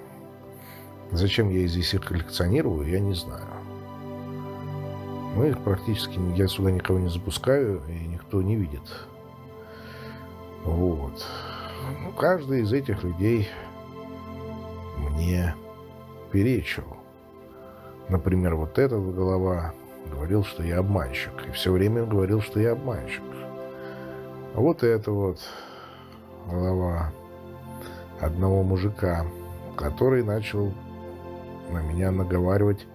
Зачем я здесь их коллекционирую, я не знаю. Но их практически я сюда никого не запускаю, и никто не видит. Вот. Ну, каждый из этих людей мне перечил. Например, вот этот голова говорил, что я обманщик. И все время говорил, что я обманщик. А вот это вот голова одного мужика, который начал на меня наговаривать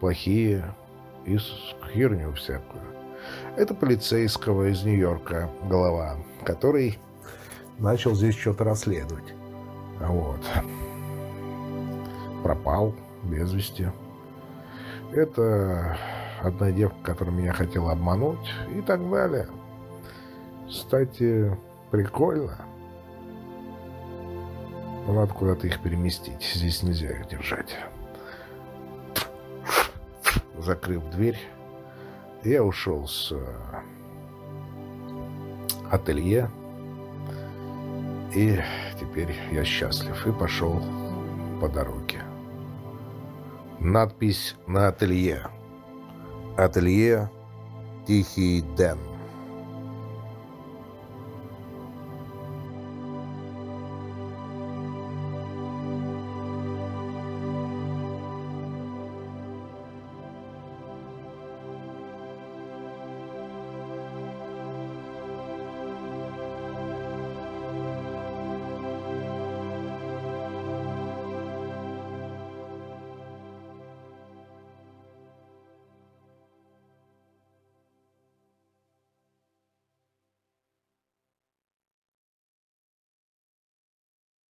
плохие и херню всякую. Это полицейского из Нью-Йорка голова, который начал здесь что-то расследовать. Вот. Пропал без вести. Это одна девка, которая меня хотела обмануть и так далее. Кстати, прикольно. Надо куда-то их переместить. Здесь нельзя их держать. Закрыв дверь, я ушел с э, ателье. И теперь я счастлив. И пошел по дороге. Надпись на ателье. Ателье «Тихий Дэн».